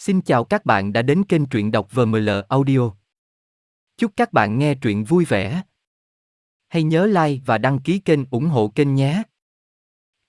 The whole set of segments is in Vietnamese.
Xin chào các bạn đã đến kênh truyện đọc VML Audio. Chúc các bạn nghe truyện vui vẻ. Hãy nhớ like và đăng ký kênh ủng hộ kênh nhé.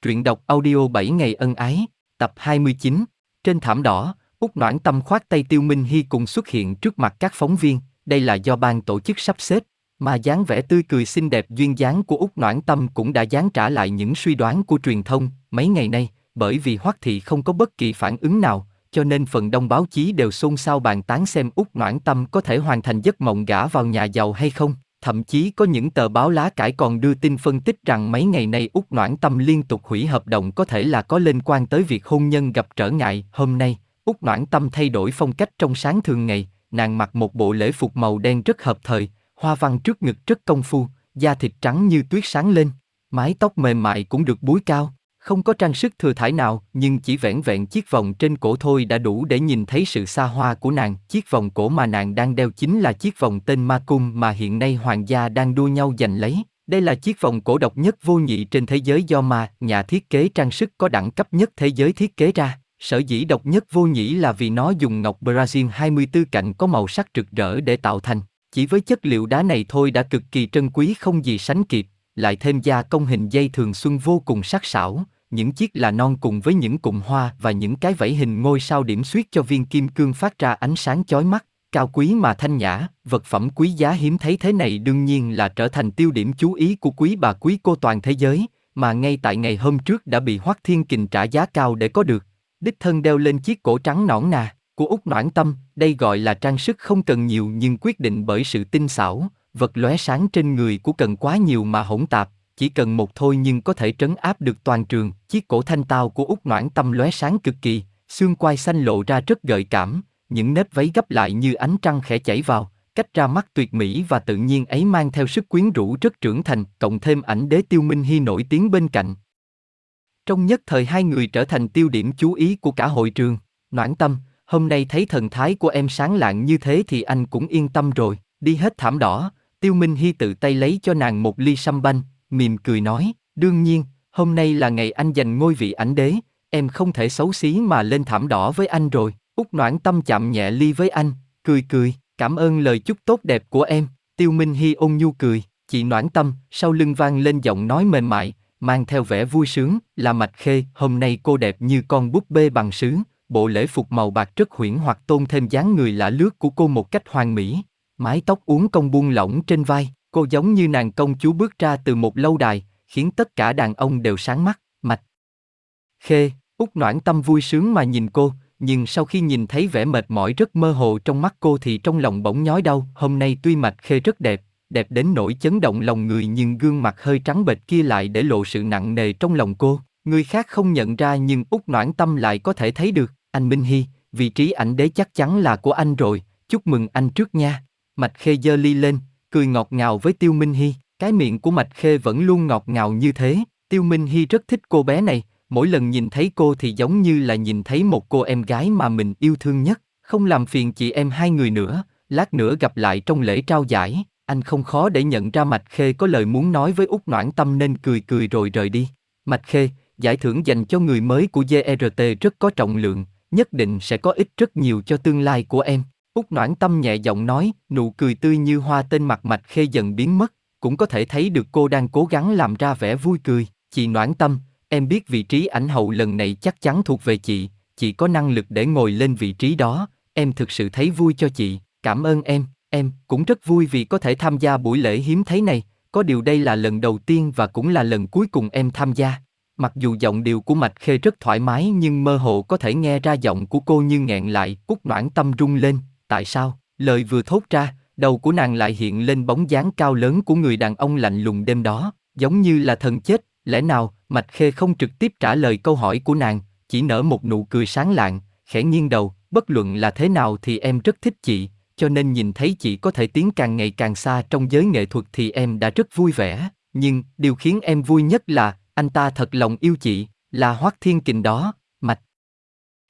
Truyện đọc audio 7 ngày ân ái, tập 29. Trên thảm đỏ, Úc Noãn Tâm khoát tay Tiêu Minh Hy cùng xuất hiện trước mặt các phóng viên, đây là do ban tổ chức sắp xếp, mà dáng vẻ tươi cười xinh đẹp duyên dáng của Úc Noãn Tâm cũng đã dán trả lại những suy đoán của truyền thông mấy ngày nay, bởi vì Hoắc Thị không có bất kỳ phản ứng nào, cho nên phần đông báo chí đều xôn xao bàn tán xem Úc Noãn Tâm có thể hoàn thành giấc mộng gả vào nhà giàu hay không. Thậm chí có những tờ báo lá cải còn đưa tin phân tích rằng mấy ngày nay Úc Noãn Tâm liên tục hủy hợp đồng có thể là có liên quan tới việc hôn nhân gặp trở ngại. Hôm nay, Úc Noãn Tâm thay đổi phong cách trong sáng thường ngày, nàng mặc một bộ lễ phục màu đen rất hợp thời, hoa văn trước ngực rất công phu, da thịt trắng như tuyết sáng lên, mái tóc mềm mại cũng được búi cao, không có trang sức thừa thải nào, nhưng chỉ vẻn vẹn chiếc vòng trên cổ thôi đã đủ để nhìn thấy sự xa hoa của nàng. Chiếc vòng cổ mà nàng đang đeo chính là chiếc vòng tên Ma Cung mà hiện nay hoàng gia đang đua nhau giành lấy. Đây là chiếc vòng cổ độc nhất vô nhị trên thế giới do Ma, nhà thiết kế trang sức có đẳng cấp nhất thế giới thiết kế ra. Sở dĩ độc nhất vô nhị là vì nó dùng ngọc Brazil 24 cạnh có màu sắc rực rỡ để tạo thành. Chỉ với chất liệu đá này thôi đã cực kỳ trân quý không gì sánh kịp, lại thêm gia công hình dây thường xuân vô cùng sắc sảo, những chiếc là non cùng với những cụm hoa và những cái vẫy hình ngôi sao điểm xuyết cho viên kim cương phát ra ánh sáng chói mắt, cao quý mà thanh nhã, vật phẩm quý giá hiếm thấy thế này đương nhiên là trở thành tiêu điểm chú ý của quý bà quý cô toàn thế giới, mà ngay tại ngày hôm trước đã bị Hoắc Thiên Kình trả giá cao để có được. Đích thân đeo lên chiếc cổ trắng nõn nà của Úc Noãn Tâm, đây gọi là trang sức không cần nhiều nhưng quyết định bởi sự tinh xảo, vật lóe sáng trên người của cần quá nhiều mà hỗn tạp, chỉ cần một thôi nhưng có thể trấn áp được toàn trường. Chiếc cổ thanh tao của Úc Noãn Tâm lóe sáng cực kỳ, xương quai xanh lộ ra rất gợi cảm, những nếp váy gấp lại như ánh trăng khẽ chảy vào, cách ra mắt tuyệt mỹ và tự nhiên ấy mang theo sức quyến rũ rất trưởng thành, cộng thêm ảnh đế Tiêu Minh Hy nổi tiếng bên cạnh. Trong nhất thời hai người trở thành tiêu điểm chú ý của cả hội trường, Noãn Tâm, hôm nay thấy thần thái của em sáng lạng như thế thì anh cũng yên tâm rồi, đi hết thảm đỏ, Tiêu Minh Hy tự tay lấy cho nàng một ly sâm banh, mỉm cười nói, đương nhiên, hôm nay là ngày anh giành ngôi vị ảnh đế, em không thể xấu xí mà lên thảm đỏ với anh rồi. Úc noãn tâm chạm nhẹ ly với anh, cười cười, cảm ơn lời chúc tốt đẹp của em. Tiêu Minh Hy ôn nhu cười, chị noãn tâm, sau lưng vang lên giọng nói mềm mại, mang theo vẻ vui sướng, là mạch khê, hôm nay cô đẹp như con búp bê bằng sứ, bộ lễ phục màu bạc rất huyễn hoặc tôn thêm dáng người lạ lướt của cô một cách hoàn mỹ. Mái tóc uốn cong buông lỏng trên vai, Cô giống như nàng công chúa bước ra từ một lâu đài, khiến tất cả đàn ông đều sáng mắt, mạch. Khê, út noãn tâm vui sướng mà nhìn cô, nhưng sau khi nhìn thấy vẻ mệt mỏi rất mơ hồ trong mắt cô thì trong lòng bỗng nhói đau. Hôm nay tuy mạch khê rất đẹp, đẹp đến nỗi chấn động lòng người nhưng gương mặt hơi trắng bệch kia lại để lộ sự nặng nề trong lòng cô. Người khác không nhận ra nhưng út noãn tâm lại có thể thấy được. Anh Minh Hy, vị trí ảnh đế chắc chắn là của anh rồi, chúc mừng anh trước nha. Mạch khê giơ ly lên, cười ngọt ngào với Tiêu Minh Hy, cái miệng của Mạch Khê vẫn luôn ngọt ngào như thế, Tiêu Minh Hy rất thích cô bé này, mỗi lần nhìn thấy cô thì giống như là nhìn thấy một cô em gái mà mình yêu thương nhất, không làm phiền chị em hai người nữa, lát nữa gặp lại trong lễ trao giải, anh không khó để nhận ra Mạch Khê có lời muốn nói với Úc Noãn Tâm nên cười cười rồi rời đi. Mạch Khê, giải thưởng dành cho người mới của GRT rất có trọng lượng, nhất định sẽ có ích rất nhiều cho tương lai của em. Úc noãn tâm nhẹ giọng nói, nụ cười tươi như hoa tên mặt mạch khê dần biến mất, cũng có thể thấy được cô đang cố gắng làm ra vẻ vui cười. Chị noãn tâm, em biết vị trí ảnh hậu lần này chắc chắn thuộc về chị, chị có năng lực để ngồi lên vị trí đó, em thực sự thấy vui cho chị, cảm ơn em, em cũng rất vui vì có thể tham gia buổi lễ hiếm thấy này, có điều đây là lần đầu tiên và cũng là lần cuối cùng em tham gia. Mặc dù giọng điệu của Mạch Khê rất thoải mái nhưng mơ hồ có thể nghe ra giọng của cô như nghẹn lại, Cúc noãn tâm rung lên, tại sao? Lời vừa thốt ra, đầu của nàng lại hiện lên bóng dáng cao lớn của người đàn ông lạnh lùng đêm đó, giống như là thần chết, lẽ nào, Mạch Khê không trực tiếp trả lời câu hỏi của nàng, chỉ nở một nụ cười sáng lạng, khẽ nghiêng đầu, bất luận là thế nào thì em rất thích chị, cho nên nhìn thấy chị có thể tiến càng ngày càng xa trong giới nghệ thuật thì em đã rất vui vẻ, nhưng điều khiến em vui nhất là anh ta thật lòng yêu chị, là Hoắc Thiên Kình đó, Mạch.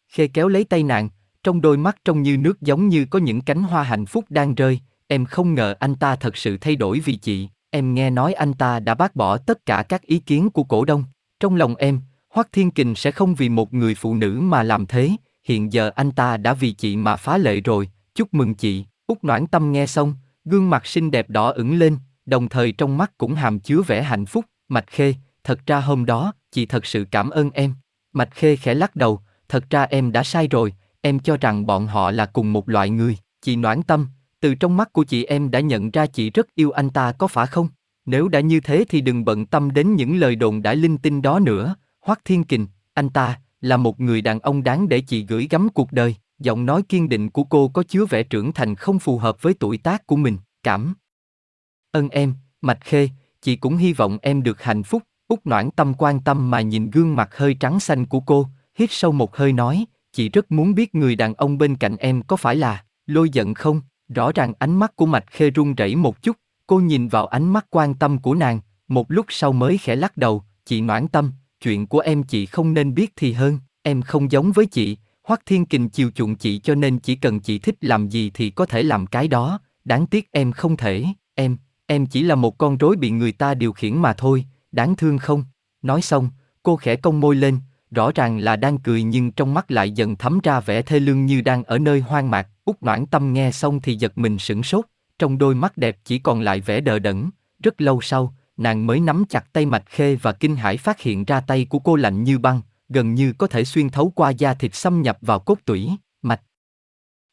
Khê kéo lấy tay nàng, trong đôi mắt trông như nước giống như có những cánh hoa hạnh phúc đang rơi, em không ngờ anh ta thật sự thay đổi vì chị, em nghe nói anh ta đã bác bỏ tất cả các ý kiến của cổ đông. Trong lòng em, Hoắc Thiên Kình sẽ không vì một người phụ nữ mà làm thế, hiện giờ anh ta đã vì chị mà phá lệ rồi, chúc mừng chị. Úc noãn tâm nghe xong, gương mặt xinh đẹp đỏ ửng lên, đồng thời trong mắt cũng hàm chứa vẻ hạnh phúc, Mạch Khê, thật ra hôm đó, chị thật sự cảm ơn em. Mạch Khê khẽ lắc đầu, thật ra em đã sai rồi, em cho rằng bọn họ là cùng một loại người. Chị noãn tâm, từ trong mắt của chị em đã nhận ra chị rất yêu anh ta có phải không? Nếu đã như thế thì đừng bận tâm đến những lời đồn đã linh tinh đó nữa. Hoắc Thiên Kình, anh ta là một người đàn ông đáng để chị gửi gắm cuộc đời. Giọng nói kiên định của cô có chứa vẻ trưởng thành không phù hợp với tuổi tác của mình. Cảm ơn em, Mạch Khê, chị cũng hy vọng em được hạnh phúc. Út noãn tâm quan tâm mà nhìn gương mặt hơi trắng xanh của cô, hít sâu một hơi nói, chị rất muốn biết người đàn ông bên cạnh em có phải là lôi giận không? Rõ ràng ánh mắt của Mạch Khê run rẩy một chút, cô nhìn vào ánh mắt quan tâm của nàng, một lúc sau mới khẽ lắc đầu, chị noãn tâm, chuyện của em chị không nên biết thì hơn, em không giống với chị, Hoắc Thiên Kình chiều chuộng chị cho nên chỉ cần chị thích làm gì thì có thể làm cái đó, đáng tiếc em không thể, em, em chỉ là một con rối bị người ta điều khiển mà thôi, đáng thương không? Nói xong, cô khẽ cong môi lên, rõ ràng là đang cười nhưng trong mắt lại dần thấm ra vẻ thê lương như đang ở nơi hoang mạc, út noãn tâm nghe xong thì giật mình sửng sốt, trong đôi mắt đẹp chỉ còn lại vẻ đờ đẫn, rất lâu sau, nàng mới nắm chặt tay mạch khê và kinh hãi phát hiện ra tay của cô lạnh như băng, gần như có thể xuyên thấu qua da thịt xâm nhập vào cốt tủy, mạch.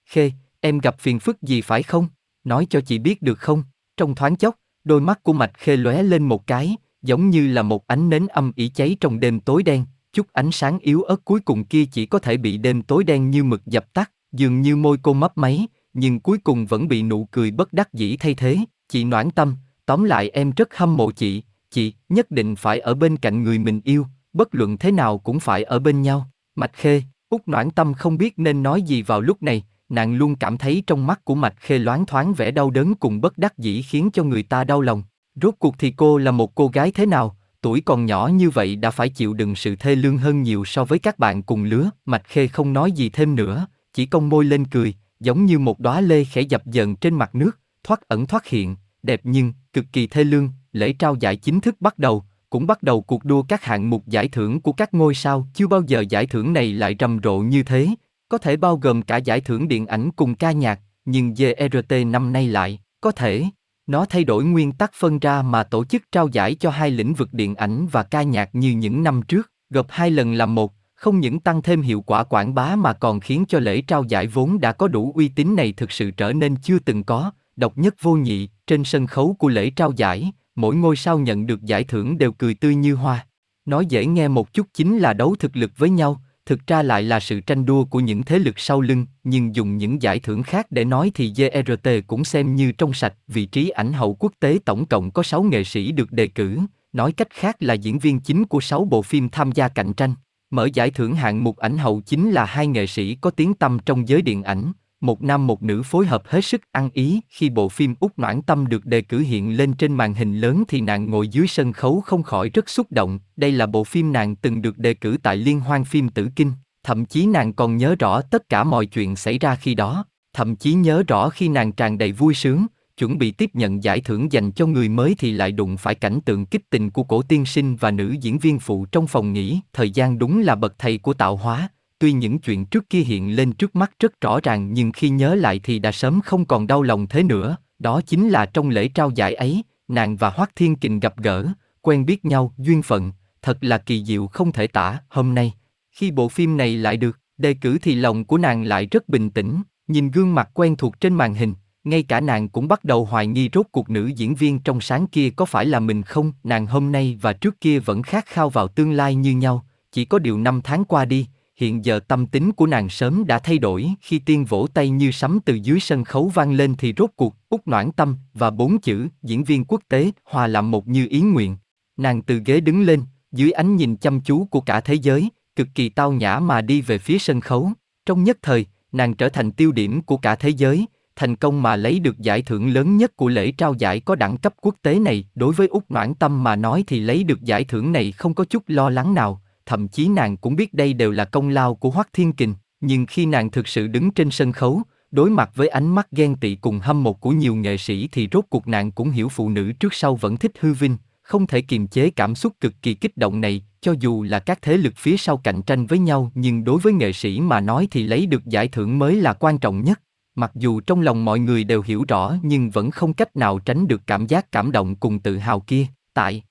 Khê, em gặp phiền phức gì phải không? Nói cho chị biết được không? Trong thoáng chốc, đôi mắt của mạch khê lóe lên một cái, giống như là một ánh nến âm ỉ cháy trong đêm tối đen, chút ánh sáng yếu ớt cuối cùng kia chỉ có thể bị đêm tối đen như mực dập tắt, dường như môi cô mấp máy, nhưng cuối cùng vẫn bị nụ cười bất đắc dĩ thay thế. Chị noãn tâm, tóm lại em rất hâm mộ chị, chị nhất định phải ở bên cạnh người mình yêu, bất luận thế nào cũng phải ở bên nhau. Mạch Khê, út noãn tâm không biết nên nói gì vào lúc này, nàng luôn cảm thấy trong mắt của Mạch Khê loáng thoáng vẻ đau đớn cùng bất đắc dĩ khiến cho người ta đau lòng. Rốt cuộc thì cô là một cô gái thế nào, tuổi còn nhỏ như vậy đã phải chịu đựng sự thê lương hơn nhiều so với các bạn cùng lứa. Mạch Khê không nói gì thêm nữa, chỉ cong môi lên cười, giống như một đóa lê khẽ dập dờn trên mặt nước, thoát ẩn thoát hiện, đẹp nhưng cực kỳ thê lương. Lễ trao giải chính thức bắt đầu, cũng bắt đầu cuộc đua các hạng mục giải thưởng của các ngôi sao. Chưa bao giờ giải thưởng này lại rầm rộ như thế, có thể bao gồm cả giải thưởng điện ảnh cùng ca nhạc, nhưng GRT năm nay lại có thể nó thay đổi nguyên tắc phân ra mà tổ chức trao giải cho hai lĩnh vực điện ảnh và ca nhạc như những năm trước, gộp hai lần làm một, không những tăng thêm hiệu quả quảng bá mà còn khiến cho lễ trao giải vốn đã có đủ uy tín này thực sự trở nên chưa từng có, độc nhất vô nhị, trên sân khấu của lễ trao giải, mỗi ngôi sao nhận được giải thưởng đều cười tươi như hoa. Nói dễ nghe một chút chính là đấu thực lực với nhau, thực ra lại là sự tranh đua của những thế lực sau lưng, nhưng dùng những giải thưởng khác để nói thì GRT cũng xem như trong sạch, vị trí ảnh hậu quốc tế tổng cộng có 6 nghệ sĩ được đề cử, nói cách khác là diễn viên chính của 6 bộ phim tham gia cạnh tranh. Mở giải thưởng hạng mục ảnh hậu chính là hai nghệ sĩ có tiếng tăm trong giới điện ảnh, một nam một nữ phối hợp hết sức ăn ý, khi bộ phim út noãn tâm được đề cử hiện lên trên màn hình lớn thì nàng ngồi dưới sân khấu không khỏi rất xúc động. Đây là bộ phim nàng từng được đề cử tại liên hoan phim tử kinh. Thậm chí nàng còn nhớ rõ tất cả mọi chuyện xảy ra khi đó. Thậm chí nhớ rõ khi nàng tràn đầy vui sướng, chuẩn bị tiếp nhận giải thưởng dành cho người mới thì lại đụng phải cảnh tượng kích tình của cổ tiên sinh và nữ diễn viên phụ trong phòng nghỉ. Thời gian đúng là bậc thầy của tạo hóa tuy những chuyện trước kia hiện lên trước mắt rất rõ ràng nhưng khi nhớ lại thì đã sớm không còn đau lòng thế nữa, đó chính là trong lễ trao giải ấy, nàng và Hoắc Thiên Kình gặp gỡ, quen biết nhau, duyên phận, thật là kỳ diệu không thể tả, hôm nay, khi bộ phim này lại được đề cử thì lòng của nàng lại rất bình tĩnh, nhìn gương mặt quen thuộc trên màn hình, ngay cả nàng cũng bắt đầu hoài nghi rốt cuộc nữ diễn viên trong sáng kia có phải là mình không, nàng hôm nay và trước kia vẫn khát khao vào tương lai như nhau, chỉ có điều năm tháng qua đi, hiện giờ tâm tính của nàng sớm đã thay đổi, khi tiên vỗ tay như sấm từ dưới sân khấu vang lên thì rốt cuộc, út noãn tâm và bốn chữ, diễn viên quốc tế, hòa làm một như ý nguyện. Nàng từ ghế đứng lên, dưới ánh nhìn chăm chú của cả thế giới, cực kỳ tao nhã mà đi về phía sân khấu. Trong nhất thời, nàng trở thành tiêu điểm của cả thế giới, thành công mà lấy được giải thưởng lớn nhất của lễ trao giải có đẳng cấp quốc tế này. Đối với út noãn tâm mà nói thì lấy được giải thưởng này không có chút lo lắng nào thậm chí nàng cũng biết đây đều là công lao của Hoắc Thiên Kình, nhưng khi nàng thực sự đứng trên sân khấu, đối mặt với ánh mắt ghen tị cùng hâm mộ của nhiều nghệ sĩ thì rốt cuộc nàng cũng hiểu phụ nữ trước sau vẫn thích hư vinh, không thể kiềm chế cảm xúc cực kỳ kích động này, cho dù là các thế lực phía sau cạnh tranh với nhau nhưng đối với nghệ sĩ mà nói thì lấy được giải thưởng mới là quan trọng nhất. Mặc dù trong lòng mọi người đều hiểu rõ nhưng vẫn không cách nào tránh được cảm giác cảm động cùng tự hào kia, tại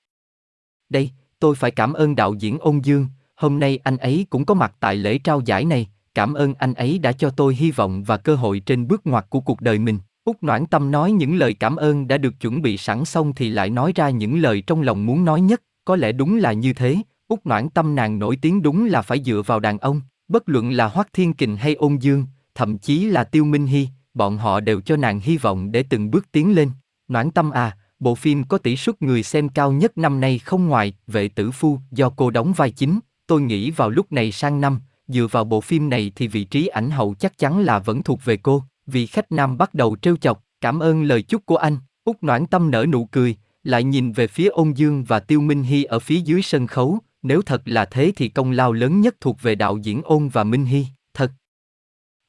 đây, tôi phải cảm ơn đạo diễn Ôn Dương, hôm nay anh ấy cũng có mặt tại lễ trao giải này, cảm ơn anh ấy đã cho tôi hy vọng và cơ hội trên bước ngoặt của cuộc đời mình. Úc Noãn Tâm nói những lời cảm ơn đã được chuẩn bị sẵn xong thì lại nói ra những lời trong lòng muốn nói nhất, có lẽ đúng là như thế, Úc Noãn Tâm nàng nổi tiếng đúng là phải dựa vào đàn ông, bất luận là Hoắc Thiên Kình hay Ôn Dương, thậm chí là Tiêu Minh Hy, bọn họ đều cho nàng hy vọng để từng bước tiến lên. Noãn Tâm à, bộ phim có tỷ suất người xem cao nhất năm nay không ngoài Vệ Tử Phu do cô đóng vai chính, tôi nghĩ vào lúc này sang năm, dựa vào bộ phim này thì vị trí ảnh hậu chắc chắn là vẫn thuộc về cô. Vị khách nam bắt đầu trêu chọc, cảm ơn lời chúc của anh, Úc Noãn Tâm nở nụ cười, lại nhìn về phía ôn dương và Tiêu Minh Hy ở phía dưới sân khấu, nếu thật là thế thì công lao lớn nhất thuộc về đạo diễn ôn và Minh Hy, thật.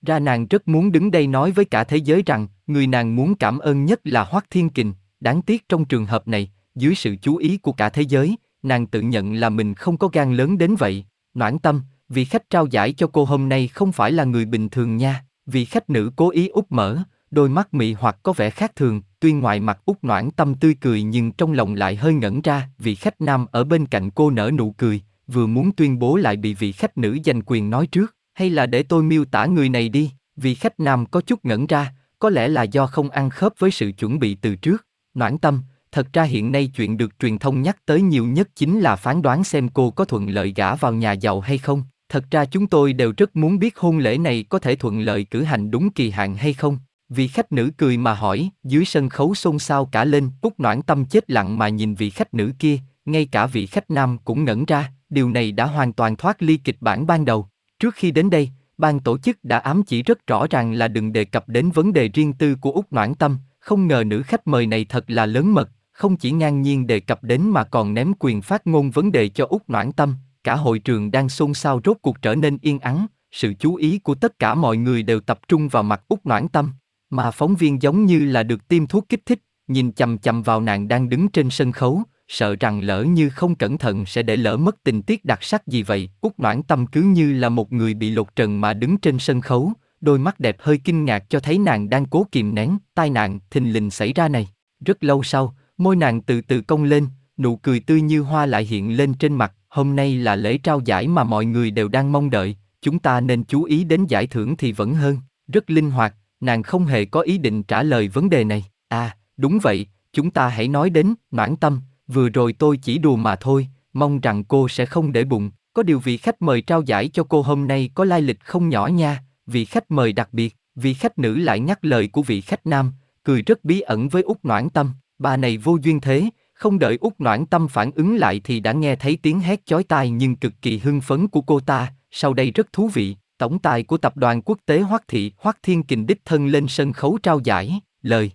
Ra nàng rất muốn đứng đây nói với cả thế giới rằng, người nàng muốn cảm ơn nhất là Hoắc Thiên Kình, đáng tiếc trong trường hợp này, dưới sự chú ý của cả thế giới, nàng tự nhận là mình không có gan lớn đến vậy. Noãn tâm, vì khách trao giải cho cô hôm nay không phải là người bình thường nha, Vị khách nữ cố ý úp mở, đôi mắt mị hoặc có vẻ khác thường, tuy ngoài mặt út noãn tâm tươi cười nhưng trong lòng lại hơi ngẩn ra, Vị khách nam ở bên cạnh cô nở nụ cười, vừa muốn tuyên bố lại bị vị khách nữ giành quyền nói trước, hay là để tôi miêu tả người này đi, Vị khách nam có chút ngẩn ra, có lẽ là do không ăn khớp với sự chuẩn bị từ trước. Noãn tâm, thật ra hiện nay chuyện được truyền thông nhắc tới nhiều nhất chính là phán đoán xem cô có thuận lợi gả vào nhà giàu hay không. Thật ra chúng tôi đều rất muốn biết hôn lễ này có thể thuận lợi cử hành đúng kỳ hạn hay không. Vị khách nữ cười mà hỏi, dưới sân khấu xôn xao cả lên, Úc Noãn Tâm chết lặng mà nhìn vị khách nữ kia, ngay cả vị khách nam cũng ngẩn ra, điều này đã hoàn toàn thoát ly kịch bản ban đầu. Trước khi đến đây, ban tổ chức đã ám chỉ rất rõ ràng là đừng đề cập đến vấn đề riêng tư của Úc Noãn Tâm, không ngờ nữ khách mời này thật là lớn mật, không chỉ ngang nhiên đề cập đến mà còn ném quyền phát ngôn vấn đề cho Úc Noãn Tâm, cả hội trường đang xôn xao rốt cuộc trở nên yên ắng, sự chú ý của tất cả mọi người đều tập trung vào mặt Úc Noãn Tâm, mà phóng viên giống như là được tiêm thuốc kích thích, nhìn chằm chằm vào nàng đang đứng trên sân khấu, sợ rằng lỡ như không cẩn thận sẽ để lỡ mất tình tiết đặc sắc gì vậy. Úc Noãn Tâm cứ như là một người bị lột trần mà đứng trên sân khấu, đôi mắt đẹp hơi kinh ngạc cho thấy nàng đang cố kìm nén, tai nạn thình lình xảy ra này. Rất lâu sau, môi nàng từ từ cong lên, nụ cười tươi như hoa lại hiện lên trên mặt, hôm nay là lễ trao giải mà mọi người đều đang mong đợi, chúng ta nên chú ý đến giải thưởng thì vẫn hơn, rất linh hoạt, nàng không hề có ý định trả lời vấn đề này. À, đúng vậy, chúng ta hãy nói đến, noãn tâm, vừa rồi tôi chỉ đùa mà thôi, mong rằng cô sẽ không để bụng, có điều vị khách mời trao giải cho cô hôm nay có lai lịch không nhỏ nha, vị khách mời đặc biệt, vị khách nữ lại nhắc lời của vị khách nam, cười rất bí ẩn với út noãn tâm, bà này vô duyên thế, không đợi út noãn tâm phản ứng lại thì đã nghe thấy tiếng hét chói tai nhưng cực kỳ hưng phấn của cô ta, sau đây rất thú vị, tổng tài của tập đoàn quốc tế Hoắc Thị Hoắc Thiên Kình đích thân lên sân khấu trao giải, lời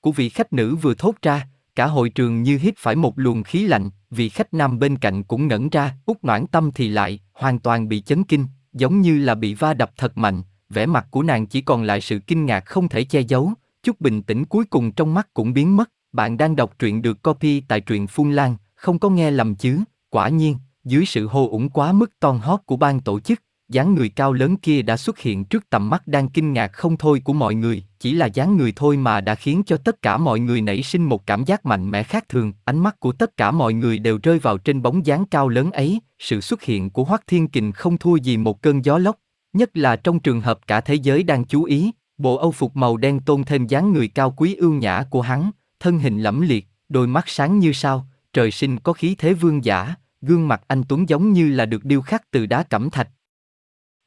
của vị khách nữ vừa thốt ra, cả hội trường như hít phải một luồng khí lạnh, vị khách nam bên cạnh cũng ngẩn ra, út noãn tâm thì lại, hoàn toàn bị chấn kinh, giống như là bị va đập thật mạnh, vẻ mặt của nàng chỉ còn lại sự kinh ngạc không thể che giấu, chút bình tĩnh cuối cùng trong mắt cũng biến mất. Bạn đang đọc truyện được copy tại truyện Phun Lan, không có nghe lầm chứ? Quả nhiên, dưới sự hô ủng quá mức ton hót của ban tổ chức, dáng người cao lớn kia đã xuất hiện trước tầm mắt đang kinh ngạc không thôi của mọi người, chỉ là dáng người thôi mà đã khiến cho tất cả mọi người nảy sinh một cảm giác mạnh mẽ khác thường, ánh mắt của tất cả mọi người đều rơi vào trên bóng dáng cao lớn ấy, sự xuất hiện của Hoắc Thiên Kình không thua gì một cơn gió lốc, nhất là trong trường hợp cả thế giới đang chú ý, bộ âu phục màu đen tôn thêm dáng người cao quý ưu nhã của hắn, thân hình lẫm liệt, đôi mắt sáng như sao, trời sinh có khí thế vương giả, gương mặt anh Tuấn giống như là được điêu khắc từ đá cẩm thạch.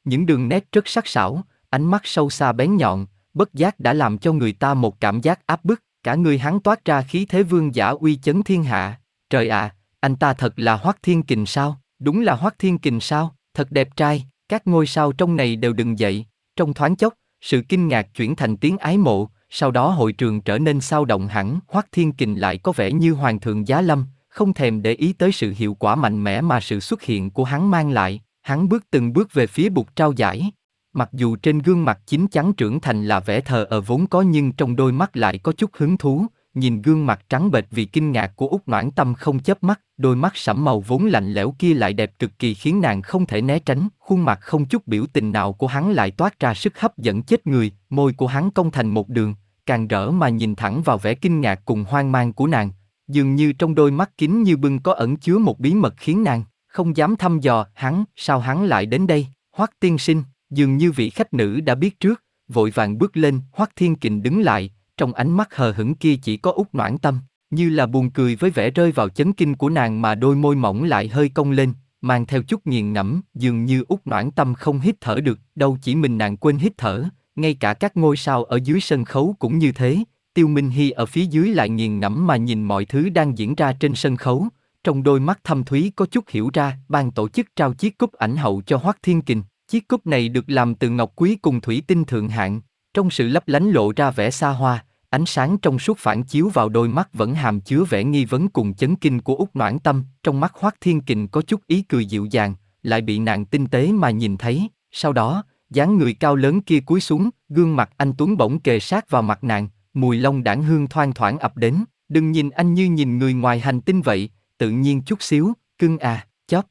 Những đường nét rất sắc sảo, ánh mắt sâu xa bén nhọn, bất giác đã làm cho người ta một cảm giác áp bức, cả người hắn toát ra khí thế vương giả uy chấn thiên hạ. Trời ạ, anh ta thật là Hoắc Thiên Kình sao? Đúng là Hoắc Thiên Kình sao? Thật đẹp trai, các ngôi sao trong này đều đừng dậy. Trong thoáng chốc, sự kinh ngạc chuyển thành tiếng ái mộ, sau đó hội trường trở nên sao động hẳn, Hoắc Thiên Kình lại có vẻ như hoàng thượng giá lâm, không thèm để ý tới sự hiệu quả mạnh mẽ mà sự xuất hiện của hắn mang lại, hắn bước từng bước về phía bục trao giải. Mặc dù trên gương mặt chín chắn trưởng thành là vẻ thờ ở vốn có nhưng trong đôi mắt lại có chút hứng thú, nhìn gương mặt trắng bệch vì kinh ngạc của út noãn tâm không chớp mắt, đôi mắt sẫm màu vốn lạnh lẽo kia lại đẹp cực kỳ khiến nàng không thể né tránh, khuôn mặt không chút biểu tình nào của hắn lại toát ra sức hấp dẫn chết người, môi của hắn cong thành một đường, càng rỡ mà nhìn thẳng vào vẻ kinh ngạc cùng hoang mang của nàng, dường như trong đôi mắt kính như bưng có ẩn chứa một bí mật khiến nàng không dám thăm dò hắn, sao hắn lại đến đây, Hoắc tiên sinh, dường như vị khách nữ đã biết trước, vội vàng bước lên, Hoắc Thiên Kình đứng lại, trong ánh mắt hờ hững kia chỉ có út noãn tâm, như là buồn cười với vẻ rơi vào chấn kinh của nàng mà đôi môi mỏng lại hơi cong lên, mang theo chút nghiền ngẫm, dường như út noãn tâm không hít thở được, đâu chỉ mình nàng quên hít thở, ngay cả các ngôi sao ở dưới sân khấu cũng như thế. Tiêu Minh Hy ở phía dưới lại nghiền ngẫm mà nhìn mọi thứ đang diễn ra trên sân khấu, trong đôi mắt thâm thúy có chút hiểu ra, ban tổ chức trao chiếc cúp ảnh hậu cho Hoắc Thiên Kình. Chiếc cúp này được làm từ ngọc quý cùng thủy tinh thượng hạng, trong sự lấp lánh lộ ra vẻ xa hoa, ánh sáng trong suốt phản chiếu vào đôi mắt vẫn hàm chứa vẻ nghi vấn cùng chấn kinh của út noãn tâm, trong mắt khoác Thiên Kình có chút ý cười dịu dàng, lại bị nàng tinh tế mà nhìn thấy, sau đó, dáng người cao lớn kia cúi xuống, gương mặt anh Tuấn bỗng kề sát vào mặt nàng, mùi lông đảng hương thoang thoảng ập đến, đừng nhìn anh như nhìn người ngoài hành tinh vậy, tự nhiên chút xíu, cưng à, chóp.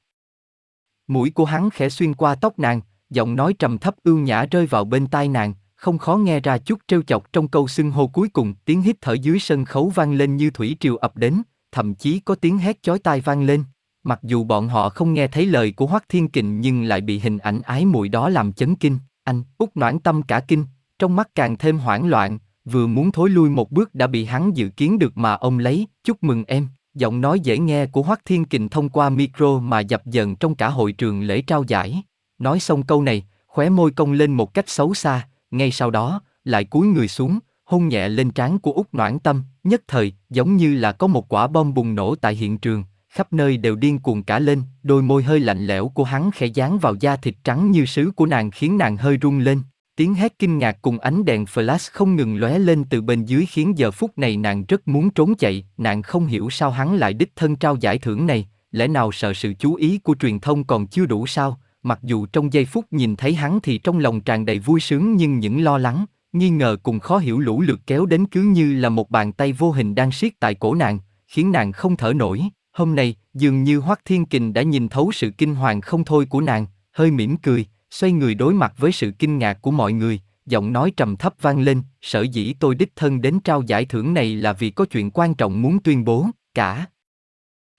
Mũi của hắn khẽ xuyên qua tóc nàng, giọng nói trầm thấp ưu nhã rơi vào bên tai nàng, không khó nghe ra chút trêu chọc trong câu xưng hô cuối cùng, tiếng hít thở dưới sân khấu vang lên như thủy triều ập đến, thậm chí có tiếng hét chói tai vang lên. Mặc dù bọn họ không nghe thấy lời của Hoắc Thiên Kình nhưng lại bị hình ảnh ái muội đó làm chấn kinh, anh, út noãn tâm cả kinh, trong mắt càng thêm hoảng loạn, vừa muốn thối lui một bước đã bị hắn dự kiến được mà ông lấy, chúc mừng em, giọng nói dễ nghe của Hoắc Thiên Kình thông qua micro mà dập dần trong cả hội trường lễ trao giải. Nói xong câu này, khóe môi cong lên một cách xấu xa, ngay sau đó, lại cúi người xuống, hôn nhẹ lên trán của Úc Noãn Tâm, nhất thời, giống như là có một quả bom bùng nổ tại hiện trường, khắp nơi đều điên cuồng cả lên, đôi môi hơi lạnh lẽo của hắn khẽ dán vào da thịt trắng như sứ của nàng khiến nàng hơi run lên. Tiếng hét kinh ngạc cùng ánh đèn flash không ngừng lóe lên từ bên dưới khiến giờ phút này nàng rất muốn trốn chạy, nàng không hiểu sao hắn lại đích thân trao giải thưởng này, lẽ nào sợ sự chú ý của truyền thông còn chưa đủ sao, mặc dù trong giây phút nhìn thấy hắn thì trong lòng tràn đầy vui sướng nhưng những lo lắng, nghi ngờ cùng khó hiểu lũ lượt kéo đến cứ như là một bàn tay vô hình đang siết tại cổ nàng, khiến nàng không thở nổi. Hôm nay, dường như Hoắc Thiên Kình đã nhìn thấu sự kinh hoàng không thôi của nàng, hơi mỉm cười, xoay người đối mặt với sự kinh ngạc của mọi người, giọng nói trầm thấp vang lên, sở dĩ tôi đích thân đến trao giải thưởng này là vì có chuyện quan trọng muốn tuyên bố, cả.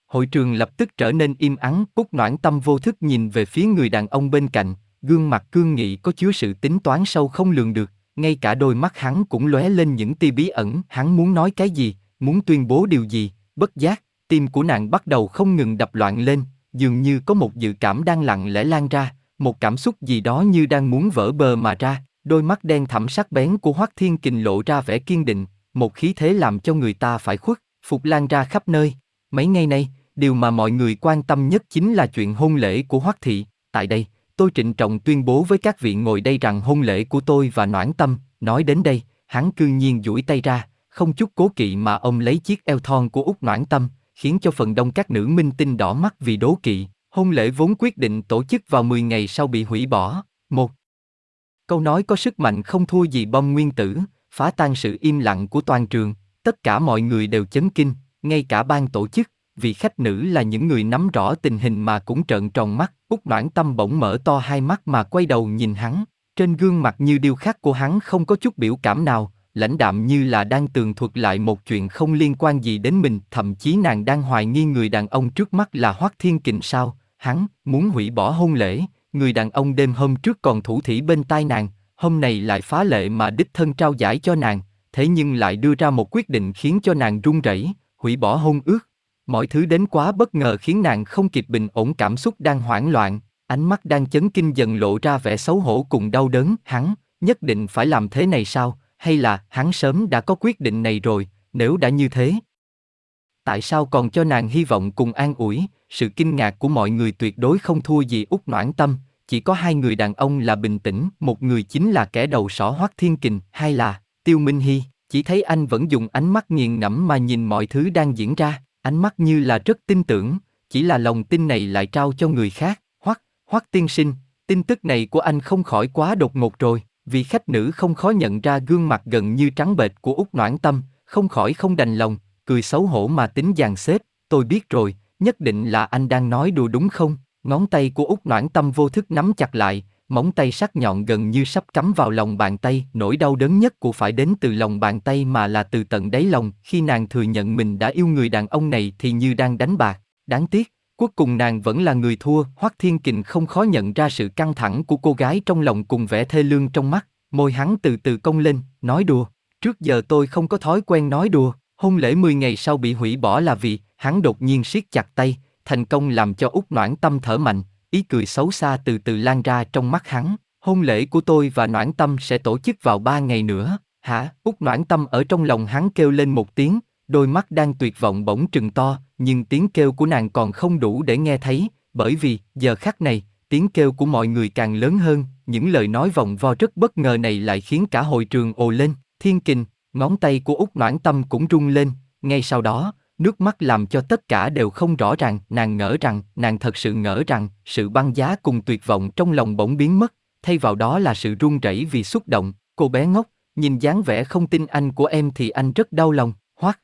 Hội trường lập tức trở nên im ắng, Cúc Noãn Tâm vô thức nhìn về phía người đàn ông bên cạnh, gương mặt cương nghị có chứa sự tính toán sâu không lường được, ngay cả đôi mắt hắn cũng lóe lên những tia bí ẩn, hắn muốn nói cái gì, muốn tuyên bố điều gì, bất giác, tim của nàng bắt đầu không ngừng đập loạn lên, dường như có một dự cảm đang lặng lẽ lan ra, một cảm xúc gì đó như đang muốn vỡ bờ mà ra, đôi mắt đen thẳm sắc bén của Hoắc Thiên Kình lộ ra vẻ kiên định, một khí thế làm cho người ta phải khuất, phục lan ra khắp nơi. Mấy ngày nay, điều mà mọi người quan tâm nhất chính là chuyện hôn lễ của Hoắc Thị. Tại đây, tôi trịnh trọng tuyên bố với các vị ngồi đây rằng hôn lễ của tôi và Noãn Tâm, nói đến đây, hắn cư nhiên duỗi tay ra, không chút cố kỵ mà ông lấy chiếc eo thon của út Noãn Tâm, khiến cho phần đông các nữ minh tinh đỏ mắt vì đố kỵ. Hôn lễ vốn quyết định tổ chức vào 10 ngày sau bị hủy bỏ. Một câu nói có sức mạnh không thua gì bom nguyên tử, phá tan sự im lặng của toàn trường. Tất cả mọi người đều chấn kinh, ngay cả ban tổ chức, vì khách nữ là những người nắm rõ tình hình mà cũng trợn tròn mắt. Úc Noãn Tâm bỗng mở to hai mắt mà quay đầu nhìn hắn. Trên gương mặt như điêu khắc của hắn không có chút biểu cảm nào, lãnh đạm như là đang tường thuật lại một chuyện không liên quan gì đến mình, thậm chí nàng đang hoài nghi người đàn ông trước mắt là Hoắc Thiên Kình sao, hắn muốn hủy bỏ hôn lễ, người đàn ông đêm hôm trước còn thủ thỉ bên tai nàng, hôm nay lại phá lệ mà đích thân trao giải cho nàng, thế nhưng lại đưa ra một quyết định khiến cho nàng run rẩy, hủy bỏ hôn ước. Mọi thứ đến quá bất ngờ khiến nàng không kịp bình ổn cảm xúc đang hoảng loạn, ánh mắt đang chấn kinh dần lộ ra vẻ xấu hổ cùng đau đớn, hắn nhất định phải làm thế này sao, hay là hắn sớm đã có quyết định này rồi, nếu đã như thế, tại sao còn cho nàng hy vọng cùng an ủi, sự kinh ngạc của mọi người tuyệt đối không thua gì út noãn tâm, chỉ có hai người đàn ông là bình tĩnh, một người chính là kẻ đầu sỏ Hoắc Thiên Kình, hai là Tiêu Minh Hy, chỉ thấy anh vẫn dùng ánh mắt nghiền ngẫm mà nhìn mọi thứ đang diễn ra, ánh mắt như là rất tin tưởng, chỉ là lòng tin này lại trao cho người khác, Hoắc, Hoắc tiên sinh, tin tức này của anh không khỏi quá đột ngột rồi, vì khách nữ không khó nhận ra gương mặt gần như trắng bệch của út noãn tâm, không khỏi không đành lòng, cười xấu hổ mà tính dàn xếp, tôi biết rồi, nhất định là anh đang nói đùa đúng không? Ngón tay của Út Noãn Tâm vô thức nắm chặt lại, móng tay sắc nhọn gần như sắp cắm vào lòng bàn tay, nỗi đau đớn nhất của phải đến từ lòng bàn tay mà là từ tận đáy lòng, khi nàng thừa nhận mình đã yêu người đàn ông này thì như đang đánh bạc, đáng tiếc, cuối cùng nàng vẫn là người thua, Hoắc Thiên Kình không khó nhận ra sự căng thẳng của cô gái trong lòng cùng vẻ thê lương trong mắt, môi hắn từ từ cong lên, nói đùa, trước giờ tôi không có thói quen nói đùa, hôn lễ 10 ngày sau bị hủy bỏ là vì, hắn đột nhiên siết chặt tay, thành công làm cho út noãn tâm thở mạnh, ý cười xấu xa từ từ lan ra trong mắt hắn. Hôn lễ của tôi và noãn tâm sẽ tổ chức vào ba ngày nữa, hả? út noãn tâm ở trong lòng hắn kêu lên một tiếng, đôi mắt đang tuyệt vọng bỗng trừng to, nhưng tiếng kêu của nàng còn không đủ để nghe thấy, bởi vì, giờ khắc này, tiếng kêu của mọi người càng lớn hơn, những lời nói vòng vo rất bất ngờ này lại khiến cả hội trường ồ lên, thiên kình, ngón tay của út noãn tâm cũng rung lên, ngay sau đó, Nước mắt làm cho tất cả đều không rõ ràng, nàng ngỡ rằng, nàng thật sự ngỡ rằng, sự băng giá cùng tuyệt vọng trong lòng bỗng biến mất, thay vào đó là sự run rẩy vì xúc động, cô bé ngốc, nhìn dáng vẻ không tin anh của em thì anh rất đau lòng, hoắc.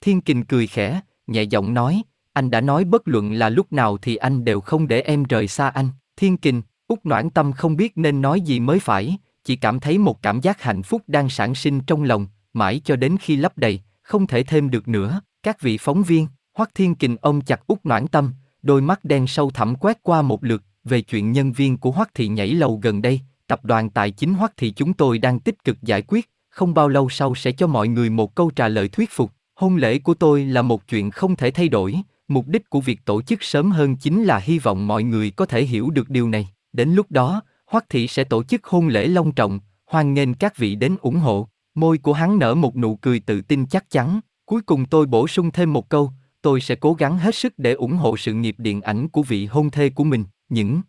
Thiên Kình cười khẽ, nhẹ giọng nói, anh đã nói bất luận là lúc nào thì anh đều không để em rời xa anh, Thiên Kình, út noãn tâm không biết nên nói gì mới phải, chỉ cảm thấy một cảm giác hạnh phúc đang sản sinh trong lòng, mãi cho đến khi lấp đầy, không thể thêm được nữa. Các vị phóng viên, Hoắc Thiên Kình ông chặt út noãn tâm, đôi mắt đen sâu thẳm quét qua một lượt, về chuyện nhân viên của Hoắc Thị nhảy lầu gần đây, tập đoàn tài chính Hoắc Thị chúng tôi đang tích cực giải quyết, không bao lâu sau sẽ cho mọi người một câu trả lời thuyết phục. Hôn lễ của tôi là một chuyện không thể thay đổi, mục đích của việc tổ chức sớm hơn chính là hy vọng mọi người có thể hiểu được điều này. Đến lúc đó, Hoắc Thị sẽ tổ chức hôn lễ long trọng, hoan nghênh các vị đến ủng hộ. Môi của hắn nở một nụ cười tự tin chắc chắn, Cuối cùng tôi bổ sung thêm một câu, tôi sẽ cố gắng hết sức để ủng hộ sự nghiệp điện ảnh của vị hôn thê của mình. Những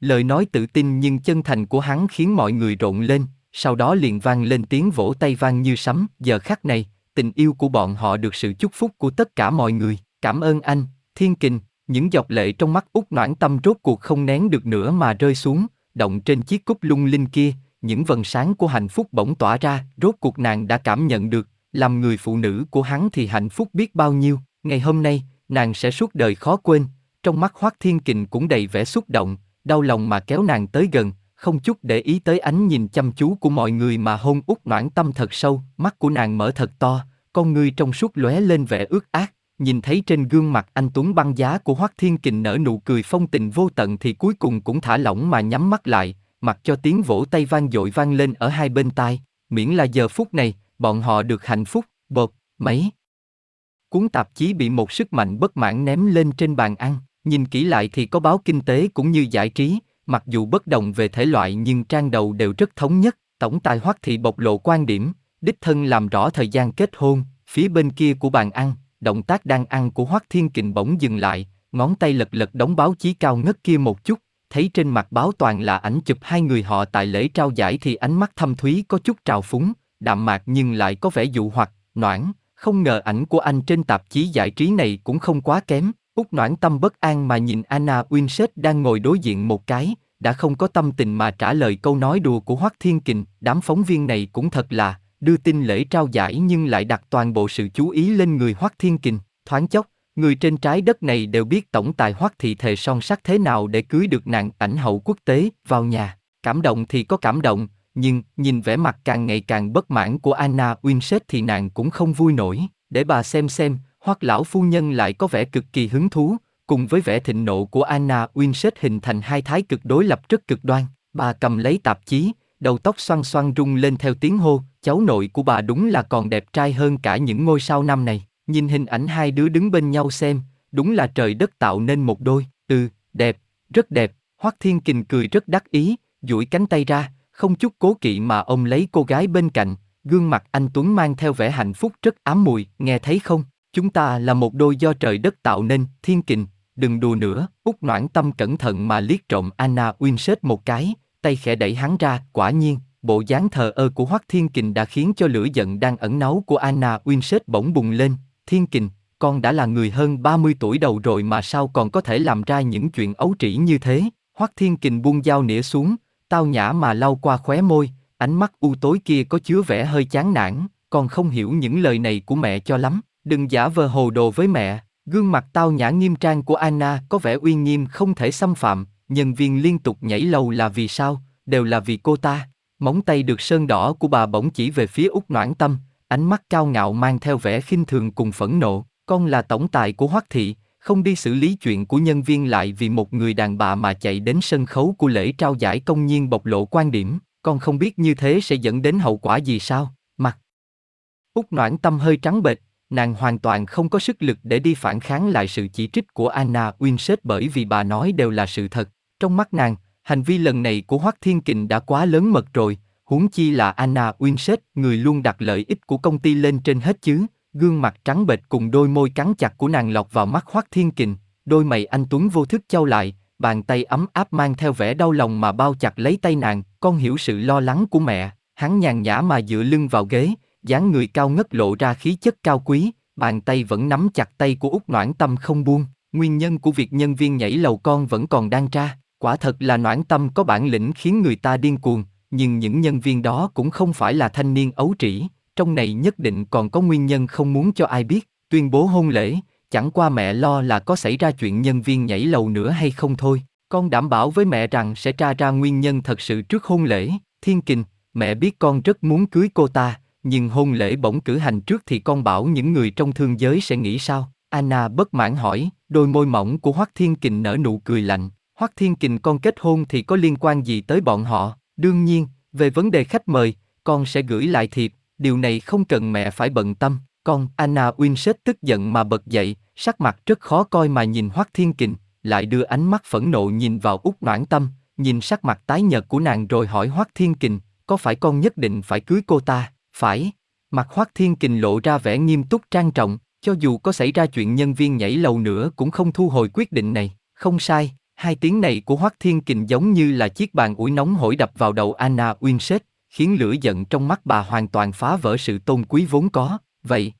lời nói tự tin nhưng chân thành của hắn khiến mọi người rộn lên, sau đó liền vang lên tiếng vỗ tay vang như sấm. Giờ khắc này, tình yêu của bọn họ được sự chúc phúc của tất cả mọi người. Cảm ơn anh, Thiên Kình. Những giọt lệ trong mắt út noãn tâm rốt cuộc không nén được nữa mà rơi xuống, động trên chiếc cúc lung linh kia, những vần sáng của hạnh phúc bỗng tỏa ra, rốt cuộc nàng đã cảm nhận được, làm người phụ nữ của hắn thì hạnh phúc biết bao nhiêu, ngày hôm nay, nàng sẽ suốt đời khó quên, trong mắt Hoác Thiên Kình cũng đầy vẻ xúc động, đau lòng mà kéo nàng tới gần, không chút để ý tới ánh nhìn chăm chú của mọi người mà hôn út noãn tâm thật sâu, mắt của nàng mở thật to, con ngươi trong suốt lóe lên vẻ ướt át, nhìn thấy trên gương mặt anh Tuấn băng giá của Hoác Thiên Kình nở nụ cười phong tình vô tận thì cuối cùng cũng thả lỏng mà nhắm mắt lại, mặc cho tiếng vỗ tay vang dội vang lên ở hai bên tai, miễn là giờ phút này, bọn họ được hạnh phúc, bột, mấy. Cuốn tạp chí bị một sức mạnh bất mãn ném lên trên bàn ăn, nhìn kỹ lại thì có báo kinh tế cũng như giải trí, mặc dù bất đồng về thể loại nhưng trang đầu đều rất thống nhất, tổng tài Hoắc Thị bộc lộ quan điểm, đích thân làm rõ thời gian kết hôn, phía bên kia của bàn ăn, động tác đang ăn của Hoắc Thiên Kình bỗng dừng lại, ngón tay lật lật đóng báo chí cao ngất kia một chút, thấy trên mặt báo toàn là ảnh chụp hai người họ tại lễ trao giải thì ánh mắt thâm thúy có chút trào phúng, đạm mạc nhưng lại có vẻ dụ hoặc, noãn, không ngờ ảnh của anh trên tạp chí giải trí này cũng không quá kém. Úc noãn tâm bất an mà nhìn Anna Winsett đang ngồi đối diện một cái, đã không có tâm tình mà trả lời câu nói đùa của Hoắc Thiên Kình, đám phóng viên này cũng thật là, đưa tin lễ trao giải nhưng lại đặt toàn bộ sự chú ý lên người Hoắc Thiên Kình, thoáng chốc, người trên trái đất này đều biết tổng tài Hoắc thị thề son sắt thế nào để cưới được nàng ảnh hậu quốc tế vào nhà, cảm động thì có cảm động, nhưng nhìn vẻ mặt càng ngày càng bất mãn của Anna Winsett thì nàng cũng không vui nổi, để bà xem xem, hoặc lão phu nhân lại có vẻ cực kỳ hứng thú, cùng với vẻ thịnh nộ của Anna Winsett hình thành hai thái cực đối lập rất cực đoan. Bà cầm lấy tạp chí, đầu tóc xoăn xoăn rung lên theo tiếng hô, cháu nội của bà đúng là còn đẹp trai hơn cả những ngôi sao năm này. Nhìn hình ảnh hai đứa đứng bên nhau xem, đúng là trời đất tạo nên một đôi, ừ, đẹp, rất đẹp. Hoắc Thiên Kình cười rất đắc ý, duỗi cánh tay ra, không chút cố kỵ mà ông lấy cô gái bên cạnh, gương mặt anh Tuấn mang theo vẻ hạnh phúc rất ám mùi, nghe thấy không? Chúng ta là một đôi do trời đất tạo nên, thiên kình, đừng đùa nữa, út noãn tâm cẩn thận mà liếc trộm Anna Winsett một cái, tay khẽ đẩy hắn ra, quả nhiên, bộ dáng thờ ơ của Hoắc Thiên Kình đã khiến cho lửa giận đang ẩn náu của Anna Winsett bỗng bùng lên, Thiên Kình, con đã là người hơn 30 tuổi đầu rồi mà sao còn có thể làm ra những chuyện ấu trĩ như thế? Hoắc Thiên Kình buông dao nĩa xuống, tao nhã mà lau qua khóe môi, ánh mắt u tối kia có chứa vẻ hơi chán nản, còn không hiểu những lời này của mẹ cho lắm, đừng giả vờ hồ đồ với mẹ. Gương mặt tao nhã nghiêm trang của Anna có vẻ uy nghiêm không thể xâm phạm, nhân viên liên tục nhảy lầu là vì sao, đều là vì cô ta. Móng tay được sơn đỏ của bà bỗng chỉ về phía út noãn tâm, ánh mắt cao ngạo mang theo vẻ khinh thường cùng phẫn nộ. Con là tổng tài của Hoắc Thị, không đi xử lý chuyện của nhân viên lại vì một người đàn bà mà chạy đến sân khấu của lễ trao giải công nhiên bộc lộ quan điểm, con không biết như thế sẽ dẫn đến hậu quả gì sao, mặt. Út noãn tâm hơi trắng bệch, nàng hoàn toàn không có sức lực để đi phản kháng lại sự chỉ trích của Anna Winsett bởi vì bà nói đều là sự thật. Trong mắt nàng, hành vi lần này của Hoắc Thiên Kình đã quá lớn mật rồi, huống chi là Anna Winsett, người luôn đặt lợi ích của công ty lên trên hết chứ. Gương mặt trắng bệch cùng đôi môi cắn chặt của nàng lọt vào mắt Hoắc Thiên Kình, đôi mày anh Tuấn vô thức trao lại, bàn tay ấm áp mang theo vẻ đau lòng mà bao chặt lấy tay nàng, con hiểu sự lo lắng của mẹ, hắn nhàn nhã mà dựa lưng vào ghế, dáng người cao ngất lộ ra khí chất cao quý, bàn tay vẫn nắm chặt tay của út noãn tâm không buông, nguyên nhân của việc nhân viên nhảy lầu con vẫn còn đang tra, quả thật là noãn tâm có bản lĩnh khiến người ta điên cuồng, nhưng những nhân viên đó cũng không phải là thanh niên ấu trĩ, trong này nhất định còn có nguyên nhân không muốn cho ai biết, tuyên bố hôn lễ, chẳng qua mẹ lo là có xảy ra chuyện nhân viên nhảy lầu nữa hay không thôi. Con đảm bảo với mẹ rằng sẽ tra ra nguyên nhân thật sự trước hôn lễ, thiên kình, mẹ biết con rất muốn cưới cô ta, nhưng hôn lễ bỗng cử hành trước thì con bảo những người trong thương giới sẽ nghĩ sao? Anna bất mãn hỏi, đôi môi mỏng của Hoắc Thiên Kình nở nụ cười lạnh. Hoắc Thiên Kình con kết hôn thì có liên quan gì tới bọn họ? Đương nhiên, về vấn đề khách mời, con sẽ gửi lại thiệp, điều này không cần mẹ phải bận tâm. Con, Anna Winsett tức giận mà bật dậy, sắc mặt rất khó coi mà nhìn Hoắc Thiên Kình, lại đưa ánh mắt phẫn nộ nhìn vào út noãn tâm, nhìn sắc mặt tái nhợt của nàng rồi hỏi Hoắc Thiên Kình, có phải con nhất định phải cưới cô ta? Phải. Mặt Hoắc Thiên Kình lộ ra vẻ nghiêm túc trang trọng, cho dù có xảy ra chuyện nhân viên nhảy lầu nữa cũng không thu hồi quyết định này. Không sai, hai tiếng này của Hoắc Thiên Kình giống như là chiếc bàn ủi nóng hổi đập vào đầu Anna Winsett, khiến lửa giận trong mắt bà hoàn toàn phá vỡ sự tôn quý vốn có. Vậy.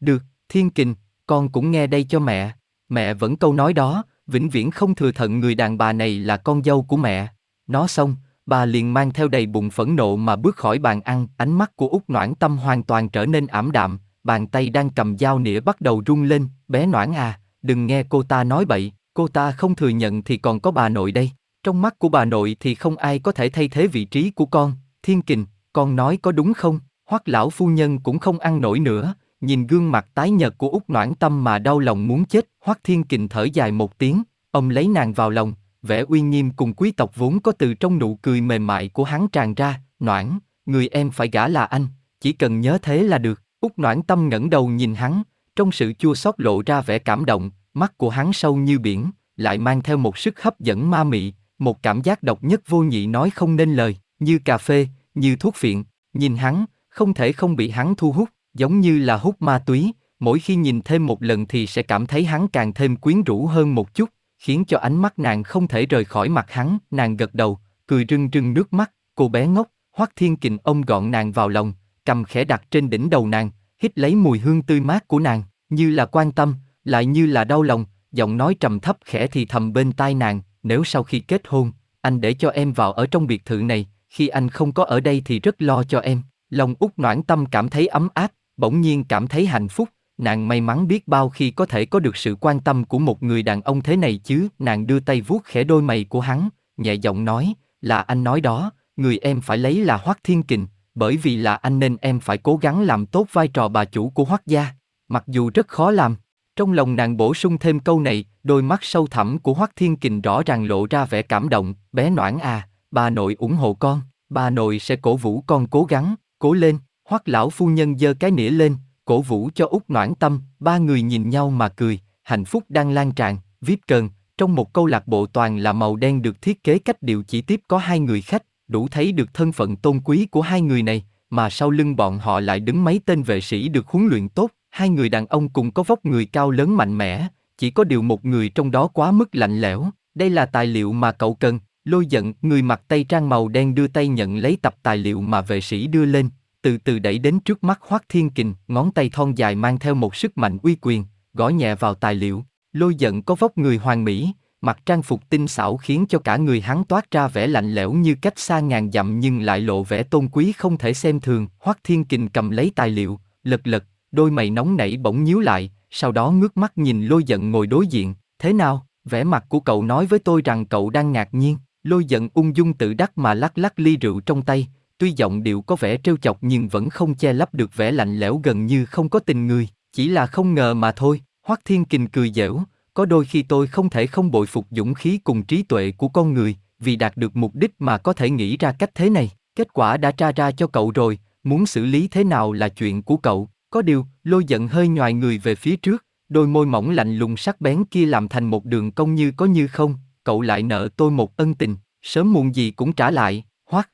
Được, Thiên Kình, con cũng nghe đây cho mẹ. Mẹ vẫn câu nói đó, vĩnh viễn không thừa thận người đàn bà này là con dâu của mẹ. Nó xong, bà liền mang theo đầy bụng phẫn nộ mà bước khỏi bàn ăn, ánh mắt của út Noãn Tâm hoàn toàn trở nên ảm đạm, bàn tay đang cầm dao nĩa bắt đầu rung lên, bé Noãn à, đừng nghe cô ta nói bậy, cô ta không thừa nhận thì còn có bà nội đây, trong mắt của bà nội thì không ai có thể thay thế vị trí của con, thiên kình, con nói có đúng không, hoắc lão phu nhân cũng không ăn nổi nữa, nhìn gương mặt tái nhợt của út Noãn Tâm mà đau lòng muốn chết, hoắc thiên kình thở dài một tiếng, ông lấy nàng vào lòng, vẻ uy nghiêm cùng quý tộc vốn có từ trong nụ cười mềm mại của hắn tràn ra, noãn, người em phải gả là anh, chỉ cần nhớ thế là được. Út noãn tâm ngẩng đầu nhìn hắn, trong sự chua xót lộ ra vẻ cảm động, mắt của hắn sâu như biển, lại mang theo một sức hấp dẫn ma mị, một cảm giác độc nhất vô nhị nói không nên lời, như cà phê, như thuốc phiện, nhìn hắn, không thể không bị hắn thu hút, giống như là hút ma túy, mỗi khi nhìn thêm một lần thì sẽ cảm thấy hắn càng thêm quyến rũ hơn một chút, khiến cho ánh mắt nàng không thể rời khỏi mặt hắn, nàng gật đầu, cười rưng rưng nước mắt, cô bé ngốc, Hoắc Thiên Kình ôm gọn nàng vào lòng, cầm khẽ đặt trên đỉnh đầu nàng, hít lấy mùi hương tươi mát của nàng, như là quan tâm, lại như là đau lòng, giọng nói trầm thấp khẽ thì thầm bên tai nàng, nếu sau khi kết hôn, anh để cho em vào ở trong biệt thự này, khi anh không có ở đây thì rất lo cho em. Lòng út noãn tâm cảm thấy ấm áp, bỗng nhiên cảm thấy hạnh phúc, nàng may mắn biết bao khi có thể có được sự quan tâm của một người đàn ông thế này chứ, nàng đưa tay vuốt khẽ đôi mày của hắn, nhẹ giọng nói, là anh nói đó, người em phải lấy là Hoắc Thiên Kình, bởi vì là anh nên em phải cố gắng làm tốt vai trò bà chủ của Hoắc gia, mặc dù rất khó làm. Trong lòng nàng bổ sung thêm câu này, đôi mắt sâu thẳm của Hoắc Thiên Kình rõ ràng lộ ra vẻ cảm động, bé noãn à, bà nội ủng hộ con, bà nội sẽ cổ vũ con cố gắng, cố lên, Hoắc lão phu nhân giơ cái nĩa lên, cổ vũ cho út noãn tâm, ba người nhìn nhau mà cười, hạnh phúc đang lan tràn, VIP cần, trong một câu lạc bộ toàn là màu đen được thiết kế cách điệu chỉ tiếp có hai người khách, đủ thấy được thân phận tôn quý của hai người này, mà sau lưng bọn họ lại đứng mấy tên vệ sĩ được huấn luyện tốt, hai người đàn ông cùng có vóc người cao lớn mạnh mẽ, chỉ có điều một người trong đó quá mức lạnh lẽo, đây là tài liệu mà cậu cần, lôi giận, người mặc tây trang màu đen đưa tay nhận lấy tập tài liệu mà vệ sĩ đưa lên, từ từ đẩy đến trước mắt Hoắc Thiên Kình, ngón tay thon dài mang theo một sức mạnh uy quyền, gõ nhẹ vào tài liệu. Lôi giận có vóc người hoàn mỹ, mặc trang phục tinh xảo khiến cho cả người hắn toát ra vẻ lạnh lẽo như cách xa ngàn dặm nhưng lại lộ vẻ tôn quý không thể xem thường. Hoắc Thiên Kình cầm lấy tài liệu, lật lật, đôi mày nóng nảy bỗng nhíu lại, sau đó ngước mắt nhìn lôi giận ngồi đối diện, thế nào, vẻ mặt của cậu nói với tôi rằng cậu đang ngạc nhiên, lôi giận ung dung tự đắc mà lắc lắc ly rượu trong tay, tuy giọng điệu có vẻ trêu chọc nhưng vẫn không che lấp được vẻ lạnh lẽo gần như không có tình người, chỉ là không ngờ mà thôi, Hoắc Thiên Kình cười dẻo, có đôi khi tôi không thể không bội phục dũng khí cùng trí tuệ của con người, vì đạt được mục đích mà có thể nghĩ ra cách thế này, kết quả đã tra ra cho cậu rồi, muốn xử lý thế nào là chuyện của cậu, có điều, lôi giận hơi nhòi người về phía trước, đôi môi mỏng lạnh lùng sắc bén kia làm thành một đường cong như có như không, cậu lại nợ tôi một ân tình, sớm muộn gì cũng trả lại, hoắc.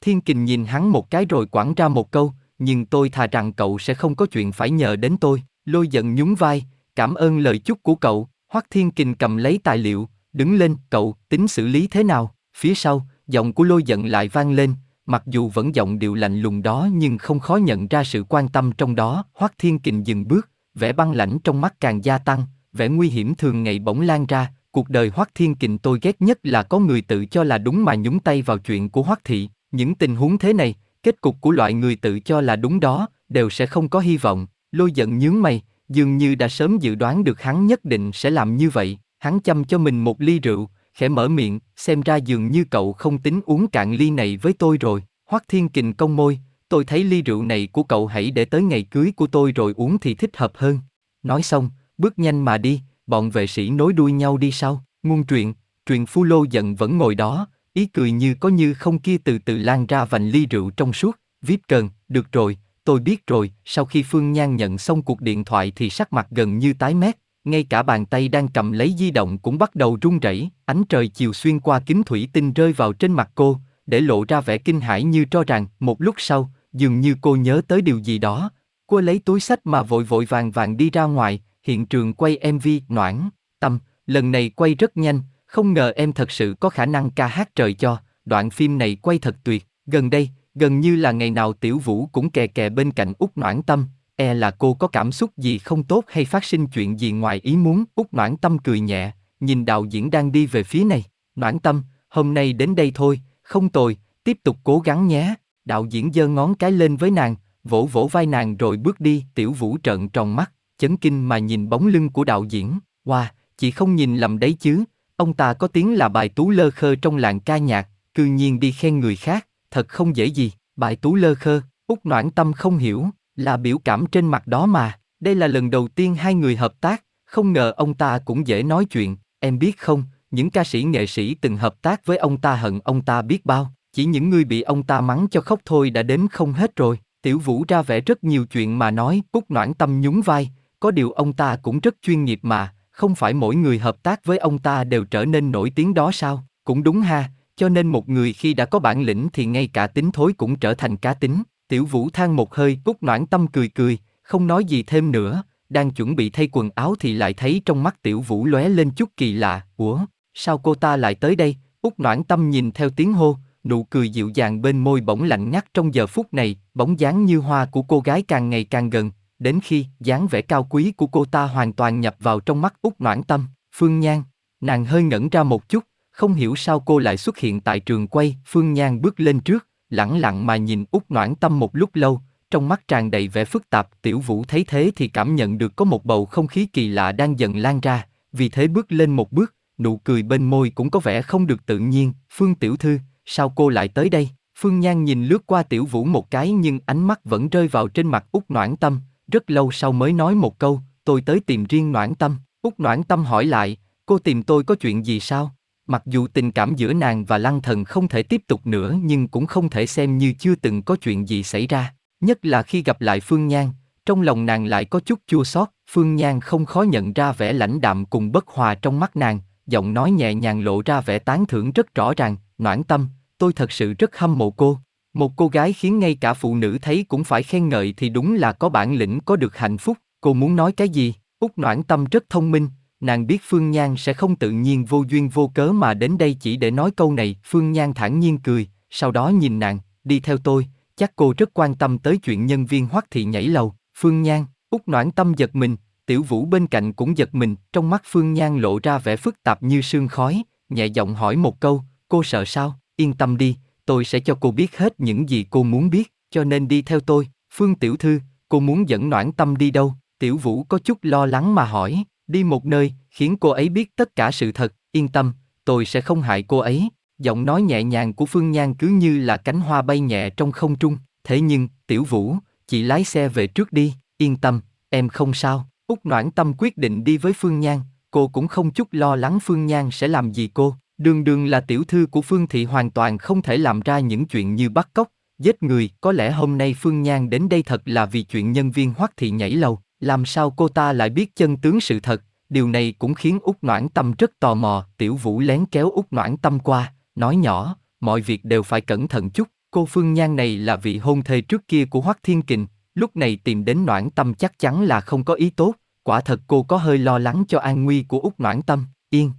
Thiên kình nhìn hắn một cái rồi quẳng ra một câu, nhưng tôi thà rằng cậu sẽ không có chuyện phải nhờ đến tôi, lôi giận nhún vai, cảm ơn lời chúc của cậu, hoắc thiên kình cầm lấy tài liệu, đứng lên, cậu, tính xử lý thế nào, phía sau, giọng của lôi giận lại vang lên, mặc dù vẫn giọng điệu lạnh lùng đó nhưng không khó nhận ra sự quan tâm trong đó, hoắc thiên kình dừng bước, vẻ băng lãnh trong mắt càng gia tăng, vẻ nguy hiểm thường ngày bỗng lan ra, cuộc đời Hoắc Thiên Kình tôi ghét nhất là có người tự cho là đúng mà nhúng tay vào chuyện của Hoắc Thị, những tình huống thế này, kết cục của loại người tự cho là đúng đó, đều sẽ không có hy vọng, lôi giận nhướng mày, dường như đã sớm dự đoán được hắn nhất định sẽ làm như vậy, hắn chăm cho mình một ly rượu, khẽ mở miệng, xem ra dường như cậu không tính uống cạn ly này với tôi rồi, Hoắc Thiên Kình cong môi, tôi thấy ly rượu này của cậu hãy để tới ngày cưới của tôi rồi uống thì thích hợp hơn. Nói xong, bước nhanh mà đi, bọn vệ sĩ nối đuôi nhau đi sau, ngôn truyện, truyền phu lô giận vẫn ngồi đó, ý cười như có như không kia từ từ lan ra vành ly rượu trong suốt, viết cần, được rồi, tôi biết rồi, sau khi Phương Nhan nhận xong cuộc điện thoại thì sắc mặt gần như tái mét, ngay cả bàn tay đang cầm lấy di động cũng bắt đầu run rẩy, ánh trời chiều xuyên qua kính thủy tinh rơi vào trên mặt cô, để lộ ra vẻ kinh hãi như cho rằng, một lúc sau, dường như cô nhớ tới điều gì đó. Cô lấy túi sách mà vội vội vàng vàng đi ra ngoài, hiện trường quay MV Noãn, Tâm, lần này quay rất nhanh, không ngờ em thật sự có khả năng ca hát trời cho, đoạn phim này quay thật tuyệt, gần đây, gần như là ngày nào Tiểu Vũ cũng kè kè bên cạnh Úc Noãn Tâm, e là cô có cảm xúc gì không tốt hay phát sinh chuyện gì ngoài ý muốn, Úc Noãn Tâm cười nhẹ, nhìn đạo diễn đang đi về phía này, Noãn Tâm, hôm nay đến đây thôi, không tồi, tiếp tục cố gắng nhé. Đạo diễn giơ ngón cái lên với nàng, vỗ vỗ vai nàng rồi bước đi, tiểu vũ trợn tròn mắt, chấn kinh mà nhìn bóng lưng của đạo diễn, wow, chị không nhìn lầm đấy chứ, ông ta có tiếng là bài tú lơ khơ trong làng ca nhạc, cư nhiên đi khen người khác, thật không dễ gì, bài tú lơ khơ, út noãn tâm không hiểu, là biểu cảm trên mặt đó mà, đây là lần đầu tiên hai người hợp tác, không ngờ ông ta cũng dễ nói chuyện, em biết không, những ca sĩ nghệ sĩ từng hợp tác với ông ta hận ông ta biết bao. Chỉ những người bị ông ta mắng cho khóc thôi đã đếm không hết rồi. Tiểu Vũ ra vẻ rất nhiều chuyện mà nói, Cúc Noãn Tâm nhún vai, có điều ông ta cũng rất chuyên nghiệp mà, không phải mỗi người hợp tác với ông ta đều trở nên nổi tiếng đó sao? Cũng đúng ha, cho nên một người khi đã có bản lĩnh thì ngay cả tính thối cũng trở thành cá tính. Tiểu Vũ than một hơi, Cúc Noãn Tâm cười cười, không nói gì thêm nữa, đang chuẩn bị thay quần áo thì lại thấy trong mắt Tiểu Vũ lóe lên chút kỳ lạ, ủa, sao cô ta lại tới đây? Úc Noãn Tâm nhìn theo tiếng hô, nụ cười dịu dàng bên môi bỗng lạnh ngắt trong giờ phút này, bóng dáng như hoa của cô gái càng ngày càng gần, đến khi dáng vẻ cao quý của cô ta hoàn toàn nhập vào trong mắt út noãn tâm, Phương Nhan, nàng hơi ngẩn ra một chút, không hiểu sao cô lại xuất hiện tại trường quay, Phương Nhan bước lên trước, lẳng lặng mà nhìn út noãn tâm một lúc lâu, trong mắt tràn đầy vẻ phức tạp, tiểu vũ thấy thế thì cảm nhận được có một bầu không khí kỳ lạ đang dần lan ra, vì thế bước lên một bước, nụ cười bên môi cũng có vẻ không được tự nhiên, Phương tiểu thư, sao cô lại tới đây? Phương Nhan nhìn lướt qua Tiểu Vũ một cái nhưng ánh mắt vẫn rơi vào trên mặt út Noãn Tâm, rất lâu sau mới nói một câu, tôi tới tìm riêng Noãn Tâm. Úc Noãn Tâm hỏi lại, cô tìm tôi có chuyện gì sao? Mặc dù tình cảm giữa nàng và Lăng Thần không thể tiếp tục nữa nhưng cũng không thể xem như chưa từng có chuyện gì xảy ra. Nhất là khi gặp lại Phương Nhan, trong lòng nàng lại có chút chua xót. Phương Nhan không khó nhận ra vẻ lãnh đạm cùng bất hòa trong mắt nàng, giọng nói nhẹ nhàng lộ ra vẻ tán thưởng rất rõ ràng, Noãn Tâm, tôi thật sự rất hâm mộ cô. Một cô gái khiến ngay cả phụ nữ thấy cũng phải khen ngợi thì đúng là có bản lĩnh có được hạnh phúc. Cô muốn nói cái gì? Úc Noãn Tâm rất thông minh, nàng biết Phương Nhan sẽ không tự nhiên vô duyên vô cớ mà đến đây chỉ để nói câu này. Phương Nhan thản nhiên cười, sau đó nhìn nàng, đi theo tôi, chắc cô rất quan tâm tới chuyện nhân viên hoắc thị nhảy lầu. Phương Nhan, Úc Noãn Tâm giật mình, Tiểu Vũ bên cạnh cũng giật mình, trong mắt Phương Nhan lộ ra vẻ phức tạp như sương khói, nhẹ giọng hỏi một câu, cô sợ sao, yên tâm đi, tôi sẽ cho cô biết hết những gì cô muốn biết, cho nên đi theo tôi, Phương Tiểu Thư, cô muốn dẫn noãn tâm đi đâu? Tiểu Vũ có chút lo lắng mà hỏi, đi một nơi, khiến cô ấy biết tất cả sự thật, yên tâm, tôi sẽ không hại cô ấy. Giọng nói nhẹ nhàng của Phương Nhan cứ như là cánh hoa bay nhẹ trong không trung, thế nhưng, Tiểu Vũ, chị lái xe về trước đi, yên tâm, em không sao. Úc Noãn Tâm quyết định đi với Phương Nhan, cô cũng không chút lo lắng Phương Nhan sẽ làm gì cô. Đường đường là tiểu thư của Phương Thị hoàn toàn không thể làm ra những chuyện như bắt cóc, giết người. Có lẽ hôm nay Phương Nhan đến đây thật là vì chuyện nhân viên Hoắc Thị nhảy lầu. Làm sao cô ta lại biết chân tướng sự thật? Điều này cũng khiến Úc Noãn Tâm rất tò mò. Tiểu Vũ lén kéo Úc Noãn Tâm qua, nói nhỏ, mọi việc đều phải cẩn thận chút. Cô Phương Nhan này là vị hôn thê trước kia của Hoắc Thiên Kình, lúc này tìm đến Noãn Tâm chắc chắn là không có ý tốt. Quả thật cô có hơi lo lắng cho an nguy của Úc Noãn Tâm. Yên,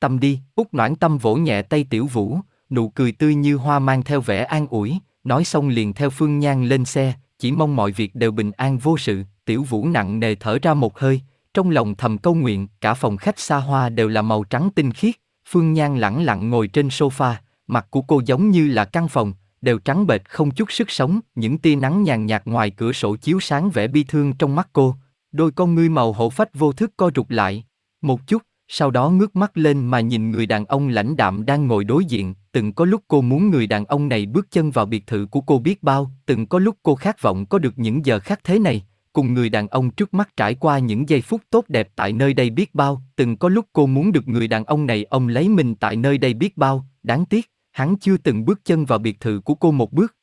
Tâm đi, út noãn tâm vỗ nhẹ tay tiểu vũ, nụ cười tươi như hoa mang theo vẻ an ủi, nói xong liền theo phương nhan lên xe, chỉ mong mọi việc đều bình an vô sự, tiểu vũ nặng nề thở ra một hơi, trong lòng thầm câu nguyện, cả phòng khách xa hoa đều là màu trắng tinh khiết, phương nhan lẳng lặng ngồi trên sofa, mặt của cô giống như là căn phòng, đều trắng bệch không chút sức sống, những tia nắng nhàn nhạt ngoài cửa sổ chiếu sáng vẻ bi thương trong mắt cô, đôi con ngươi màu hổ phách vô thức co rụt lại, một chút, sau đó ngước mắt lên mà nhìn người đàn ông lãnh đạm đang ngồi đối diện, từng có lúc cô muốn người đàn ông này bước chân vào biệt thự của cô biết bao, từng có lúc cô khát vọng có được những giờ khác thế này, cùng người đàn ông trước mắt trải qua những giây phút tốt đẹp tại nơi đây biết bao, từng có lúc cô muốn được người đàn ông này ông lấy mình tại nơi đây biết bao, đáng tiếc, hắn chưa từng bước chân vào biệt thự của cô một bước.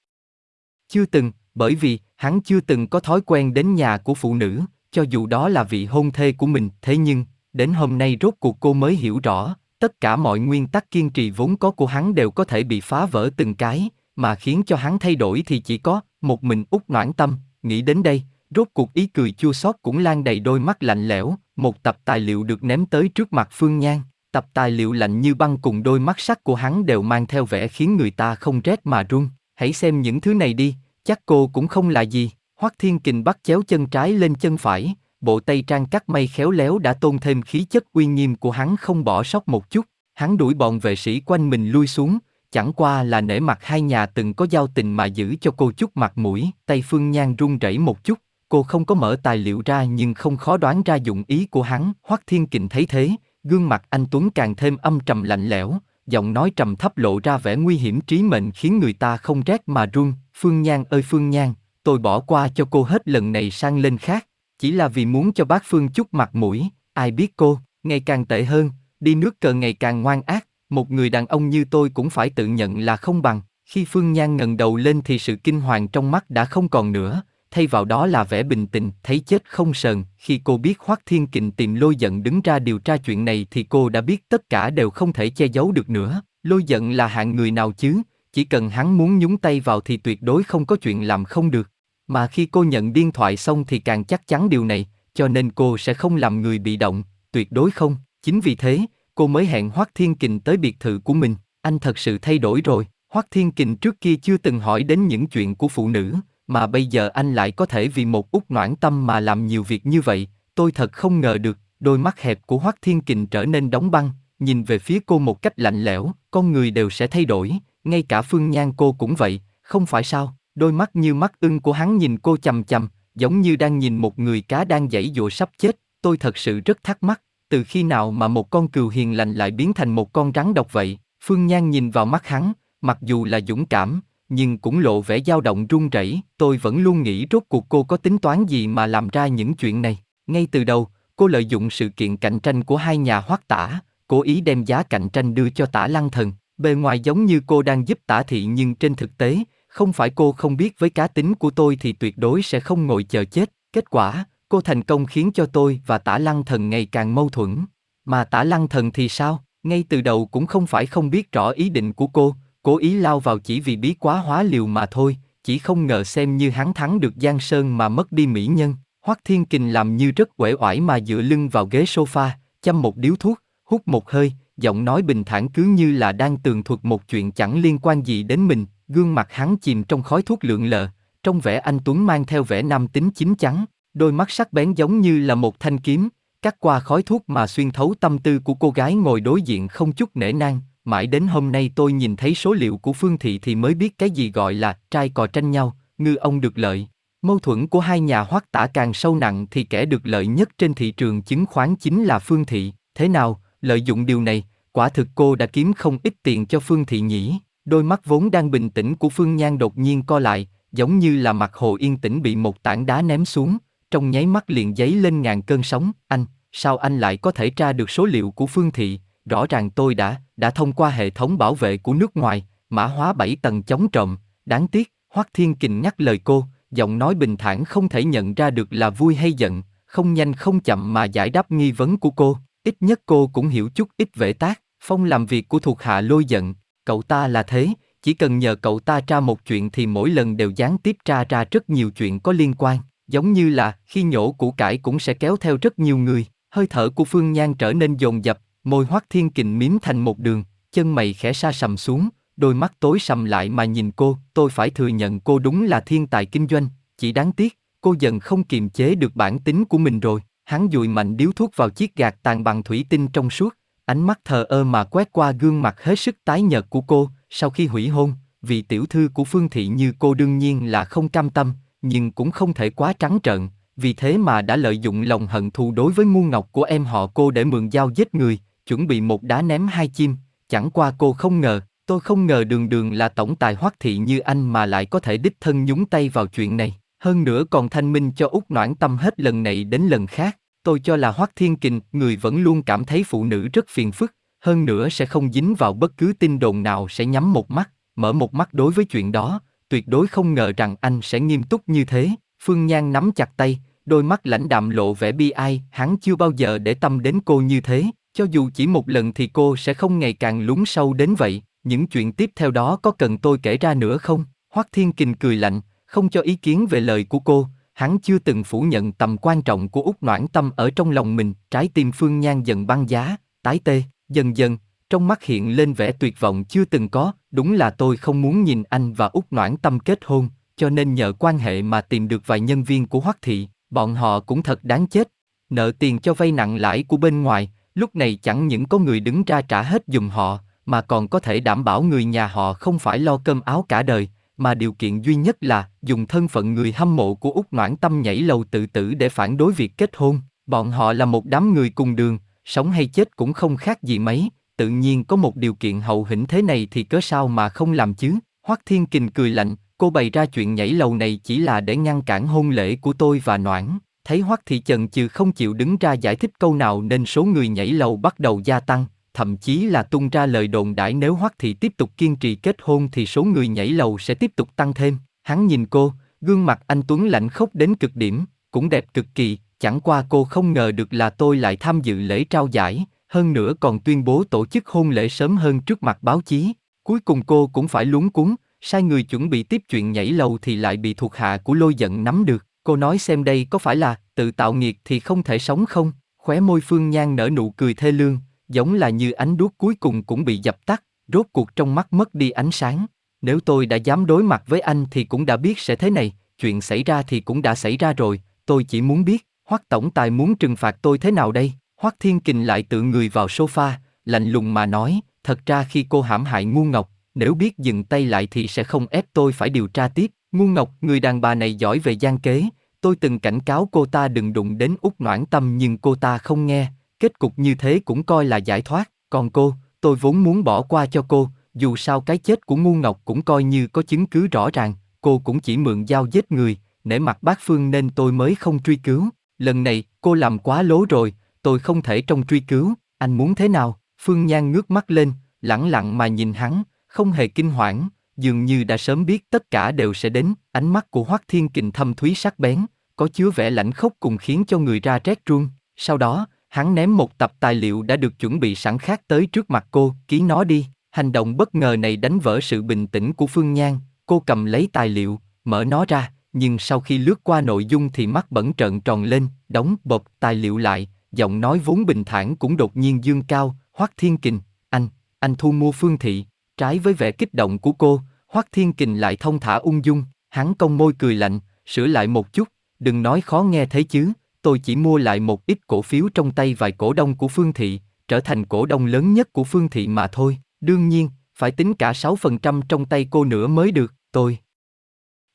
Chưa từng, bởi vì hắn chưa từng có thói quen đến nhà của phụ nữ, cho dù đó là vị hôn thê của mình, thế nhưng, đến hôm nay rốt cuộc cô mới hiểu rõ, tất cả mọi nguyên tắc kiên trì vốn có của hắn đều có thể bị phá vỡ từng cái, mà khiến cho hắn thay đổi thì chỉ có một mình út noãn tâm, nghĩ đến đây, rốt cuộc ý cười chua xót cũng lan đầy đôi mắt lạnh lẽo, một tập tài liệu được ném tới trước mặt Phương Nhan, tập tài liệu lạnh như băng cùng đôi mắt sắc của hắn đều mang theo vẻ khiến người ta không rét mà run, hãy xem những thứ này đi, chắc cô cũng không là gì, Hoắc Thiên Kình bắt chéo chân trái lên chân phải, bộ tây trang cắt may khéo léo đã tôn thêm khí chất uy nghiêm của hắn không bỏ sót một chút, hắn đuổi bọn vệ sĩ quanh mình lui xuống, chẳng qua là nể mặt hai nhà từng có giao tình mà giữ cho cô chút mặt mũi, tay Phương Nhan run rẩy một chút, cô không có mở tài liệu ra nhưng không khó đoán ra dụng ý của hắn, Hoắc Thiên Kình thấy thế, gương mặt anh Tuấn càng thêm âm trầm lạnh lẽo, giọng nói trầm thấp lộ ra vẻ nguy hiểm trí mệnh khiến người ta không rét mà run, Phương Nhan ơi Phương Nhan, tôi bỏ qua cho cô hết lần này sang lên khác, chỉ là vì muốn cho bác Phương chút mặt mũi, ai biết cô, ngày càng tệ hơn, đi nước cờ ngày càng ngoan ác, một người đàn ông như tôi cũng phải tự nhận là không bằng. Khi Phương Nhan ngẩng đầu lên thì sự kinh hoàng trong mắt đã không còn nữa, thay vào đó là vẻ bình tĩnh, thấy chết không sờn. Khi cô biết Hoắc Thiên Kình tìm Lôi Giận đứng ra điều tra chuyện này thì cô đã biết tất cả đều không thể che giấu được nữa. Lôi Giận là hạng người nào chứ? Chỉ cần hắn muốn nhúng tay vào thì tuyệt đối không có chuyện làm không được. Mà khi cô nhận điện thoại xong thì càng chắc chắn điều này, cho nên cô sẽ không làm người bị động, tuyệt đối không. Chính vì thế, cô mới hẹn Hoắc Thiên Kình tới biệt thự của mình. Anh thật sự thay đổi rồi. Hoắc Thiên Kình trước kia chưa từng hỏi đến những chuyện của phụ nữ, mà bây giờ anh lại có thể vì một út noãn tâm mà làm nhiều việc như vậy. Tôi thật không ngờ được, đôi mắt hẹp của Hoắc Thiên Kình trở nên đóng băng, nhìn về phía cô một cách lạnh lẽo, con người đều sẽ thay đổi, ngay cả Phương Nhan cô cũng vậy, không phải sao? Đôi mắt như mắt ưng của hắn nhìn cô chầm chầm, giống như đang nhìn một người cá đang dãy dụa sắp chết. Tôi thật sự rất thắc mắc, từ khi nào mà một con cừu hiền lành lại biến thành một con rắn độc vậy? Phương Nhan nhìn vào mắt hắn, mặc dù là dũng cảm, nhưng cũng lộ vẻ dao động run rẩy. Tôi vẫn luôn nghĩ rốt cuộc cô có tính toán gì mà làm ra những chuyện này. Ngay từ đầu, cô lợi dụng sự kiện cạnh tranh của hai nhà hoác tả, cố ý đem giá cạnh tranh đưa cho tả lăng thần. Bề ngoài giống như cô đang giúp tả thị nhưng trên thực tế, không phải cô không biết với cá tính của tôi thì tuyệt đối sẽ không ngồi chờ chết. Kết quả, cô thành công khiến cho tôi và tả lăng thần ngày càng mâu thuẫn. Mà tả lăng thần thì sao? Ngay từ đầu cũng không phải không biết rõ ý định của cô, cố ý lao vào chỉ vì bí quá hóa liều mà thôi, chỉ không ngờ xem như hắn thắng được Giang Sơn mà mất đi mỹ nhân. Hoắc Thiên Kình làm như rất uể oải mà dựa lưng vào ghế sofa, chăm một điếu thuốc, hút một hơi, giọng nói bình thản cứ như là đang tường thuật một chuyện chẳng liên quan gì đến mình, Gương mặt hắn chìm trong khói thuốc lượn lờ, trong vẻ anh Tuấn mang theo vẻ nam tính chín chắn. đôi mắt sắc bén giống như là một thanh kiếm, cắt qua khói thuốc mà xuyên thấu tâm tư của cô gái ngồi đối diện không chút nể nang, mãi đến hôm nay tôi nhìn thấy số liệu của Phương Thị thì mới biết cái gì gọi là trai cò tranh nhau, ngư ông được lợi. Mâu thuẫn của hai nhà hoắc tả càng sâu nặng thì kẻ được lợi nhất trên thị trường chứng khoán chính là Phương Thị. Thế nào, lợi dụng điều này, quả thực cô đã kiếm không ít tiền cho Phương Thị nhỉ? Đôi mắt vốn đang bình tĩnh của Phương Nhan đột nhiên co lại, giống như là mặt hồ yên tĩnh bị một tảng đá ném xuống, trong nháy mắt liền dấy lên ngàn cơn sóng. Anh, sao anh lại có thể tra được số liệu của Phương Thị? Rõ ràng tôi đã, đã thông qua hệ thống bảo vệ của nước ngoài, mã hóa 7 tầng chống trộm. Đáng tiếc, Hoắc Thiên Kình nhắc lời cô, giọng nói bình thản không thể nhận ra được là vui hay giận, không nhanh không chậm mà giải đáp nghi vấn của cô. Ít nhất cô cũng hiểu chút ít vệ tác, phong làm việc của thuộc hạ lôi giận, cậu ta là thế, chỉ cần nhờ cậu ta tra một chuyện thì mỗi lần đều gián tiếp tra ra rất nhiều chuyện có liên quan, giống như là khi nhổ củ cải cũng sẽ kéo theo rất nhiều người. Hơi thở của Phương Nhan trở nên dồn dập, môi hoắc thiên kình miếm thành một đường, chân mày khẽ sa sầm xuống, đôi mắt tối sầm lại mà nhìn cô, tôi phải thừa nhận cô đúng là thiên tài kinh doanh, chỉ đáng tiếc, cô dần không kiềm chế được bản tính của mình rồi. Hắn dùi mạnh điếu thuốc vào chiếc gạt tàn bằng thủy tinh trong suốt, ánh mắt thờ ơ mà quét qua gương mặt hết sức tái nhợt của cô, sau khi hủy hôn, vì tiểu thư của Phương Thị như cô đương nhiên là không cam tâm, nhưng cũng không thể quá trắng trợn, vì thế mà đã lợi dụng lòng hận thù đối với ngu ngọc của em họ cô để mượn dao giết người, chuẩn bị một đá ném hai chim, chẳng qua cô không ngờ, tôi không ngờ đường đường là tổng tài hoắc thị như anh mà lại có thể đích thân nhúng tay vào chuyện này, hơn nữa còn thanh minh cho út noãn tâm hết lần này đến lần khác, tôi cho là hoắc thiên kình, người vẫn luôn cảm thấy phụ nữ rất phiền phức, hơn nữa sẽ không dính vào bất cứ tin đồn nào sẽ nhắm một mắt, mở một mắt đối với chuyện đó, tuyệt đối không ngờ rằng anh sẽ nghiêm túc như thế. Phương Nhan nắm chặt tay, đôi mắt lãnh đạm lộ vẻ bi ai, hắn chưa bao giờ để tâm đến cô như thế, cho dù chỉ một lần thì cô sẽ không ngày càng lún sâu đến vậy. Những chuyện tiếp theo đó có cần tôi kể ra nữa không? Hoắc Thiên Kình cười lạnh, không cho ý kiến về lời của cô. Hắn chưa từng phủ nhận tầm quan trọng của út noãn tâm ở trong lòng mình. Trái tim Phương Nhan dần băng giá, tái tê, dần dần, trong mắt hiện lên vẻ tuyệt vọng chưa từng có. Đúng là tôi không muốn nhìn anh và út noãn tâm kết hôn, cho nên nhờ quan hệ mà tìm được vài nhân viên của Hoắc Thị. Bọn họ cũng thật đáng chết. Nợ tiền cho vay nặng lãi của bên ngoài, lúc này chẳng những có người đứng ra trả hết dùm họ, mà còn có thể đảm bảo người nhà họ không phải lo cơm áo cả đời, mà điều kiện duy nhất là dùng thân phận người hâm mộ của Úc Noãn Tâm nhảy lầu tự tử để phản đối việc kết hôn. Bọn họ là một đám người cùng đường, sống hay chết cũng không khác gì mấy, tự nhiên có một điều kiện hậu hĩnh thế này thì cớ sao mà không làm chứ? Hoắc Thiên Kình cười lạnh, cô bày ra chuyện nhảy lầu này chỉ là để ngăn cản hôn lễ của tôi và Noãn. Thấy Hoắc Thị Trần trừ không chịu đứng ra giải thích câu nào nên số người nhảy lầu bắt đầu gia tăng, thậm chí là tung ra lời đồn đãi nếu Hoắc Thị tiếp tục kiên trì kết hôn thì số người nhảy lầu sẽ tiếp tục tăng thêm. Hắn nhìn cô, gương mặt anh Tuấn lạnh khốc đến cực điểm, cũng đẹp cực kỳ, chẳng qua cô không ngờ được là tôi lại tham dự lễ trao giải, hơn nữa còn tuyên bố tổ chức hôn lễ sớm hơn trước mặt báo chí. Cuối cùng cô cũng phải luống cuống, sai người chuẩn bị tiếp chuyện nhảy lầu thì lại bị thuộc hạ của lôi giận nắm được. Cô nói xem đây có phải là tự tạo nghiệt thì không thể sống không? Khóe môi Phương Nhan nở nụ cười thê lương, giống là như ánh đuốc cuối cùng cũng bị dập tắt, rốt cuộc trong mắt mất đi ánh sáng. Nếu tôi đã dám đối mặt với anh thì cũng đã biết sẽ thế này, chuyện xảy ra thì cũng đã xảy ra rồi, tôi chỉ muốn biết, Hoắc tổng tài muốn trừng phạt tôi thế nào đây? Hoắc Thiên Kình lại tự người vào sofa, lạnh lùng mà nói, thật ra khi cô hãm hại ngu ngọc, nếu biết dừng tay lại thì sẽ không ép tôi phải điều tra tiếp. Ngu ngọc, người đàn bà này giỏi về gian kế, tôi từng cảnh cáo cô ta đừng đụng đến út noãn tâm nhưng cô ta không nghe, kết cục như thế cũng coi là giải thoát, còn cô, tôi vốn muốn bỏ qua cho cô, dù sao cái chết của ngu ngọc cũng coi như có chứng cứ rõ ràng, cô cũng chỉ mượn dao giết người, nể mặt bác Phương nên tôi mới không truy cứu, lần này, cô làm quá lố rồi, tôi không thể trong truy cứu, anh muốn thế nào? Phương Nhan ngước mắt lên, lẳng lặng mà nhìn hắn, không hề kinh hoảng, dường như đã sớm biết tất cả đều sẽ đến, ánh mắt của Hoắc Thiên Kình thâm thúy sắc bén, có chứa vẻ lãnh khốc cùng khiến cho người ra rét run. Sau đó, hắn ném một tập tài liệu đã được chuẩn bị sẵn khác tới trước mặt cô, ký nó đi. Hành động bất ngờ này đánh vỡ sự bình tĩnh của Phương Nhan, cô cầm lấy tài liệu, mở nó ra, nhưng sau khi lướt qua nội dung thì mắt bẩn trợn tròn lên, đóng bọc tài liệu lại, giọng nói vốn bình thản cũng đột nhiên dương cao, Hoắc Thiên Kình, anh, anh thu mua Phương Thị, trái với vẻ kích động của cô, Hoắc Thiên Kình lại thông thả ung dung, hắn cong môi cười lạnh, sửa lại một chút, đừng nói khó nghe thế chứ, tôi chỉ mua lại một ít cổ phiếu trong tay vài cổ đông của Phương Thị, trở thành cổ đông lớn nhất của Phương Thị mà thôi, đương nhiên, phải tính cả 6% trong tay cô nữa mới được, tôi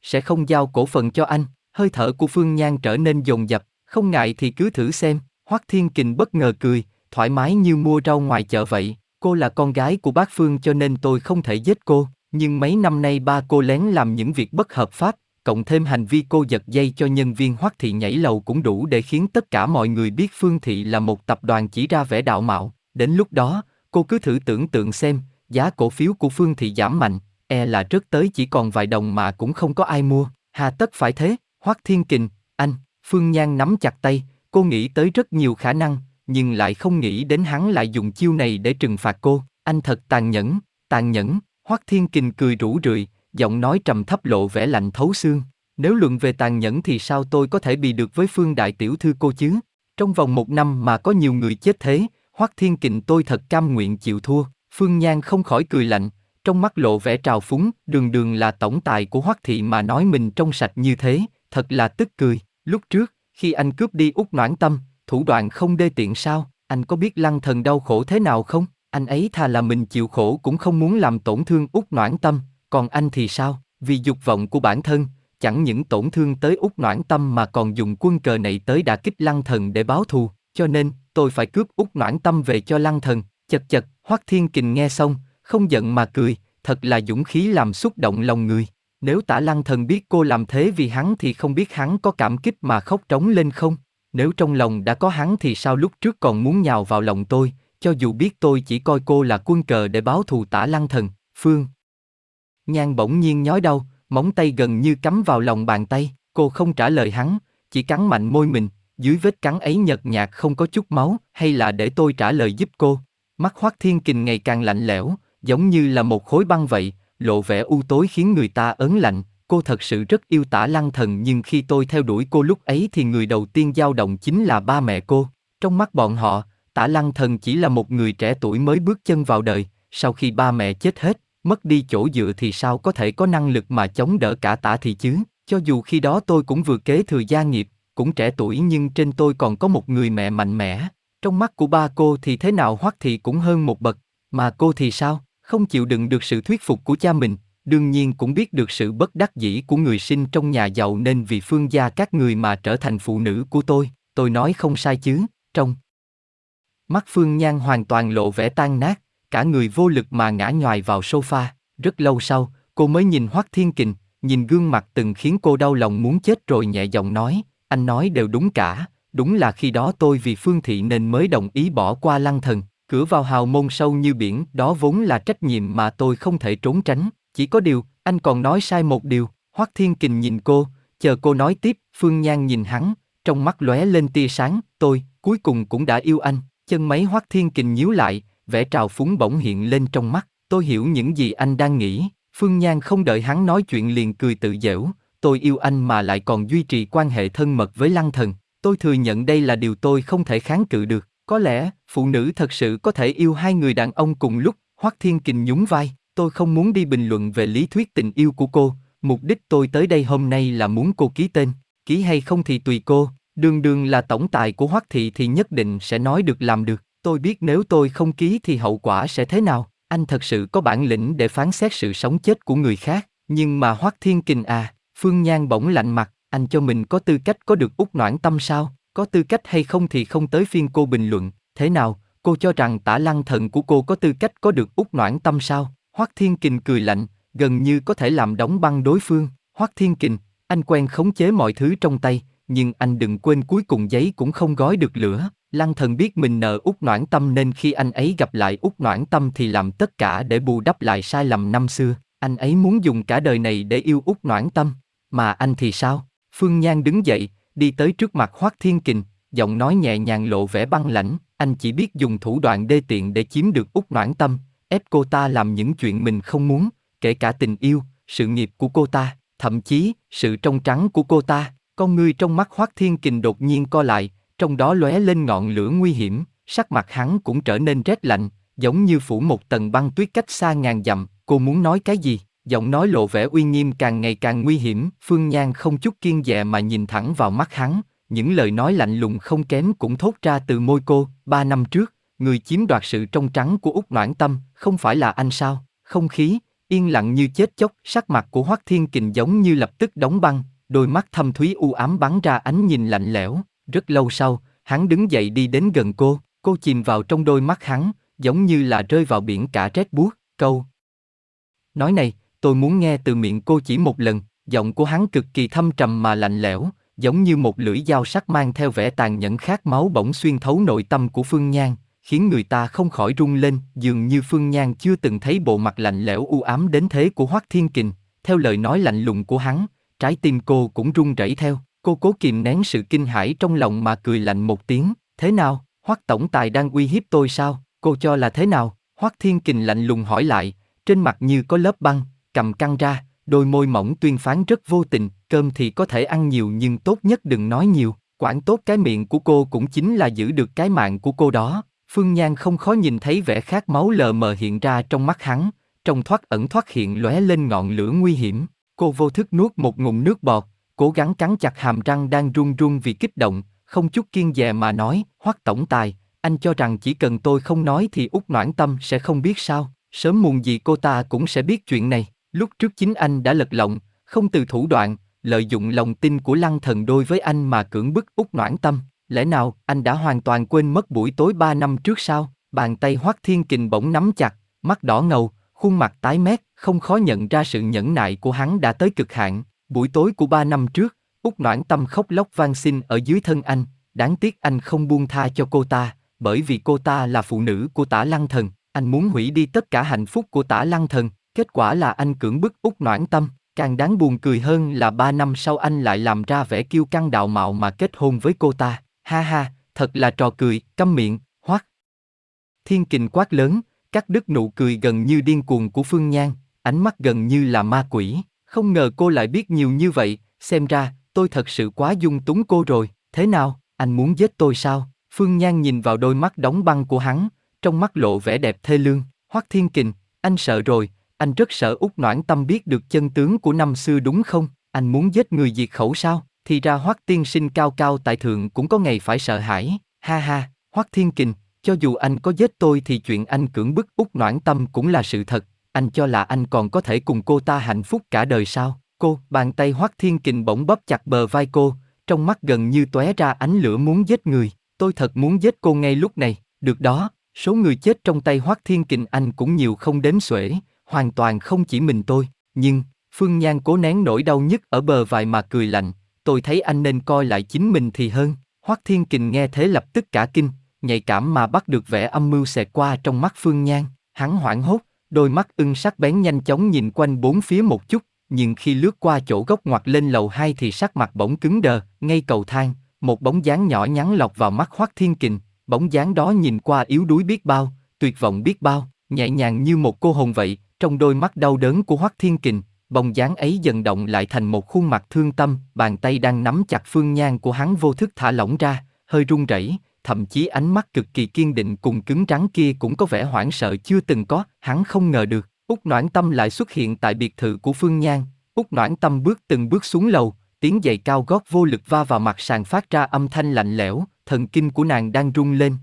sẽ không giao cổ phần cho anh. Hơi thở của Phương Nhan trở nên dồn dập, không ngại thì cứ thử xem. Hoắc Thiên Kình bất ngờ cười, thoải mái như mua rau ngoài chợ vậy. Cô là con gái của bác Phương cho nên tôi không thể giết cô, nhưng mấy năm nay ba cô lén làm những việc bất hợp pháp, cộng thêm hành vi cô giật dây cho nhân viên Hoắc Thị nhảy lầu cũng đủ để khiến tất cả mọi người biết Phương Thị là một tập đoàn chỉ ra vẻ đạo mạo. Đến lúc đó, cô cứ thử tưởng tượng xem, giá cổ phiếu của Phương Thị giảm mạnh, e là rớt tới chỉ còn vài đồng mà cũng không có ai mua. Hà tất phải thế, Hoắc Thiên Kình, anh, Phương Nhan nắm chặt tay, cô nghĩ tới rất nhiều khả năng, nhưng lại không nghĩ đến hắn lại dùng chiêu này để trừng phạt cô. Anh thật tàn nhẫn, tàn nhẫn. Hoắc Thiên Kình cười rủ rượi, giọng nói trầm thấp lộ vẻ lạnh thấu xương. Nếu luận về tàn nhẫn thì sao tôi có thể bị được với Phương Đại Tiểu Thư cô chứ? Trong vòng một năm mà có nhiều người chết thế, Hoắc Thiên Kình tôi thật cam nguyện chịu thua. Phương Nhan không khỏi cười lạnh, trong mắt lộ vẻ trào phúng, đường đường là tổng tài của Hoắc Thị mà nói mình trong sạch như thế, thật là tức cười. Lúc trước, khi anh cướp đi út noãn tâm, thủ đoạn không đê tiện sao, anh có biết lăng thần đau khổ thế nào không? Anh ấy thà là mình chịu khổ cũng không muốn làm tổn thương út noãn tâm, còn anh thì sao? Vì dục vọng của bản thân, chẳng những tổn thương tới út noãn tâm mà còn dùng quân cờ này tới đả kích lăng thần để báo thù, cho nên tôi phải cướp út noãn tâm về cho lăng thần. Chật chật, Hoắc Thiên Kình nghe xong, không giận mà cười, thật là dũng khí làm xúc động lòng người. Nếu tả lăng thần biết cô làm thế vì hắn thì không biết hắn có cảm kích mà khóc trống lên không? Nếu trong lòng đã có hắn thì sao lúc trước còn muốn nhào vào lòng tôi, cho dù biết tôi chỉ coi cô là quân cờ để báo thù tả lăng thần, Phương. Nhan bỗng nhiên nhói đau, móng tay gần như cắm vào lòng bàn tay, cô không trả lời hắn, chỉ cắn mạnh môi mình, dưới vết cắn ấy nhợt nhạt không có chút máu, hay là để tôi trả lời giúp cô. Mắt Hoắc Thiên Kình ngày càng lạnh lẽo, giống như là một khối băng vậy, lộ vẻ u tối khiến người ta ớn lạnh. Cô thật sự rất yêu tả lăng thần nhưng khi tôi theo đuổi cô lúc ấy thì người đầu tiên dao động chính là ba mẹ cô. Trong mắt bọn họ, tả lăng thần chỉ là một người trẻ tuổi mới bước chân vào đời, sau khi ba mẹ chết hết, mất đi chỗ dựa thì sao có thể có năng lực mà chống đỡ cả tả thì chứ, cho dù khi đó tôi cũng vừa kế thừa gia nghiệp, cũng trẻ tuổi nhưng trên tôi còn có một người mẹ mạnh mẽ. Trong mắt của ba cô thì thế nào hoắc thì cũng hơn một bậc, mà cô thì sao? không chịu đựng được sự thuyết phục của cha mình, đương nhiên cũng biết được sự bất đắc dĩ của người sinh trong nhà giàu nên vì phương gia các người mà trở thành phụ nữ của tôi, tôi nói không sai chứ, trong mắt Phương Nhan hoàn toàn lộ vẻ tan nát, cả người vô lực mà ngã nhòi vào sofa, rất lâu sau, cô mới nhìn Hoắc Thiên Kình, nhìn gương mặt từng khiến cô đau lòng muốn chết rồi nhẹ giọng nói, anh nói đều đúng cả, đúng là khi đó tôi vì Phương Thị nên mới đồng ý bỏ qua lăng thần, Cửa vào hào môn sâu như biển, đó vốn là trách nhiệm mà tôi không thể trốn tránh. Chỉ có điều, anh còn nói sai một điều. Hoắc Thiên Kình nhìn cô, chờ cô nói tiếp. Phương Nhan nhìn hắn, trong mắt lóe lên tia sáng. Tôi, cuối cùng cũng đã yêu anh. Chân mấy Hoắc Thiên Kình nhíu lại, vẻ trào phúng bỗng hiện lên trong mắt. Tôi hiểu những gì anh đang nghĩ. Phương Nhan không đợi hắn nói chuyện liền cười tự dễu. Tôi yêu anh mà lại còn duy trì quan hệ thân mật với Lăng Thần. Tôi thừa nhận đây là điều tôi không thể kháng cự được. Có lẽ, phụ nữ thật sự có thể yêu hai người đàn ông cùng lúc, Hoắc Thiên Kình nhún vai, tôi không muốn đi bình luận về lý thuyết tình yêu của cô, mục đích tôi tới đây hôm nay là muốn cô ký tên, ký hay không thì tùy cô, đường đường là tổng tài của Hoắc Thị thì nhất định sẽ nói được làm được, tôi biết nếu tôi không ký thì hậu quả sẽ thế nào, anh thật sự có bản lĩnh để phán xét sự sống chết của người khác, nhưng mà Hoắc Thiên Kình à, Phương Nhan bỗng lạnh mặt, anh cho mình có tư cách có được út noãn tâm sao? Có tư cách hay không thì không tới phiên cô bình luận, thế nào, cô cho rằng tả lăng thần của cô có tư cách có được út noãn tâm sao? Hoắc Thiên Kình cười lạnh, gần như có thể làm đóng băng đối phương. Hoắc Thiên Kình, anh quen khống chế mọi thứ trong tay, nhưng anh đừng quên cuối cùng giấy cũng không gói được lửa. Lăng thần biết mình nợ út noãn tâm nên khi anh ấy gặp lại út noãn tâm thì làm tất cả để bù đắp lại sai lầm năm xưa. Anh ấy muốn dùng cả đời này để yêu út noãn tâm. Mà anh thì sao? Phương Nhan đứng dậy, đi tới trước mặt Hoắc Thiên Kình, giọng nói nhẹ nhàng lộ vẻ băng lãnh, anh chỉ biết dùng thủ đoạn đê tiện để chiếm được út noãn tâm, ép cô ta làm những chuyện mình không muốn, kể cả tình yêu, sự nghiệp của cô ta, thậm chí sự trong trắng của cô ta. Con ngươi trong mắt Hoắc Thiên Kình đột nhiên co lại, trong đó lóe lên ngọn lửa nguy hiểm, sắc mặt hắn cũng trở nên rét lạnh, giống như phủ một tầng băng tuyết cách xa ngàn dặm. Cô muốn nói cái gì? giọng nói lộ vẻ uy nghiêm càng ngày càng nguy hiểm, Phương Nhan không chút kiên dè mà nhìn thẳng vào mắt hắn, những lời nói lạnh lùng không kém cũng thốt ra từ môi cô, ba năm trước, người chiếm đoạt sự trong trắng của Úc Noãn Tâm, không phải là anh sao? Không khí, yên lặng như chết chóc, sắc mặt của Hoắc Thiên Kình giống như lập tức đóng băng, đôi mắt thâm thúy u ám bắn ra ánh nhìn lạnh lẽo. Rất lâu sau, hắn đứng dậy đi đến gần cô, cô chìm vào trong đôi mắt hắn, giống như là rơi vào biển cả rét buốt, câu. Nói này, tôi muốn nghe từ miệng cô chỉ một lần, giọng của hắn cực kỳ thâm trầm mà lạnh lẽo, giống như một lưỡi dao sắc mang theo vẻ tàn nhẫn khát máu bỗng xuyên thấu nội tâm của Phương Nhan, khiến người ta không khỏi rung lên, dường như Phương Nhan chưa từng thấy bộ mặt lạnh lẽo u ám đến thế của Hoắc Thiên Kình. Theo lời nói lạnh lùng của hắn, trái tim cô cũng run rẩy theo. Cô cố kìm nén sự kinh hãi trong lòng mà cười lạnh một tiếng. Thế nào, Hoắc tổng tài đang uy hiếp tôi sao? Cô cho là thế nào? Hoắc Thiên Kình lạnh lùng hỏi lại, trên mặt như có lớp băng, cầm căng ra, đôi môi mỏng tuyên phán rất vô tình, cơm thì có thể ăn nhiều nhưng tốt nhất đừng nói nhiều, quản tốt cái miệng của cô cũng chính là giữ được cái mạng của cô đó. Phương Nhan không khó nhìn thấy vẻ khát máu lờ mờ hiện ra trong mắt hắn, trong thoát ẩn thoát hiện lóe lên ngọn lửa nguy hiểm. Cô vô thức nuốt một ngụm nước bọt, cố gắng cắn chặt hàm răng đang run run vì kích động, không chút kiên dè mà nói, Hoắc tổng tài, anh cho rằng chỉ cần tôi không nói thì út Noãn Tâm sẽ không biết sao, sớm muộn gì cô ta cũng sẽ biết chuyện này. Lúc trước chính anh đã lật lọng, không từ thủ đoạn, lợi dụng lòng tin của lăng thần đôi với anh mà cưỡng bức út Noãn Tâm. Lẽ nào anh đã hoàn toàn quên mất buổi tối ba năm trước sao? Bàn tay Hoắc Thiên Kình bỗng nắm chặt, mắt đỏ ngầu, khuôn mặt tái mét, không khó nhận ra sự nhẫn nại của hắn đã tới cực hạn. Buổi tối của ba năm trước, út Noãn Tâm khóc lóc van xin ở dưới thân anh, đáng tiếc anh không buông tha cho cô ta, bởi vì cô ta là phụ nữ của Tả Lăng Thần, anh muốn hủy đi tất cả hạnh phúc của Tả Lăng Thần, kết quả là anh cưỡng bức út Noãn Tâm. Càng đáng buồn cười hơn là ba năm sau anh lại làm ra vẻ kiêu căng đạo mạo mà kết hôn với cô ta. Ha ha, thật là trò cười, câm miệng, hoắc. Thiên kình quát lớn, cắt đứt nụ cười gần như điên cuồng của Phương Nhan, ánh mắt gần như là ma quỷ. Không ngờ cô lại biết nhiều như vậy, xem ra, tôi thật sự quá dung túng cô rồi, thế nào, anh muốn giết tôi sao? Phương Nhan nhìn vào đôi mắt đóng băng của hắn, trong mắt lộ vẻ đẹp thê lương, Hoắc Thiên Kình, anh sợ rồi, anh rất sợ Úc Noãn Tâm biết được chân tướng của năm xưa đúng không? Anh muốn giết người diệt khẩu sao? Thì ra Hoắc Tiên Sinh cao cao tại thượng cũng có ngày phải sợ hãi. Ha ha, Hoắc Thiên Kình, cho dù anh có giết tôi thì chuyện anh cưỡng bức Úc Noãn Tâm cũng là sự thật. Anh cho là anh còn có thể cùng cô ta hạnh phúc cả đời sao? Cô, bàn tay Hoắc Thiên Kình bỗng bóp chặt bờ vai cô, trong mắt gần như tóe ra ánh lửa muốn giết người. Tôi thật muốn giết cô ngay lúc này. Được đó, số người chết trong tay Hoắc Thiên Kình anh cũng nhiều không đếm xuể hoàn toàn không chỉ mình tôi, nhưng, Phương Nhan cố nén nỗi đau nhất ở bờ vai mà cười lạnh, tôi thấy anh nên coi lại chính mình thì hơn. Hoắc Thiên Kình nghe thế lập tức cả kinh, nhạy cảm mà bắt được vẻ âm mưu xẹt qua trong mắt Phương Nhan, hắn hoảng hốt, đôi mắt ưng sắc bén nhanh chóng nhìn quanh bốn phía một chút, nhưng khi lướt qua chỗ góc ngoặt lên lầu hai thì sắc mặt bỗng cứng đờ, ngay cầu thang, một bóng dáng nhỏ nhắn lọt vào mắt Hoắc Thiên Kình, bóng dáng đó nhìn qua yếu đuối biết bao, tuyệt vọng biết bao, nhẹ nhàng như một cô hồn vậy, trong đôi mắt đau đớn của Hoắc Thiên Kình, bóng dáng ấy dần động lại thành một khuôn mặt thương tâm, bàn tay đang nắm chặt phương nhan của hắn vô thức thả lỏng ra, hơi run rẩy, thậm chí ánh mắt cực kỳ kiên định cùng cứng rắn kia cũng có vẻ hoảng sợ chưa từng có, hắn không ngờ được, Úc Noãn Tâm lại xuất hiện tại biệt thự của Phương Nhan, Úc Noãn Tâm bước từng bước xuống lầu, tiếng giày cao gót vô lực va vào mặt sàn phát ra âm thanh lạnh lẽo, thần kinh của nàng đang rung lên.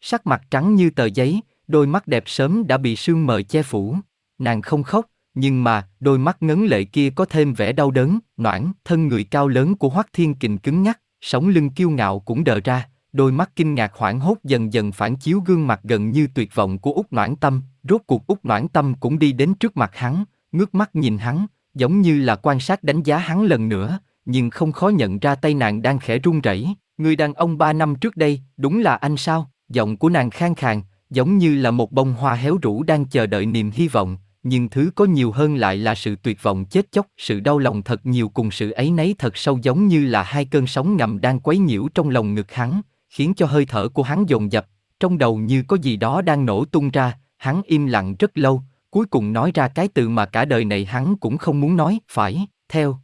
Sắc mặt trắng như tờ giấy, đôi mắt đẹp sớm đã bị sương mờ che phủ. Nàng không khóc, nhưng mà đôi mắt ngấn lệ kia có thêm vẻ đau đớn, noãn, thân người cao lớn của Hoắc Thiên Kình cứng nhắc, sống lưng kiêu ngạo cũng đờ ra, đôi mắt kinh ngạc hoảng hốt dần dần phản chiếu gương mặt gần như tuyệt vọng của Úc Noãn Tâm, rốt cuộc Úc Noãn Tâm cũng đi đến trước mặt hắn, ngước mắt nhìn hắn, giống như là quan sát đánh giá hắn lần nữa, nhưng không khó nhận ra tay nàng đang khẽ run rẩy. Người đàn ông ba năm trước đây, đúng là anh sao? Giọng của nàng khang khàn, giống như là một bông hoa héo rũ đang chờ đợi niềm hy vọng, nhưng thứ có nhiều hơn lại là sự tuyệt vọng chết chóc, sự đau lòng thật nhiều cùng sự ấy nấy thật sâu giống như là hai cơn sóng ngầm đang quấy nhiễu trong lòng ngực hắn, khiến cho hơi thở của hắn dồn dập, trong đầu như có gì đó đang nổ tung ra, hắn im lặng rất lâu, cuối cùng nói ra cái từ mà cả đời này hắn cũng không muốn nói, phải, theo.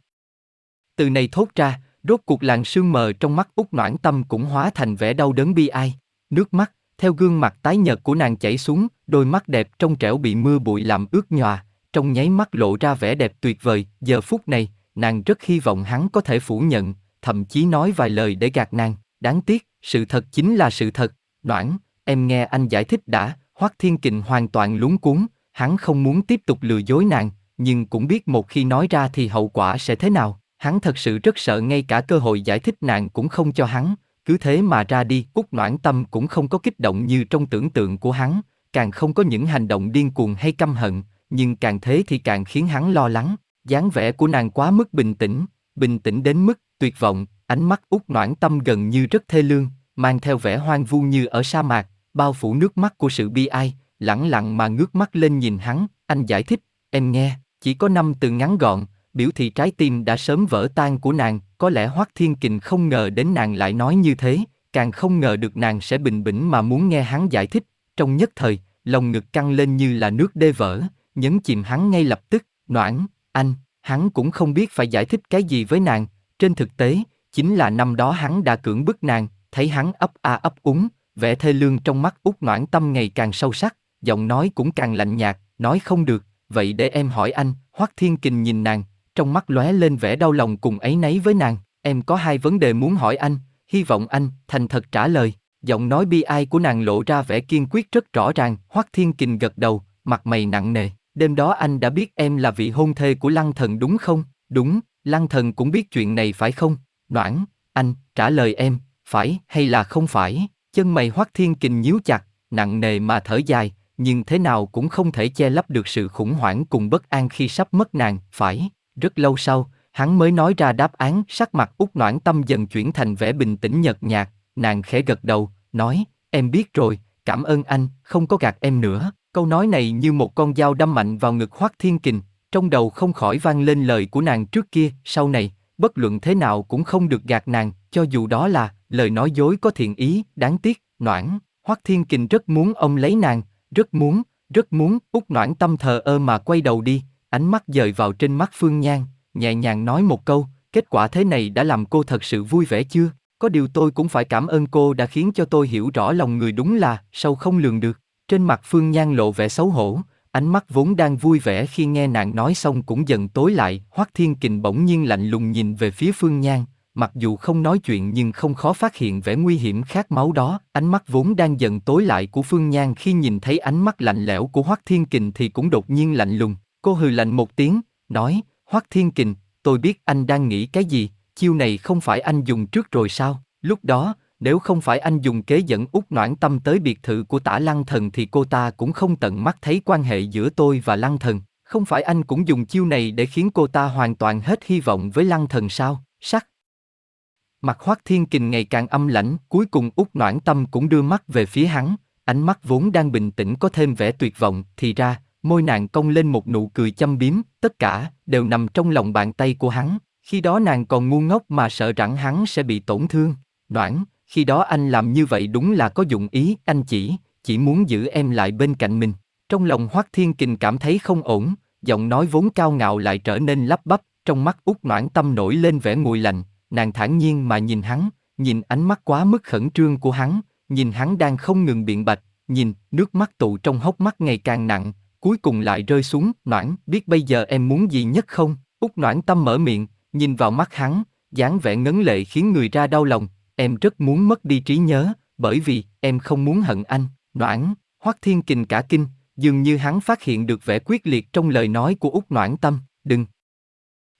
Từ này thốt ra, rốt cuộc làn sương mờ trong mắt út noãn tâm cũng hóa thành vẻ đau đớn bi ai, nước mắt, theo gương mặt tái nhợt của nàng chảy xuống, đôi mắt đẹp trong trẻo bị mưa bụi làm ướt nhòa, trong nháy mắt lộ ra vẻ đẹp tuyệt vời, giờ phút này, nàng rất hy vọng hắn có thể phủ nhận, thậm chí nói vài lời để gạt nàng, đáng tiếc, sự thật chính là sự thật, Đoản, em nghe anh giải thích đã, Hoắc Thiên Kình hoàn toàn lúng cuốn, hắn không muốn tiếp tục lừa dối nàng, nhưng cũng biết một khi nói ra thì hậu quả sẽ thế nào, hắn thật sự rất sợ ngay cả cơ hội giải thích nàng cũng không cho hắn, cứ thế mà ra đi, Úc Noãn Tâm cũng không có kích động như trong tưởng tượng của hắn, càng không có những hành động điên cuồng hay căm hận, nhưng càng thế thì càng khiến hắn lo lắng, dáng vẻ của nàng quá mức bình tĩnh, bình tĩnh đến mức tuyệt vọng, ánh mắt út Noãn Tâm gần như rất thê lương, mang theo vẻ hoang vu như ở sa mạc, bao phủ nước mắt của sự bi ai, lẳng lặng mà ngước mắt lên nhìn hắn, anh giải thích, em nghe, chỉ có năm từ ngắn gọn, biểu thị trái tim đã sớm vỡ tan của nàng, có lẽ Hoắc Thiên Kình không ngờ đến nàng lại nói như thế, càng không ngờ được nàng sẽ bình bĩnh mà muốn nghe hắn giải thích, trong nhất thời, lòng ngực căng lên như là nước đê vỡ, nhấn chìm hắn ngay lập tức, noãn, anh, hắn cũng không biết phải giải thích cái gì với nàng, trên thực tế, chính là năm đó hắn đã cưỡng bức nàng, thấy hắn ấp a ấp úng, vẻ thê lương trong mắt út noãn tâm ngày càng sâu sắc, giọng nói cũng càng lạnh nhạt, nói không được, vậy để em hỏi anh, Hoắc Thiên Kình nhìn nàng, trong mắt lóe lên vẻ đau lòng cùng ấy nấy với nàng, em có hai vấn đề muốn hỏi anh, hy vọng anh thành thật trả lời. Giọng nói bi ai của nàng lộ ra vẻ kiên quyết rất rõ ràng, Hoắc Thiên Kình gật đầu, mặt mày nặng nề. Đêm đó anh đã biết em là vị hôn thê của Lăng Thần đúng không? Đúng, Lăng Thần cũng biết chuyện này phải không? Noãn, anh, trả lời em, phải hay là không phải? Chân mày Hoắc Thiên Kình nhíu chặt, nặng nề mà thở dài, nhưng thế nào cũng không thể che lấp được sự khủng hoảng cùng bất an khi sắp mất nàng, phải. Rất lâu sau, hắn mới nói ra đáp án, sắc mặt út noãn tâm dần chuyển thành vẻ bình tĩnh nhợt nhạt, nàng khẽ gật đầu, nói, em biết rồi, cảm ơn anh, không có gạt em nữa. Câu nói này như một con dao đâm mạnh vào ngực Hoắc Thiên Kình, trong đầu không khỏi vang lên lời của nàng trước kia, sau này, bất luận thế nào cũng không được gạt nàng, cho dù đó là lời nói dối có thiện ý, đáng tiếc, noãn. Hoắc Thiên Kình rất muốn ông lấy nàng, rất muốn, rất muốn, út noãn tâm thờ ơ mà quay đầu đi, ánh mắt dời vào trên mắt Phương Nhan, nhẹ nhàng nói một câu, kết quả thế này đã làm cô thật sự vui vẻ chưa? Có điều tôi cũng phải cảm ơn cô đã khiến cho tôi hiểu rõ lòng người đúng là, sâu không lường được. Trên mặt Phương Nhan lộ vẻ xấu hổ, ánh mắt vốn đang vui vẻ khi nghe nàng nói xong cũng dần tối lại. Hoắc Thiên Kình bỗng nhiên lạnh lùng nhìn về phía Phương Nhan, mặc dù không nói chuyện nhưng không khó phát hiện vẻ nguy hiểm khát máu đó. Ánh mắt vốn đang dần tối lại của Phương Nhan khi nhìn thấy ánh mắt lạnh lẽo của Hoắc Thiên Kình thì cũng đột nhiên lạnh lùng. Cô hừ lạnh một tiếng, nói, Hoắc Thiên Kình, tôi biết anh đang nghĩ cái gì, chiêu này không phải anh dùng trước rồi sao? Lúc đó, nếu không phải anh dùng kế dẫn út noãn tâm tới biệt thự của tả lăng thần thì cô ta cũng không tận mắt thấy quan hệ giữa tôi và lăng thần. Không phải anh cũng dùng chiêu này để khiến cô ta hoàn toàn hết hy vọng với lăng thần sao? Sắc. Mặt hoác Thiên Kình ngày càng âm lãnh, cuối cùng út noãn tâm cũng đưa mắt về phía hắn, ánh mắt vốn đang bình tĩnh có thêm vẻ tuyệt vọng, thì ra, môi nàng cong lên một nụ cười châm biếm, tất cả đều nằm trong lòng bàn tay của hắn. Khi đó nàng còn ngu ngốc mà sợ rằng hắn sẽ bị tổn thương. Noãn, khi đó anh làm như vậy đúng là có dụng ý, anh chỉ, chỉ muốn giữ em lại bên cạnh mình. Trong lòng Hoắc Thiên Kình cảm thấy không ổn, giọng nói vốn cao ngạo lại trở nên lắp bắp, trong mắt út noãn tâm nổi lên vẻ nguội lạnh, nàng thản nhiên mà nhìn hắn, nhìn ánh mắt quá mức khẩn trương của hắn, nhìn hắn đang không ngừng biện bạch, nhìn, nước mắt tụ trong hốc mắt ngày càng nặng, cuối cùng lại rơi xuống, noãn, biết bây giờ em muốn gì nhất không? Út noãn tâm mở miệng, nhìn vào mắt hắn, dáng vẻ ngấn lệ khiến người ra đau lòng, em rất muốn mất đi trí nhớ, bởi vì em không muốn hận anh, noãn, hoắc thiên kình cả kinh, dường như hắn phát hiện được vẻ quyết liệt trong lời nói của út noãn tâm, đừng.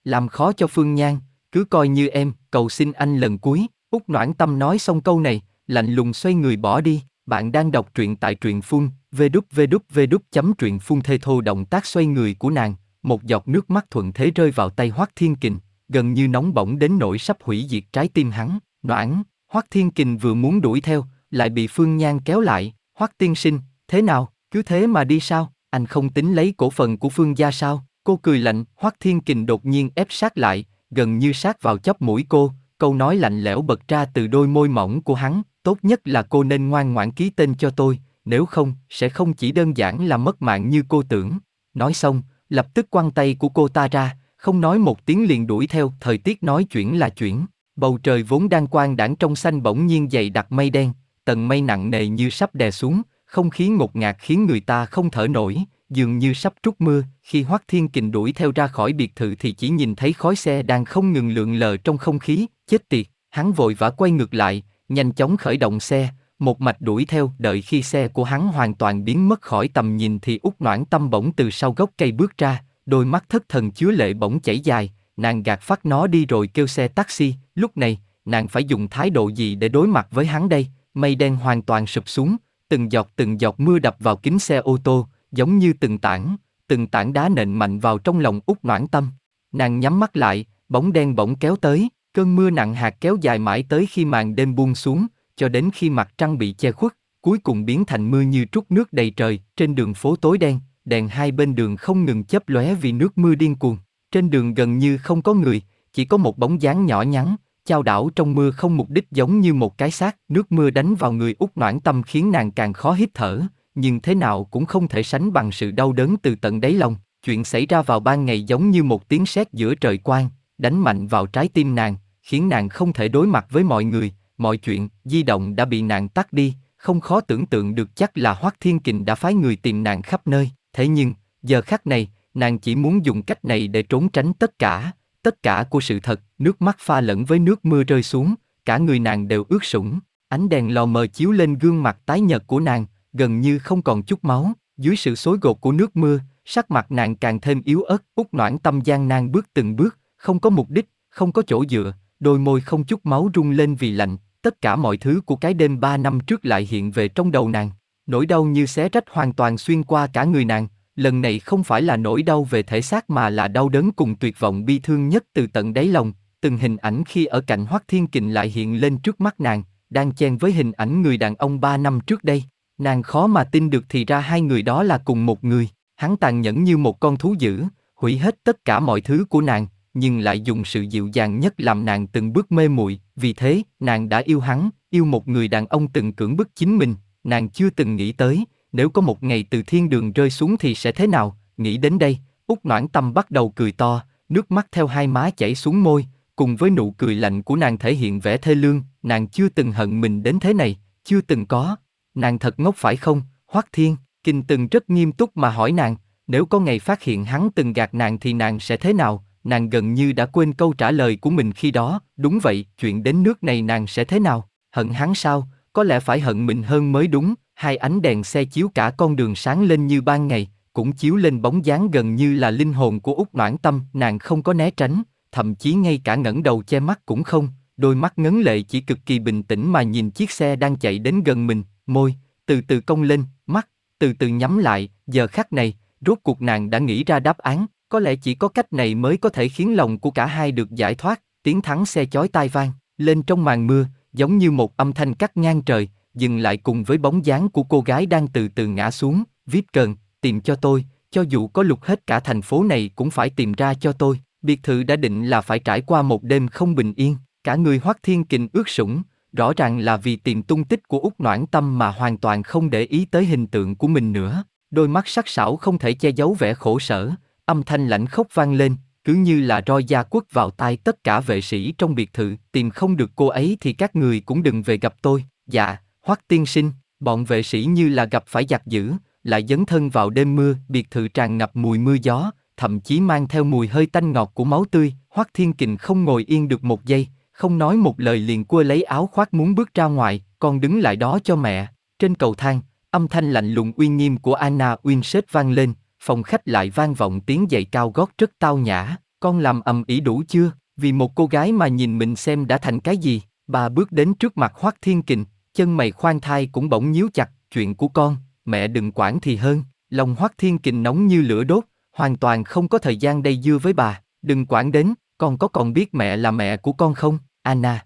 Làm khó cho Phương Nhan, cứ coi như em, cầu xin anh lần cuối, út noãn tâm nói xong câu này, lạnh lùng xoay người bỏ đi, bạn đang đọc truyện tại truyện phun, vđvđvđ chấm truyện phun thê thô động tác xoay người của nàng, một giọt nước mắt thuận thế rơi vào tay Hoắc Thiên Kình, gần như nóng bỏng đến nỗi sắp hủy diệt trái tim hắn, noãn, Hoắc Thiên Kình vừa muốn đuổi theo, lại bị Phương Nhan kéo lại, Hoắc Tiên Sinh, thế nào, cứ thế mà đi sao, anh không tính lấy cổ phần của Phương gia sao, cô cười lạnh, Hoắc Thiên Kình đột nhiên ép sát lại, gần như sát vào chóp mũi cô, câu nói lạnh lẽo bật ra từ đôi môi mỏng của hắn, tốt nhất là cô nên ngoan ngoãn ký tên cho tôi, nếu không, sẽ không chỉ đơn giản là mất mạng như cô tưởng. Nói xong, lập tức quăng tay của cô ta ra, không nói một tiếng liền đuổi theo, thời tiết nói chuyển là chuyển. Bầu trời vốn đang quang đãng trong xanh bỗng nhiên dày đặc mây đen, tầng mây nặng nề như sắp đè xuống, không khí ngột ngạt khiến người ta không thở nổi, dường như sắp trút mưa, khi Hoắc Thiên Kình đuổi theo ra khỏi biệt thự thì chỉ nhìn thấy khói xe đang không ngừng lượn lờ trong không khí, chết tiệt, hắn vội vã quay ngược lại, nhanh chóng khởi động xe, một mạch đuổi theo, đợi khi xe của hắn hoàn toàn biến mất khỏi tầm nhìn thì út noãn tâm bỗng từ sau gốc cây bước ra, đôi mắt thất thần chứa lệ bỗng chảy dài, nàng gạt phát nó đi rồi kêu xe taxi, lúc này, nàng phải dùng thái độ gì để đối mặt với hắn đây, mây đen hoàn toàn sụp xuống, từng giọt từng giọt mưa đập vào kính xe ô tô, giống như từng tảng, từng tảng đá nện mạnh vào trong lòng út noãn tâm. Nàng nhắm mắt lại, bóng đen bỗng kéo tới, cơn mưa nặng hạt kéo dài mãi tới khi màn đêm buông xuống, cho đến khi mặt trăng bị che khuất, cuối cùng biến thành mưa như trút nước đầy trời, trên đường phố tối đen, đèn hai bên đường không ngừng chớp lóe vì nước mưa điên cuồng. Trên đường gần như không có người, chỉ có một bóng dáng nhỏ nhắn, chao đảo trong mưa không mục đích giống như một cái xác, nước mưa đánh vào người út noãn tâm khiến nàng càng khó hít thở, nhưng thế nào cũng không thể sánh bằng sự đau đớn từ tận đáy lòng. Chuyện xảy ra vào ban ngày giống như một tiếng sét giữa trời quang, đánh mạnh vào trái tim nàng, khiến nàng không thể đối mặt với mọi người, mọi chuyện, di động đã bị nàng tắt đi, không khó tưởng tượng được chắc là Hoắc Thiên Kình đã phái người tìm nàng khắp nơi, thế nhưng, giờ khắc này, nàng chỉ muốn dùng cách này để trốn tránh tất cả, tất cả của sự thật, nước mắt pha lẫn với nước mưa rơi xuống, cả người nàng đều ướt sũng, ánh đèn lò mờ chiếu lên gương mặt tái nhợt của nàng, gần như không còn chút máu, dưới sự xối gột của nước mưa, sắc mặt nàng càng thêm yếu ớt, út noãn tâm gian nan bước từng bước, không có mục đích, không có chỗ dựa, đôi môi không chút máu rung lên vì lạnh, tất cả mọi thứ của cái đêm ba năm trước lại hiện về trong đầu nàng. Nỗi đau như xé rách hoàn toàn xuyên qua cả người nàng, lần này không phải là nỗi đau về thể xác mà là đau đớn cùng tuyệt vọng bi thương nhất từ tận đáy lòng. Từng hình ảnh khi ở cạnh Hoắc Thiên Kình lại hiện lên trước mắt nàng, đang chen với hình ảnh người đàn ông ba năm trước đây. Nàng khó mà tin được thì ra hai người đó là cùng một người. Hắn tàn nhẫn như một con thú dữ, hủy hết tất cả mọi thứ của nàng, nhưng lại dùng sự dịu dàng nhất làm nàng từng bước mê muội. Vì thế, nàng đã yêu hắn, yêu một người đàn ông từng cưỡng bức chính mình. Nàng chưa từng nghĩ tới, nếu có một ngày từ thiên đường rơi xuống thì sẽ thế nào? Nghĩ đến đây, út noãn tâm bắt đầu cười to, nước mắt theo hai má chảy xuống môi, cùng với nụ cười lạnh của nàng thể hiện vẻ thê lương. Nàng chưa từng hận mình đến thế này, chưa từng có. Nàng thật ngốc phải không, Hoắc Thiên? Kinh từng rất nghiêm túc mà hỏi nàng, nếu có ngày phát hiện hắn từng gạt nàng thì nàng sẽ thế nào? Nàng gần như đã quên câu trả lời của mình khi đó, đúng vậy, chuyện đến nước này nàng sẽ thế nào? Hận hắn sao? Có lẽ phải hận mình hơn mới đúng. Hai ánh đèn xe chiếu cả con đường sáng lên như ban ngày, cũng chiếu lên bóng dáng gần như là linh hồn của út noãn tâm. Nàng không có né tránh, thậm chí ngay cả ngẩng đầu che mắt cũng không. Đôi mắt ngấn lệ chỉ cực kỳ bình tĩnh mà nhìn chiếc xe đang chạy đến gần mình, môi, từ từ cong lên, mắt, từ từ nhắm lại, giờ khắc này, rốt cuộc nàng đã nghĩ ra đáp án, có lẽ chỉ có cách này mới có thể khiến lòng của cả hai được giải thoát, tiếng thắng xe chói tai vang, lên trong màn mưa, giống như một âm thanh cắt ngang trời, dừng lại cùng với bóng dáng của cô gái đang từ từ ngã xuống, viết cần tìm cho tôi, cho dù có lục hết cả thành phố này cũng phải tìm ra cho tôi. Biệt thự đã định là phải trải qua một đêm không bình yên, cả người Hoắc Thiên Kình ướt sũng, rõ ràng là vì tìm tung tích của út noãn tâm mà hoàn toàn không để ý tới hình tượng của mình nữa đôi mắt sắc sảo không thể che giấu vẻ khổ sở âm thanh lạnh khóc vang lên cứ như là roi da quất vào tai tất cả vệ sĩ trong biệt thự tìm không được cô ấy thì các người cũng đừng về gặp tôi dạ hoắc tiên sinh bọn vệ sĩ như là gặp phải giặc dữ lại dấn thân vào đêm mưa biệt thự tràn ngập mùi mưa gió thậm chí mang theo mùi hơi tanh ngọt của máu tươi hoắc thiên kình không ngồi yên được một giây không nói một lời liền cua lấy áo khoác muốn bước ra ngoài, con đứng lại đó cho mẹ. Trên cầu thang, âm thanh lạnh lùng uy nghiêm của Anna Winsett vang lên, phòng khách lại vang vọng tiếng giày cao gót rất tao nhã. Con làm ầm ĩ đủ chưa? Vì một cô gái mà nhìn mình xem đã thành cái gì? Bà bước đến trước mặt Hoắc Thiên Kình, chân mày khoan thai cũng bỗng nhíu chặt. Chuyện của con, mẹ đừng quản thì hơn. Lòng Hoắc Thiên Kình nóng như lửa đốt, hoàn toàn không có thời gian đây dưa với bà. Đừng quản đến, con có còn biết mẹ là mẹ của con không? Anna.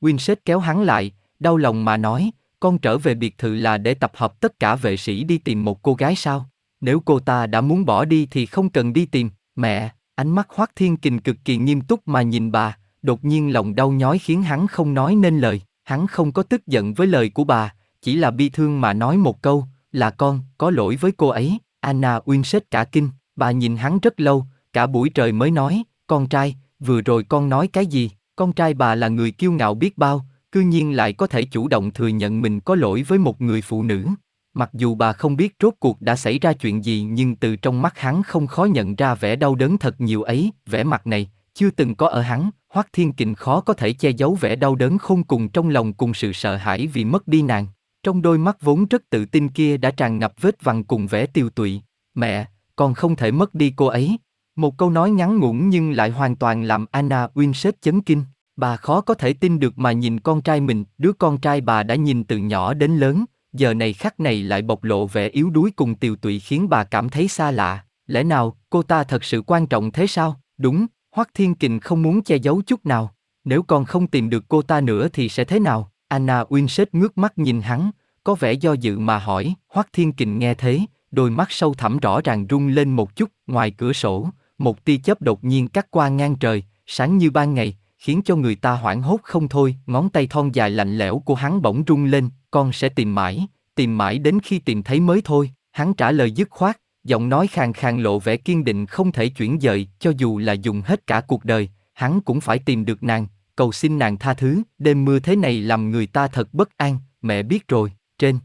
Winsett kéo hắn lại, đau lòng mà nói, con trở về biệt thự là để tập hợp tất cả vệ sĩ đi tìm một cô gái sao? Nếu cô ta đã muốn bỏ đi thì không cần đi tìm, mẹ, ánh mắt Hoắc Thiên Kình cực kỳ nghiêm túc mà nhìn bà, đột nhiên lòng đau nhói khiến hắn không nói nên lời, hắn không có tức giận với lời của bà, chỉ là bi thương mà nói một câu, là con, có lỗi với cô ấy, Anna Winsett cả kinh, bà nhìn hắn rất lâu, cả buổi trời mới nói, con trai, vừa rồi con nói cái gì? Con trai bà là người kiêu ngạo biết bao, cư nhiên lại có thể chủ động thừa nhận mình có lỗi với một người phụ nữ. Mặc dù bà không biết rốt cuộc đã xảy ra chuyện gì nhưng từ trong mắt hắn không khó nhận ra vẻ đau đớn thật nhiều ấy, vẻ mặt này, chưa từng có ở hắn, Hoắc Thiên Kình khó có thể che giấu vẻ đau đớn khôn cùng trong lòng cùng sự sợ hãi vì mất đi nàng. Trong đôi mắt vốn rất tự tin kia đã tràn ngập vết vằn cùng vẻ tiêu tụy. Mẹ, con không thể mất đi cô ấy. Một câu nói ngắn ngủn nhưng lại hoàn toàn làm Anna Winsett chấn kinh. Bà khó có thể tin được mà nhìn con trai mình, đứa con trai bà đã nhìn từ nhỏ đến lớn, giờ này khắc này lại bộc lộ vẻ yếu đuối cùng tiều tụy khiến bà cảm thấy xa lạ. Lẽ nào, cô ta thật sự quan trọng thế sao? Đúng, Hoắc Thiên Kình không muốn che giấu chút nào. Nếu con không tìm được cô ta nữa thì sẽ thế nào? Anna Winsett ngước mắt nhìn hắn, có vẻ do dự mà hỏi. Hoắc Thiên Kình nghe thế, đôi mắt sâu thẳm rõ ràng rung lên một chút. Ngoài cửa sổ, một tia chớp đột nhiên cắt qua ngang trời, sáng như ban ngày, khiến cho người ta hoảng hốt không thôi. Ngón tay thon dài lạnh lẽo của hắn bỗng rung lên, con sẽ tìm mãi, tìm mãi đến khi tìm thấy mới thôi. Hắn trả lời dứt khoát, giọng nói khàn khàn lộ vẻ kiên định không thể chuyển dời, cho dù là dùng hết cả cuộc đời, hắn cũng phải tìm được nàng, cầu xin nàng tha thứ, đêm mưa thế này làm người ta thật bất an, mẹ biết rồi, trên.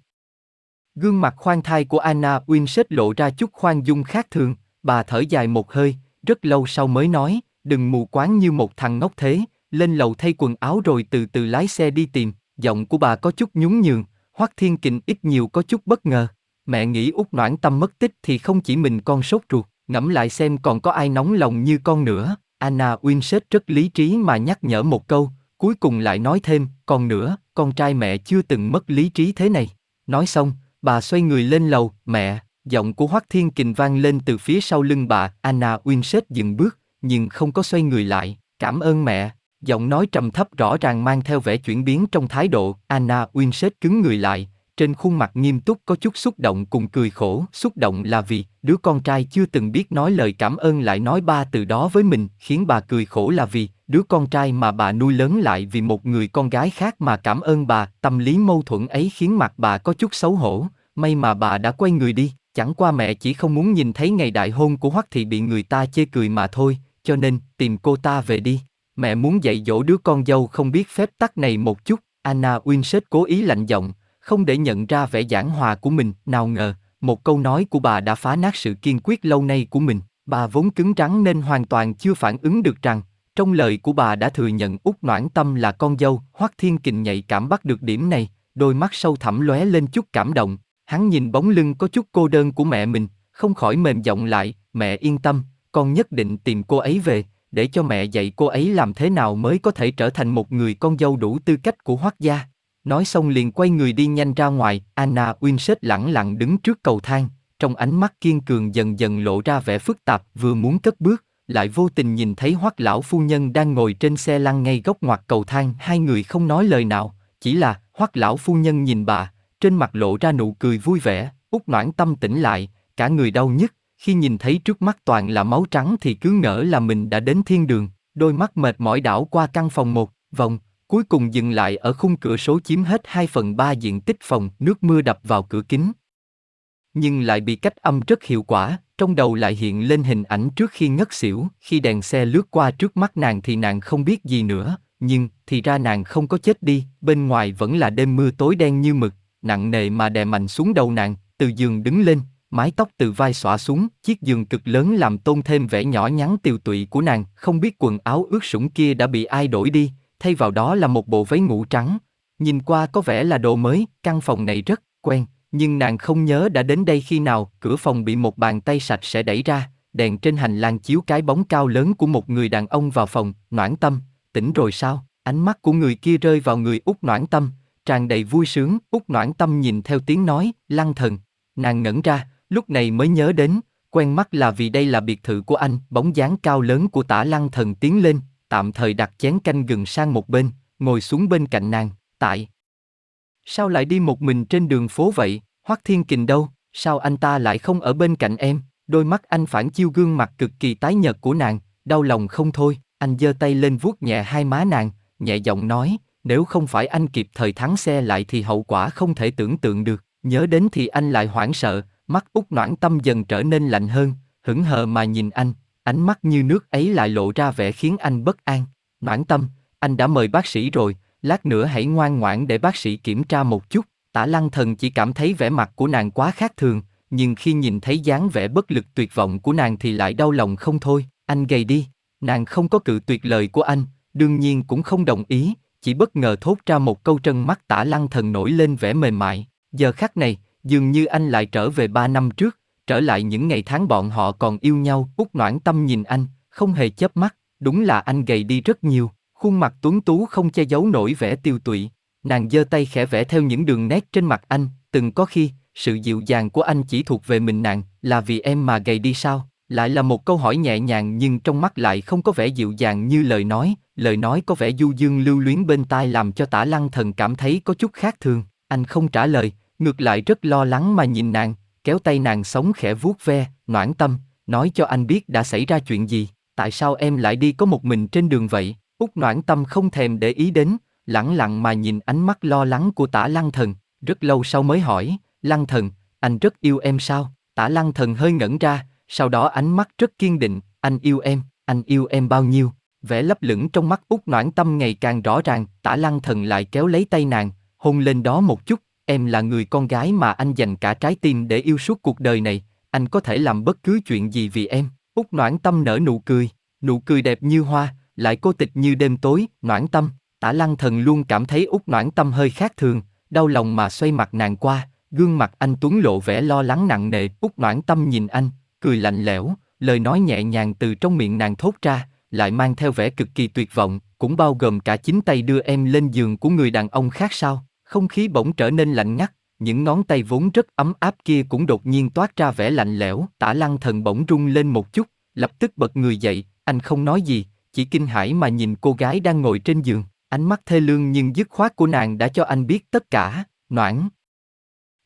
Gương mặt khoan thai của Anna Winsett lộ ra chút khoan dung khác thường, bà thở dài một hơi, rất lâu sau mới nói, đừng mù quáng như một thằng ngốc thế, lên lầu thay quần áo rồi từ từ lái xe đi tìm, giọng của bà có chút nhún nhường, Hoắc Thiên Kình ít nhiều có chút bất ngờ. Mẹ nghĩ út noãn tâm mất tích thì không chỉ mình con sốt ruột, ngẫm lại xem còn có ai nóng lòng như con nữa. Anna Winsett rất lý trí mà nhắc nhở một câu, cuối cùng lại nói thêm, còn nữa, con trai mẹ chưa từng mất lý trí thế này. Nói xong, bà xoay người lên lầu, mẹ, giọng của Hoắc Thiên Kình vang lên từ phía sau lưng bà, Anna Winsett dừng bước, nhưng không có xoay người lại, cảm ơn mẹ. Giọng nói trầm thấp rõ ràng mang theo vẻ chuyển biến trong thái độ, Anna Winsett cứng người lại, trên khuôn mặt nghiêm túc có chút xúc động cùng cười khổ. Xúc động là vì, đứa con trai chưa từng biết nói lời cảm ơn lại nói ba từ đó với mình, khiến bà cười khổ là vì, đứa con trai mà bà nuôi lớn lại vì một người con gái khác mà cảm ơn bà, tâm lý mâu thuẫn ấy khiến mặt bà có chút xấu hổ, may mà bà đã quay người đi, chẳng qua mẹ chỉ không muốn nhìn thấy ngày đại hôn của Hoắc Thị bị người ta chê cười mà thôi, cho nên, tìm cô ta về đi. Mẹ muốn dạy dỗ đứa con dâu không biết phép tắc này một chút, Anna Winsett cố ý lạnh giọng, không để nhận ra vẻ giảng hòa của mình, nào ngờ, một câu nói của bà đã phá nát sự kiên quyết lâu nay của mình. Bà vốn cứng rắn nên hoàn toàn chưa phản ứng được rằng, trong lời của bà đã thừa nhận út noãn tâm là con dâu, Hoắc Thiên Kình nhạy cảm bắt được điểm này, đôi mắt sâu thẳm lóe lên chút cảm động, hắn nhìn bóng lưng có chút cô đơn của mẹ mình, không khỏi mềm giọng lại, mẹ yên tâm, con nhất định tìm cô ấy về, để cho mẹ dạy cô ấy làm thế nào mới có thể trở thành một người con dâu đủ tư cách của Hoắc gia. Nói xong liền quay người đi nhanh ra ngoài, Anna Winsett lẳng lặng đứng trước cầu thang, trong ánh mắt kiên cường dần dần lộ ra vẻ phức tạp, vừa muốn cất bước, lại vô tình nhìn thấy Hoắc lão phu nhân đang ngồi trên xe lăn ngay góc ngoặt cầu thang, hai người không nói lời nào, chỉ là Hoắc lão phu nhân nhìn bà, trên mặt lộ ra nụ cười vui vẻ, út noãn tâm tỉnh lại, cả người đau nhức, khi nhìn thấy trước mắt toàn là máu trắng thì cứ ngỡ là mình đã đến thiên đường, đôi mắt mệt mỏi đảo qua căn phòng một vòng, cuối cùng dừng lại ở khung cửa số chiếm hết 2 phần 3 diện tích phòng, nước mưa đập vào cửa kính. Nhưng lại bị cách âm rất hiệu quả, trong đầu lại hiện lên hình ảnh trước khi ngất xỉu, khi đèn xe lướt qua trước mắt nàng thì nàng không biết gì nữa, nhưng thì ra nàng không có chết đi, bên ngoài vẫn là đêm mưa tối đen như mực, nặng nề mà đè mạnh xuống đầu nàng, từ giường đứng lên, mái tóc từ vai xõa xuống, chiếc giường cực lớn làm tôn thêm vẻ nhỏ nhắn tiều tụy của nàng, không biết quần áo ướt sũng kia đã bị ai đổi đi, thay vào đó là một bộ váy ngủ trắng. Nhìn qua có vẻ là đồ mới, căn phòng này rất quen, nhưng nàng không nhớ đã đến đây khi nào, cửa phòng bị một bàn tay sạch sẽ đẩy ra, đèn trên hành lang chiếu cái bóng cao lớn của một người đàn ông vào phòng, noãn tâm, tỉnh rồi sao? Ánh mắt của người kia rơi vào người út noãn tâm, tràn đầy vui sướng, út noãn tâm nhìn theo tiếng nói, lăng thần. Nàng ngẩn ra, lúc này mới nhớ đến, quen mắt là vì đây là biệt thự của anh, bóng dáng cao lớn của tả lăng thần tiến lên, tạm thời đặt chén canh gừng sang một bên, ngồi xuống bên cạnh nàng, tại. Sao lại đi một mình trên đường phố vậy, Hoắc Thiên Kình đâu, sao anh ta lại không ở bên cạnh em, đôi mắt anh phản chiêu gương mặt cực kỳ tái nhợt của nàng, đau lòng không thôi, anh giơ tay lên vuốt nhẹ hai má nàng, nhẹ giọng nói, nếu không phải anh kịp thời thắng xe lại thì hậu quả không thể tưởng tượng được, nhớ đến thì anh lại hoảng sợ, mắt út noãn tâm dần trở nên lạnh hơn, hững hờ mà nhìn anh, ánh mắt như nước ấy lại lộ ra vẻ khiến anh bất an. Noãn tâm, anh đã mời bác sĩ rồi, lát nữa hãy ngoan ngoãn để bác sĩ kiểm tra một chút. Tả lăng thần chỉ cảm thấy vẻ mặt của nàng quá khác thường, nhưng khi nhìn thấy dáng vẻ bất lực tuyệt vọng của nàng thì lại đau lòng không thôi, anh gầy đi. Nàng không có cự tuyệt lời của anh, đương nhiên cũng không đồng ý, chỉ bất ngờ thốt ra một câu trân mắt tả lăng thần nổi lên vẻ mềm mại. Giờ khắc này, dường như anh lại trở về ba năm trước, trở lại những ngày tháng bọn họ còn yêu nhau. Út noãn tâm nhìn anh, không hề chớp mắt, đúng là anh gầy đi rất nhiều, khuôn mặt tuấn tú không che giấu nổi vẻ tiêu tụy. Nàng giơ tay khẽ vẽ theo những đường nét trên mặt anh, từng có khi, sự dịu dàng của anh chỉ thuộc về mình nàng, là vì em mà gầy đi sao? Lại là một câu hỏi nhẹ nhàng nhưng trong mắt lại không có vẻ dịu dàng như lời nói, lời nói có vẻ du dương lưu luyến bên tai làm cho tả lăng thần cảm thấy có chút khác thường. Anh không trả lời, ngược lại rất lo lắng mà nhìn nàng, kéo tay nàng sống khẽ vuốt ve, noãn tâm, nói cho anh biết đã xảy ra chuyện gì, tại sao em lại đi có một mình trên đường vậy? Út noãn tâm không thèm để ý đến, lẳng lặng mà nhìn ánh mắt lo lắng của tả lăng thần, rất lâu sau mới hỏi, lăng thần, anh rất yêu em sao? Tả lăng thần hơi ngẩn ra, sau đó ánh mắt rất kiên định, anh yêu em, anh yêu em bao nhiêu? Vẻ lấp lửng trong mắt út noãn tâm ngày càng rõ ràng, tả lăng thần lại kéo lấy tay nàng, hôn lên đó một chút, em là người con gái mà anh dành cả trái tim để yêu suốt cuộc đời này, anh có thể làm bất cứ chuyện gì vì em. Út noãn tâm nở nụ cười, nụ cười đẹp như hoa, lại cô tịch như đêm tối, noãn tâm. Tả lăng thần luôn cảm thấy út noãn tâm hơi khác thường, đau lòng mà xoay mặt nàng qua, gương mặt anh Tuấn lộ vẻ lo lắng nặng nề. Út noãn tâm nhìn anh, cười lạnh lẽo, lời nói nhẹ nhàng từ trong miệng nàng thốt ra, lại mang theo vẻ cực kỳ tuyệt vọng, cũng bao gồm cả chính tay đưa em lên giường của người đàn ông khác sao? Không khí bỗng trở nên lạnh ngắt, những ngón tay vốn rất ấm áp kia cũng đột nhiên toát ra vẻ lạnh lẽo. Tả lăng thần bỗng rung lên một chút, lập tức bật người dậy, anh không nói gì, chỉ kinh hãi mà nhìn cô gái đang ngồi trên giường. Ánh mắt thê lương nhưng dứt khoát của nàng đã cho anh biết tất cả, noãn.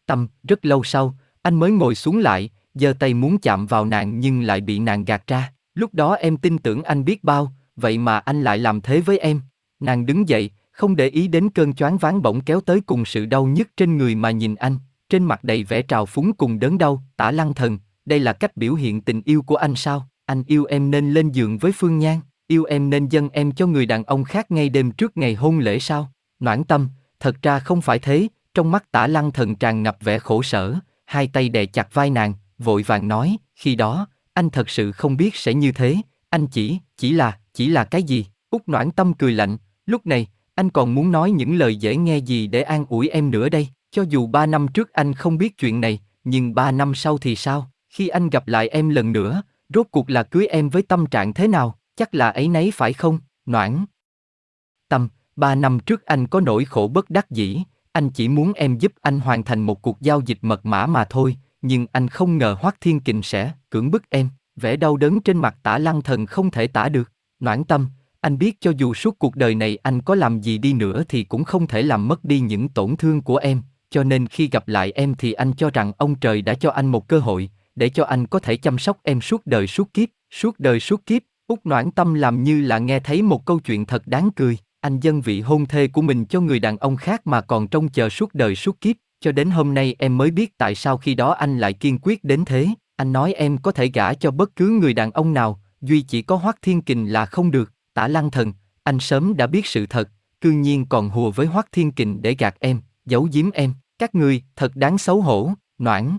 Tâm, rất lâu sau, anh mới ngồi xuống lại, giơ tay muốn chạm vào nàng nhưng lại bị nàng gạt ra. Lúc đó em tin tưởng anh biết bao, vậy mà anh lại làm thế với em. Nàng đứng dậy, không để ý đến cơn choáng váng bỗng kéo tới cùng sự đau nhức trên người mà nhìn anh, trên mặt đầy vẻ trào phúng cùng đớn đau, tả lăng thần, đây là cách biểu hiện tình yêu của anh sao, anh yêu em nên lên giường với Phương Nhan, yêu em nên dâng em cho người đàn ông khác ngay đêm trước ngày hôn lễ sao, noãn tâm, thật ra không phải thế, trong mắt tả lăng thần tràn ngập vẻ khổ sở, hai tay đè chặt vai nàng, vội vàng nói, khi đó, anh thật sự không biết sẽ như thế, anh chỉ, chỉ là, chỉ là cái gì, út noãn tâm cười lạnh, lúc này, anh còn muốn nói những lời dễ nghe gì để an ủi em nữa đây, cho dù ba năm trước anh không biết chuyện này, nhưng ba năm sau thì sao, khi anh gặp lại em lần nữa, rốt cuộc là cưới em với tâm trạng thế nào, chắc là ấy nấy phải không, noãn. Tâm, ba năm trước anh có nỗi khổ bất đắc dĩ, anh chỉ muốn em giúp anh hoàn thành một cuộc giao dịch mật mã mà thôi, nhưng anh không ngờ Hoắc Thiên Kình sẽ cưỡng bức em, vẻ đau đớn trên mặt tả lăng thần không thể tả được, noãn tâm, anh biết cho dù suốt cuộc đời này anh có làm gì đi nữa thì cũng không thể làm mất đi những tổn thương của em, cho nên khi gặp lại em thì anh cho rằng ông trời đã cho anh một cơ hội, để cho anh có thể chăm sóc em suốt đời suốt kiếp, suốt đời suốt kiếp. Út noãn tâm làm như là nghe thấy một câu chuyện thật đáng cười, anh dân vị hôn thê của mình cho người đàn ông khác mà còn trông chờ suốt đời suốt kiếp, cho đến hôm nay em mới biết tại sao khi đó anh lại kiên quyết đến thế, anh nói em có thể gả cho bất cứ người đàn ông nào, duy chỉ có Hoắc Thiên Kình là không được, Tả Lăng Thần, anh sớm đã biết sự thật, cư nhiên còn hùa với Hoắc Thiên Kình để gạt em, giấu giếm em, các ngươi thật đáng xấu hổ, noãn.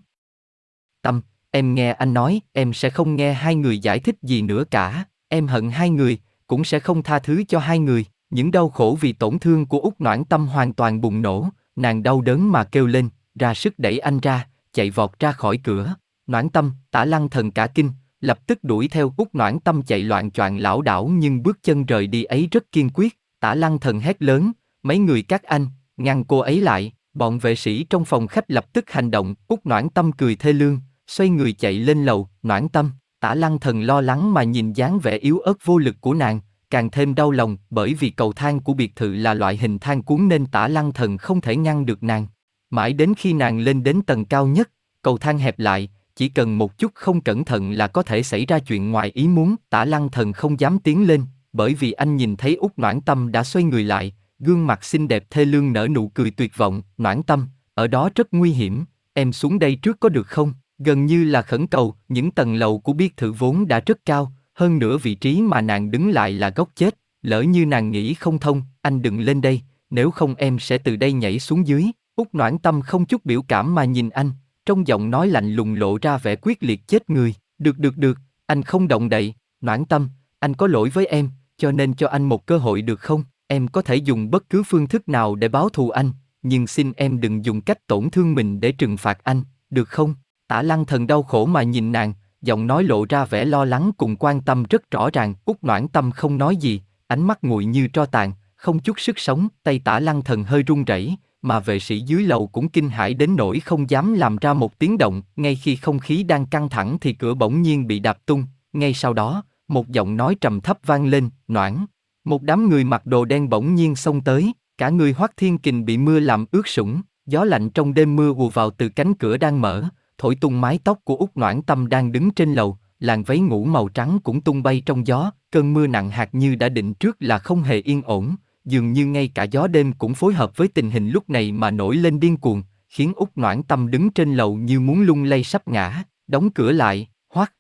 Tâm, em nghe anh nói, em sẽ không nghe hai người giải thích gì nữa cả, em hận hai người, cũng sẽ không tha thứ cho hai người. Những đau khổ vì tổn thương của Úc Noãn Tâm hoàn toàn bùng nổ, nàng đau đớn mà kêu lên, ra sức đẩy anh ra, chạy vọt ra khỏi cửa. Noãn Tâm, tả lăng thần cả kinh, lập tức đuổi theo út Noãn Tâm chạy loạn choạng lão đảo nhưng bước chân rời đi ấy rất kiên quyết, tả lăng thần hét lớn, mấy người các anh, ngăn cô ấy lại, bọn vệ sĩ trong phòng khách lập tức hành động, út Noãn Tâm cười thê lương, xoay người chạy lên lầu, Noãn Tâm, tả lăng thần lo lắng mà nhìn dáng vẻ yếu ớt vô lực của nàng, càng thêm đau lòng bởi vì cầu thang của biệt thự là loại hình thang cuốn nên tả lăng thần không thể ngăn được nàng. Mãi đến khi nàng lên đến tầng cao nhất, cầu thang hẹp lại, chỉ cần một chút không cẩn thận là có thể xảy ra chuyện ngoài ý muốn. Tả lăng thần không dám tiến lên, bởi vì anh nhìn thấy út noãn tâm đã xoay người lại, gương mặt xinh đẹp thê lương nở nụ cười tuyệt vọng. Noãn tâm, ở đó rất nguy hiểm, em xuống đây trước có được không? Gần như là khẩn cầu, những tầng lầu của biệt thự vốn đã rất cao, hơn nữa vị trí mà nàng đứng lại là góc chết, lỡ như nàng nghĩ không thông, anh đừng lên đây, nếu không em sẽ từ đây nhảy xuống dưới. út noãn tâm không chút biểu cảm mà nhìn anh, trong giọng nói lạnh lùng lộ ra vẻ quyết liệt chết người. Được được được, anh không động đậy, noãn tâm, anh có lỗi với em, cho nên cho anh một cơ hội được không? Em có thể dùng bất cứ phương thức nào để báo thù anh, nhưng xin em đừng dùng cách tổn thương mình để trừng phạt anh, được không? Tả lăng thần đau khổ mà nhìn nàng, giọng nói lộ ra vẻ lo lắng cùng quan tâm rất rõ ràng, út noãn tâm không nói gì, ánh mắt nguội như tro tàn, không chút sức sống, tay tả lăng thần hơi run rẩy, mà vệ sĩ dưới lầu cũng kinh hãi đến nỗi không dám làm ra một tiếng động, ngay khi không khí đang căng thẳng thì cửa bỗng nhiên bị đạp tung, ngay sau đó, một giọng nói trầm thấp vang lên, noãn. Một đám người mặc đồ đen bỗng nhiên xông tới, cả người hoắc thiên kình bị mưa làm ướt sũng, gió lạnh trong đêm mưa ùa vào từ cánh cửa đang mở, thổi tung mái tóc của út noãn tâm đang đứng trên lầu, làn váy ngủ màu trắng cũng tung bay trong gió, cơn mưa nặng hạt như đã định trước là không hề yên ổn, dường như ngay cả gió đêm cũng phối hợp với tình hình lúc này mà nổi lên điên cuồng, khiến Úc noãn tâm đứng trên lầu như muốn lung lay sắp ngã, đóng cửa lại, hoắc.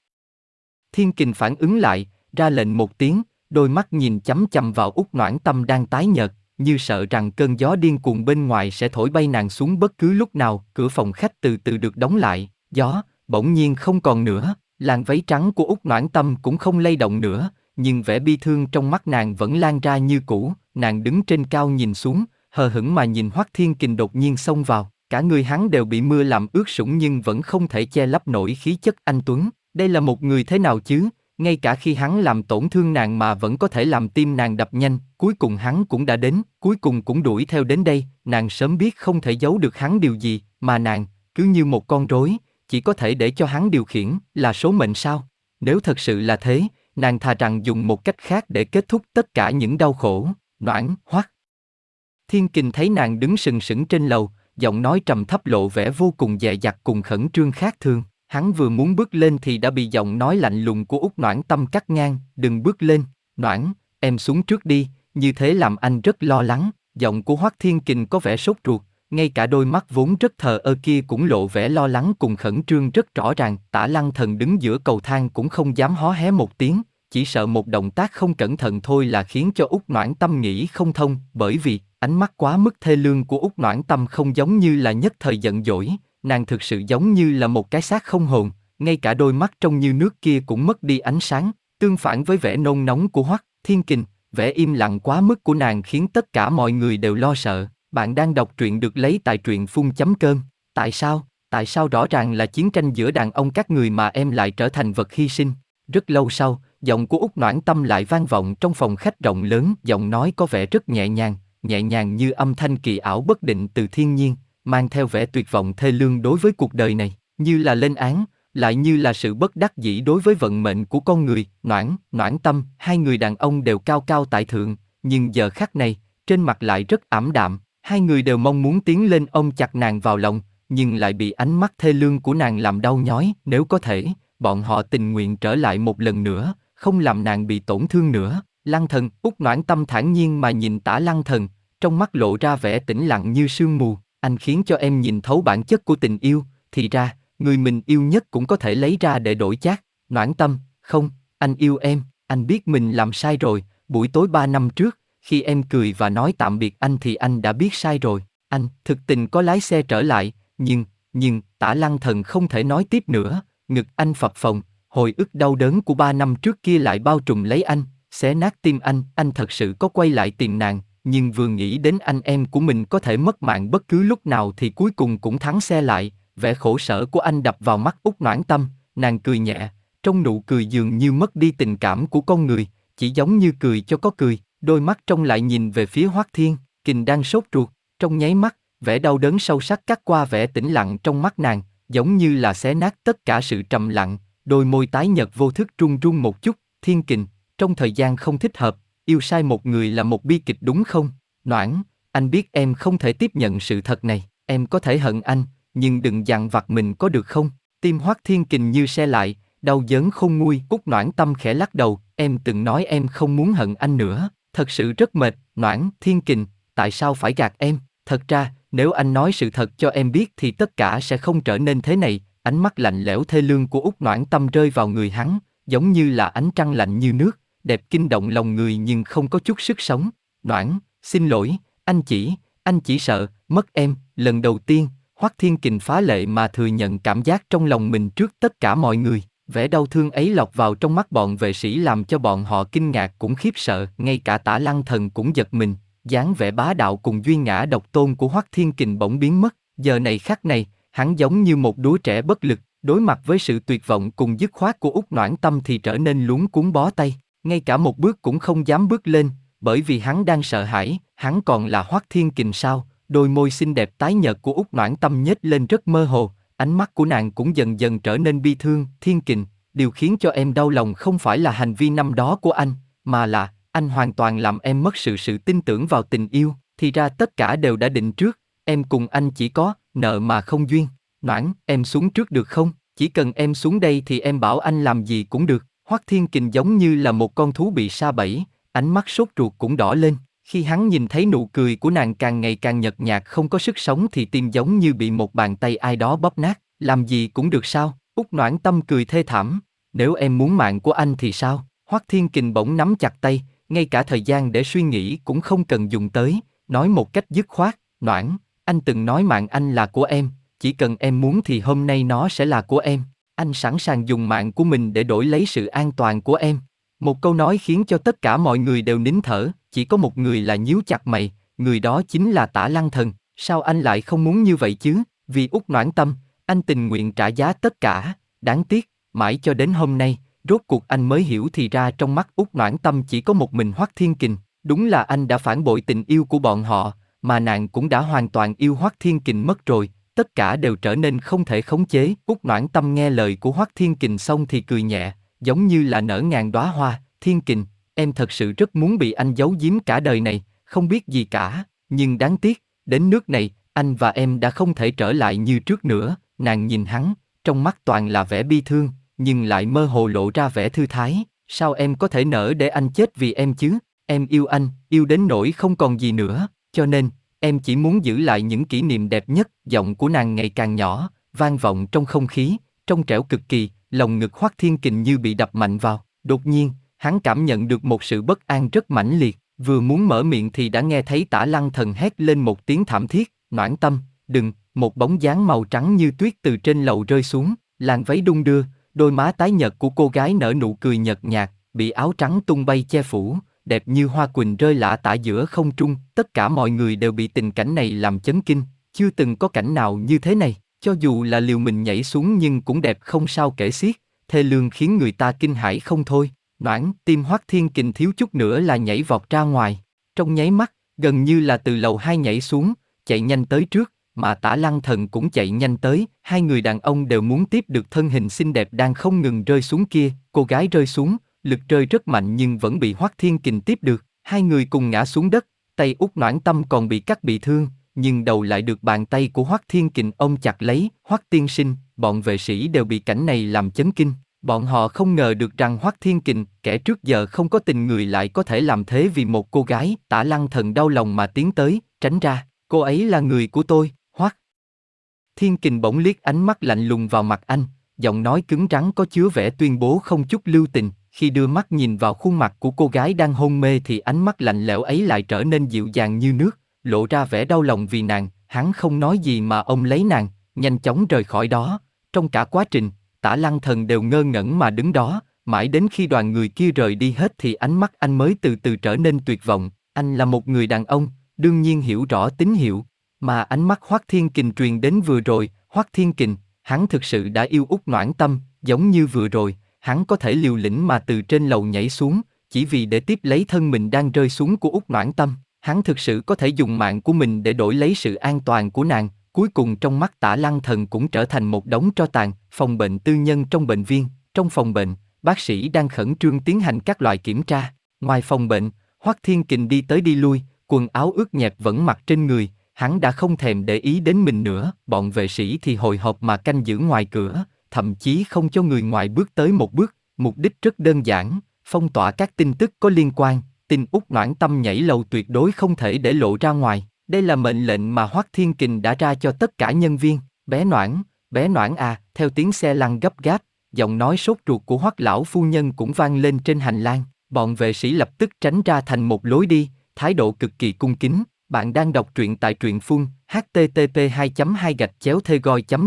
Thiên kình phản ứng lại, ra lệnh một tiếng, đôi mắt nhìn chấm chằm vào Úc noãn tâm đang tái nhợt, như sợ rằng cơn gió điên cuồng bên ngoài sẽ thổi bay nàng xuống bất cứ lúc nào, cửa phòng khách từ từ được đóng lại, gió, bỗng nhiên không còn nữa, làn váy trắng của Úc noãn tâm cũng không lay động nữa, nhưng vẻ bi thương trong mắt nàng vẫn lan ra như cũ, nàng đứng trên cao nhìn xuống, hờ hững mà nhìn Hoắc Thiên Kình đột nhiên xông vào, cả người hắn đều bị mưa làm ướt sũng nhưng vẫn không thể che lấp nổi khí chất anh Tuấn. Đây là một người thế nào chứ? Ngay cả khi hắn làm tổn thương nàng mà vẫn có thể làm tim nàng đập nhanh, cuối cùng hắn cũng đã đến, cuối cùng cũng đuổi theo đến đây, nàng sớm biết không thể giấu được hắn điều gì, mà nàng, cứ như một con rối, chỉ có thể để cho hắn điều khiển, là số mệnh sao? Nếu thật sự là thế, nàng thà rằng dùng một cách khác để kết thúc tất cả những đau khổ, noãn, hoắc. Thiên kình thấy nàng đứng sừng sững trên lầu, giọng nói trầm thấp lộ vẻ vô cùng dè dặt cùng khẩn trương khác thường. Hắn vừa muốn bước lên thì đã bị giọng nói lạnh lùng của Úc noãn tâm cắt ngang, đừng bước lên, noãn, em xuống trước đi, như thế làm anh rất lo lắng. Giọng của Hoắc Thiên Kình có vẻ sốt ruột, ngay cả đôi mắt vốn rất thờ ơ kia cũng lộ vẻ lo lắng cùng khẩn trương rất rõ ràng. Tả Lăng Thần đứng giữa cầu thang cũng không dám hó hé một tiếng, chỉ sợ một động tác không cẩn thận thôi là khiến cho út noãn tâm nghĩ không thông, bởi vì ánh mắt quá mức thê lương của út noãn tâm không giống như là nhất thời giận dỗi, nàng thực sự giống như là một cái xác không hồn, ngay cả đôi mắt trông như nước kia cũng mất đi ánh sáng, tương phản với vẻ nôn nóng của Hoắc Thiên Kình, vẻ im lặng quá mức của nàng khiến tất cả mọi người đều lo sợ. Bạn đang đọc truyện được lấy tại truyện phun chấm cơm. Tại sao? Tại sao rõ ràng là chiến tranh giữa đàn ông các người mà em lại trở thành vật hy sinh? Rất lâu sau, giọng của út noãn tâm lại vang vọng trong phòng khách rộng lớn, giọng nói có vẻ rất nhẹ nhàng, nhẹ nhàng như âm thanh kỳ ảo bất định từ thiên nhiên, mang theo vẻ tuyệt vọng thê lương đối với cuộc đời này, như là lên án, lại như là sự bất đắc dĩ đối với vận mệnh của con người, noãn, noãn tâm, hai người đàn ông đều cao cao tại thượng, nhưng giờ khắc này, trên mặt lại rất ảm đạm, hai người đều mong muốn tiến lên ôm chặt nàng vào lòng, nhưng lại bị ánh mắt thê lương của nàng làm đau nhói, nếu có thể, bọn họ tình nguyện trở lại một lần nữa, không làm nàng bị tổn thương nữa. Lăng thần, út noãn tâm thản nhiên mà nhìn tả lăng thần, trong mắt lộ ra vẻ tĩnh lặng như sương mù, anh khiến cho em nhìn thấu bản chất của tình yêu, thì ra, người mình yêu nhất cũng có thể lấy ra để đổi chác. Noãn tâm, không, anh yêu em, anh biết mình làm sai rồi, buổi tối ba năm trước, khi em cười và nói tạm biệt anh thì anh đã biết sai rồi. Anh, thực tình có lái xe trở lại, nhưng, nhưng, tả lăng thần không thể nói tiếp nữa, ngực anh phập phồng, hồi ức đau đớn của ba năm trước kia lại bao trùm lấy anh, xé nát tim anh, anh thật sự có quay lại tìm nàng, nhưng vừa nghĩ đến anh em của mình có thể mất mạng bất cứ lúc nào thì cuối cùng cũng thắng xe lại, vẻ khổ sở của anh đập vào mắt út noãn tâm, nàng cười nhẹ, trong nụ cười dường như mất đi tình cảm của con người, chỉ giống như cười cho có cười, đôi mắt trong lại nhìn về phía Hoắc Thiên, Kình đang sốt ruột, trong nháy mắt, vẻ đau đớn sâu sắc cắt qua vẻ tĩnh lặng trong mắt nàng, giống như là xé nát tất cả sự trầm lặng, đôi môi tái nhợt vô thức run run một chút, Thiên Kình, trong thời gian không thích hợp, yêu sai một người là một bi kịch đúng không? Noãn, anh biết em không thể tiếp nhận sự thật này, em có thể hận anh, nhưng đừng dằn vặt mình có được không? Tim hoác Thiên Kình như xe lại, đau đớn không nguôi, Cúc Noãn tâm khẽ lắc đầu, em từng nói em không muốn hận anh nữa, thật sự rất mệt, Noãn, Thiên Kình, tại sao phải gạt em? Thật ra, nếu anh nói sự thật cho em biết thì tất cả sẽ không trở nên thế này, ánh mắt lạnh lẽo thê lương của Út Noãn tâm rơi vào người hắn, giống như là ánh trăng lạnh như nước, đẹp kinh động lòng người nhưng không có chút sức sống. Noãn, xin lỗi, anh chỉ, Anh chỉ sợ, mất em, lần đầu tiên, Hoắc Thiên Kình phá lệ mà thừa nhận cảm giác trong lòng mình trước tất cả mọi người. Vẻ đau thương ấy lọt vào trong mắt bọn vệ sĩ làm cho bọn họ kinh ngạc cũng khiếp sợ, ngay cả tả lăng thần cũng giật mình, dáng vẻ bá đạo cùng duyên ngã độc tôn của Hoắc Thiên Kình bỗng biến mất, giờ này khắc này, hắn giống như một đứa trẻ bất lực, đối mặt với sự tuyệt vọng cùng dứt khoát của út noãn tâm thì trở nên luống cuốn bó tay, ngay cả một bước cũng không dám bước lên, bởi vì hắn đang sợ hãi, hắn còn là Hoắc Thiên Kình sao? Đôi môi xinh đẹp tái nhợt của út noãn tâm nhếch lên rất mơ hồ, ánh mắt của nàng cũng dần dần trở nên bi thương, Thiên Kình, điều khiến cho em đau lòng không phải là hành vi năm đó của anh, mà là anh hoàn toàn làm em mất sự sự tin tưởng vào tình yêu, thì ra tất cả đều đã định trước, em cùng anh chỉ có nợ mà không duyên. Noãn, em xuống trước được không? Chỉ cần em xuống đây thì em bảo anh làm gì cũng được. Hoắc Thiên Kình giống như là một con thú bị sa bẫy, ánh mắt sốt ruột cũng đỏ lên. Khi hắn nhìn thấy nụ cười của nàng càng ngày càng nhợt nhạt không có sức sống thì tim giống như bị một bàn tay ai đó bóp nát. Làm gì cũng được sao? Úc Noãn Tâm cười thê thảm. Nếu em muốn mạng của anh thì sao? Hoắc Thiên Kình bỗng nắm chặt tay, ngay cả thời gian để suy nghĩ cũng không cần dùng tới, nói một cách dứt khoát, Noãn, anh từng nói mạng anh là của em, chỉ cần em muốn thì hôm nay nó sẽ là của em. Anh sẵn sàng dùng mạng của mình để đổi lấy sự an toàn của em. Một câu nói khiến cho tất cả mọi người đều nín thở, chỉ có một người là nhíu chặt mày, người đó chính là tả lăng thần. Sao anh lại không muốn như vậy chứ? Vì út noãn tâm, anh tình nguyện trả giá tất cả. Đáng tiếc, mãi cho đến hôm nay, rốt cuộc anh mới hiểu thì ra trong mắt út noãn tâm chỉ có một mình hoắc thiên kình. Đúng là anh đã phản bội tình yêu của bọn họ, mà nàng cũng đã hoàn toàn yêu hoắc thiên kình mất rồi, tất cả đều trở nên không thể khống chế. Úc Noãn Tâm nghe lời của Hoắc Thiên Kình xong thì cười nhẹ, giống như là nở ngàn đóa hoa. Thiên Kình, em thật sự rất muốn bị anh giấu giếm cả đời này, không biết gì cả. Nhưng đáng tiếc, đến nước này, anh và em đã không thể trở lại như trước nữa. Nàng nhìn hắn, trong mắt toàn là vẻ bi thương, nhưng lại mơ hồ lộ ra vẻ thư thái. Sao em có thể nỡ để anh chết vì em chứ? Em yêu anh, yêu đến nỗi không còn gì nữa. Cho nên, Em chỉ muốn giữ lại những kỷ niệm đẹp nhất, giọng của nàng ngày càng nhỏ, vang vọng trong không khí, trong trẻo cực kỳ, lòng ngực Hoắc Thiên Kình như bị đập mạnh vào. Đột nhiên, hắn cảm nhận được một sự bất an rất mãnh liệt, vừa muốn mở miệng thì đã nghe thấy Tả Lăng Thần hét lên một tiếng thảm thiết, "Noãn Tâm, đừng!" Một bóng dáng màu trắng như tuyết từ trên lầu rơi xuống, làn váy đung đưa, đôi má tái nhợt của cô gái nở nụ cười nhợt nhạt, bị áo trắng tung bay che phủ, đẹp như hoa quỳnh rơi lả tả giữa không trung, tất cả mọi người đều bị tình cảnh này làm chấn kinh, chưa từng có cảnh nào như thế này, cho dù là liều mình nhảy xuống nhưng cũng đẹp không sao kể xiết, thê lương khiến người ta kinh hãi không thôi. Noãn, tim hoác Thiên Kình thiếu chút nữa là nhảy vọt ra ngoài. Trong nháy mắt, gần như là từ lầu hai nhảy xuống, chạy nhanh tới trước, mà Tả Lăng Thần cũng chạy nhanh tới, hai người đàn ông đều muốn tiếp được thân hình xinh đẹp đang không ngừng rơi xuống kia, cô gái rơi xuống, lực rơi rất mạnh nhưng vẫn bị Hoắc Thiên Kình tiếp được, hai người cùng ngã xuống đất, tay út noãn tâm còn bị cắt bị thương, nhưng đầu lại được bàn tay của Hoắc Thiên Kình ôm chặt lấy, Hoắc Tiên Sinh, bọn vệ sĩ đều bị cảnh này làm chấn kinh. Bọn họ không ngờ được rằng Hoắc Thiên Kình, kẻ trước giờ không có tình người lại có thể làm thế vì một cô gái, tả lăng thần đau lòng mà tiến tới, tránh ra, cô ấy là người của tôi, Hoắc. Thiên Kình bỗng liếc ánh mắt lạnh lùng vào mặt anh, giọng nói cứng rắn có chứa vẻ tuyên bố không chút lưu tình, khi đưa mắt nhìn vào khuôn mặt của cô gái đang hôn mê thì ánh mắt lạnh lẽo ấy lại trở nên dịu dàng như nước, lộ ra vẻ đau lòng vì nàng, hắn không nói gì mà ông lấy nàng, nhanh chóng rời khỏi đó. Trong cả quá trình, tả lăng thần đều ngơ ngẩn mà đứng đó, mãi đến khi đoàn người kia rời đi hết thì ánh mắt anh mới từ từ trở nên tuyệt vọng. Anh là một người đàn ông, đương nhiên hiểu rõ tín hiệu, mà ánh mắt Hoắc Thiên Kình truyền đến vừa rồi, Hoắc Thiên Kình, hắn thực sự đã yêu út noãn tâm, giống như vừa rồi, hắn có thể liều lĩnh mà từ trên lầu nhảy xuống, chỉ vì để tiếp lấy thân mình đang rơi xuống của út noãn tâm. Hắn thực sự có thể dùng mạng của mình để đổi lấy sự an toàn của nàng. Cuối cùng trong mắt tả lăng thần cũng trở thành một đống tro tàn, phòng bệnh tư nhân trong bệnh viện. Trong phòng bệnh, bác sĩ đang khẩn trương tiến hành các loại kiểm tra. Ngoài phòng bệnh, Hoắc Thiên Kình đi tới đi lui, quần áo ướt nhẹp vẫn mặc trên người, hắn đã không thèm để ý đến mình nữa. Bọn vệ sĩ thì hồi hộp mà canh giữ ngoài cửa, thậm chí không cho người ngoài bước tới một bước, mục đích rất đơn giản, phong tỏa các tin tức có liên quan, tin út noãn tâm nhảy lầu tuyệt đối không thể để lộ ra ngoài. Đây là mệnh lệnh mà Hoắc Thiên Kình đã ra cho tất cả nhân viên. Bé Noãn, bé Noãn à, theo tiếng xe lăn gấp gáp, giọng nói sốt ruột của Hoắc lão phu nhân cũng vang lên trên hành lang. Bọn vệ sĩ lập tức tránh ra thành một lối đi, thái độ cực kỳ cung kính. Bạn đang đọc truyện tại truyện phun, http 2 2 gạch chéo thê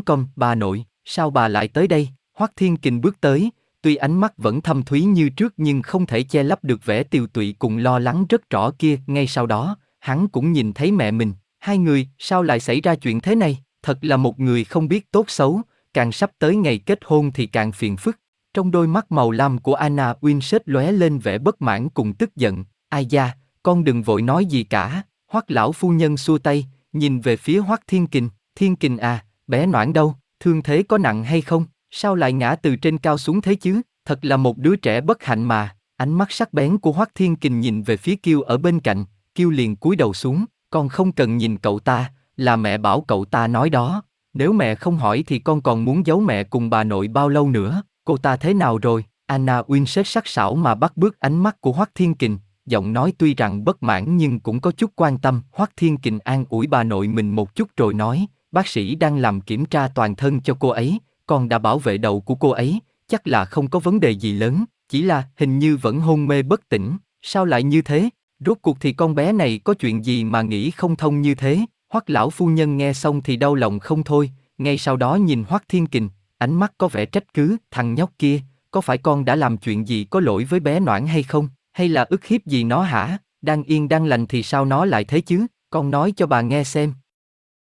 com ba nội, sao bà lại tới đây? Hoắc Thiên Kình bước tới, tuy ánh mắt vẫn thâm thúy như trước nhưng không thể che lấp được vẻ tiều tụy cùng lo lắng rất rõ kia. Ngay sau đó, hắn cũng nhìn thấy mẹ mình. Hai người, sao lại xảy ra chuyện thế này? Thật là một người không biết tốt xấu, càng sắp tới ngày kết hôn thì càng phiền phức. Trong đôi mắt màu lam của Anna Winsett lóe lên vẻ bất mãn cùng tức giận. Ai da, con đừng vội nói gì cả. Hoắc lão phu nhân xua tay, nhìn về phía Hoắc Thiên Kình. Thiên Kình à, bé noãn đâu, thương thế có nặng hay không? Sao lại ngã từ trên cao xuống thế chứ? Thật là một đứa trẻ bất hạnh mà. Ánh mắt sắc bén của Hoắc Thiên Kình nhìn về phía Kiêu ở bên cạnh, Kiêu liền cúi đầu xuống. Con không cần nhìn cậu ta, là mẹ bảo cậu ta nói đó. Nếu mẹ không hỏi thì con còn muốn giấu mẹ cùng bà nội bao lâu nữa? Cô ta thế nào rồi? Anna Winsett sắc sảo mà bắt bước ánh mắt của Hoắc Thiên Kình, giọng nói tuy rằng bất mãn nhưng cũng có chút quan tâm. Hoắc Thiên Kình an ủi bà nội mình một chút rồi nói, bác sĩ đang làm kiểm tra toàn thân cho cô ấy, con đã bảo vệ đầu của cô ấy, chắc là không có vấn đề gì lớn, chỉ là hình như vẫn hôn mê bất tỉnh, sao lại như thế? Rốt cuộc thì con bé này có chuyện gì mà nghĩ không thông như thế? Hoắc lão phu nhân nghe xong thì đau lòng không thôi, ngay sau đó nhìn Hoắc Thiên Kình, ánh mắt có vẻ trách cứ, thằng nhóc kia, có phải con đã làm chuyện gì có lỗi với bé Noãn hay không, hay là ức hiếp gì nó hả? Đang yên đang lành thì sao nó lại thế chứ? Con nói cho bà nghe xem.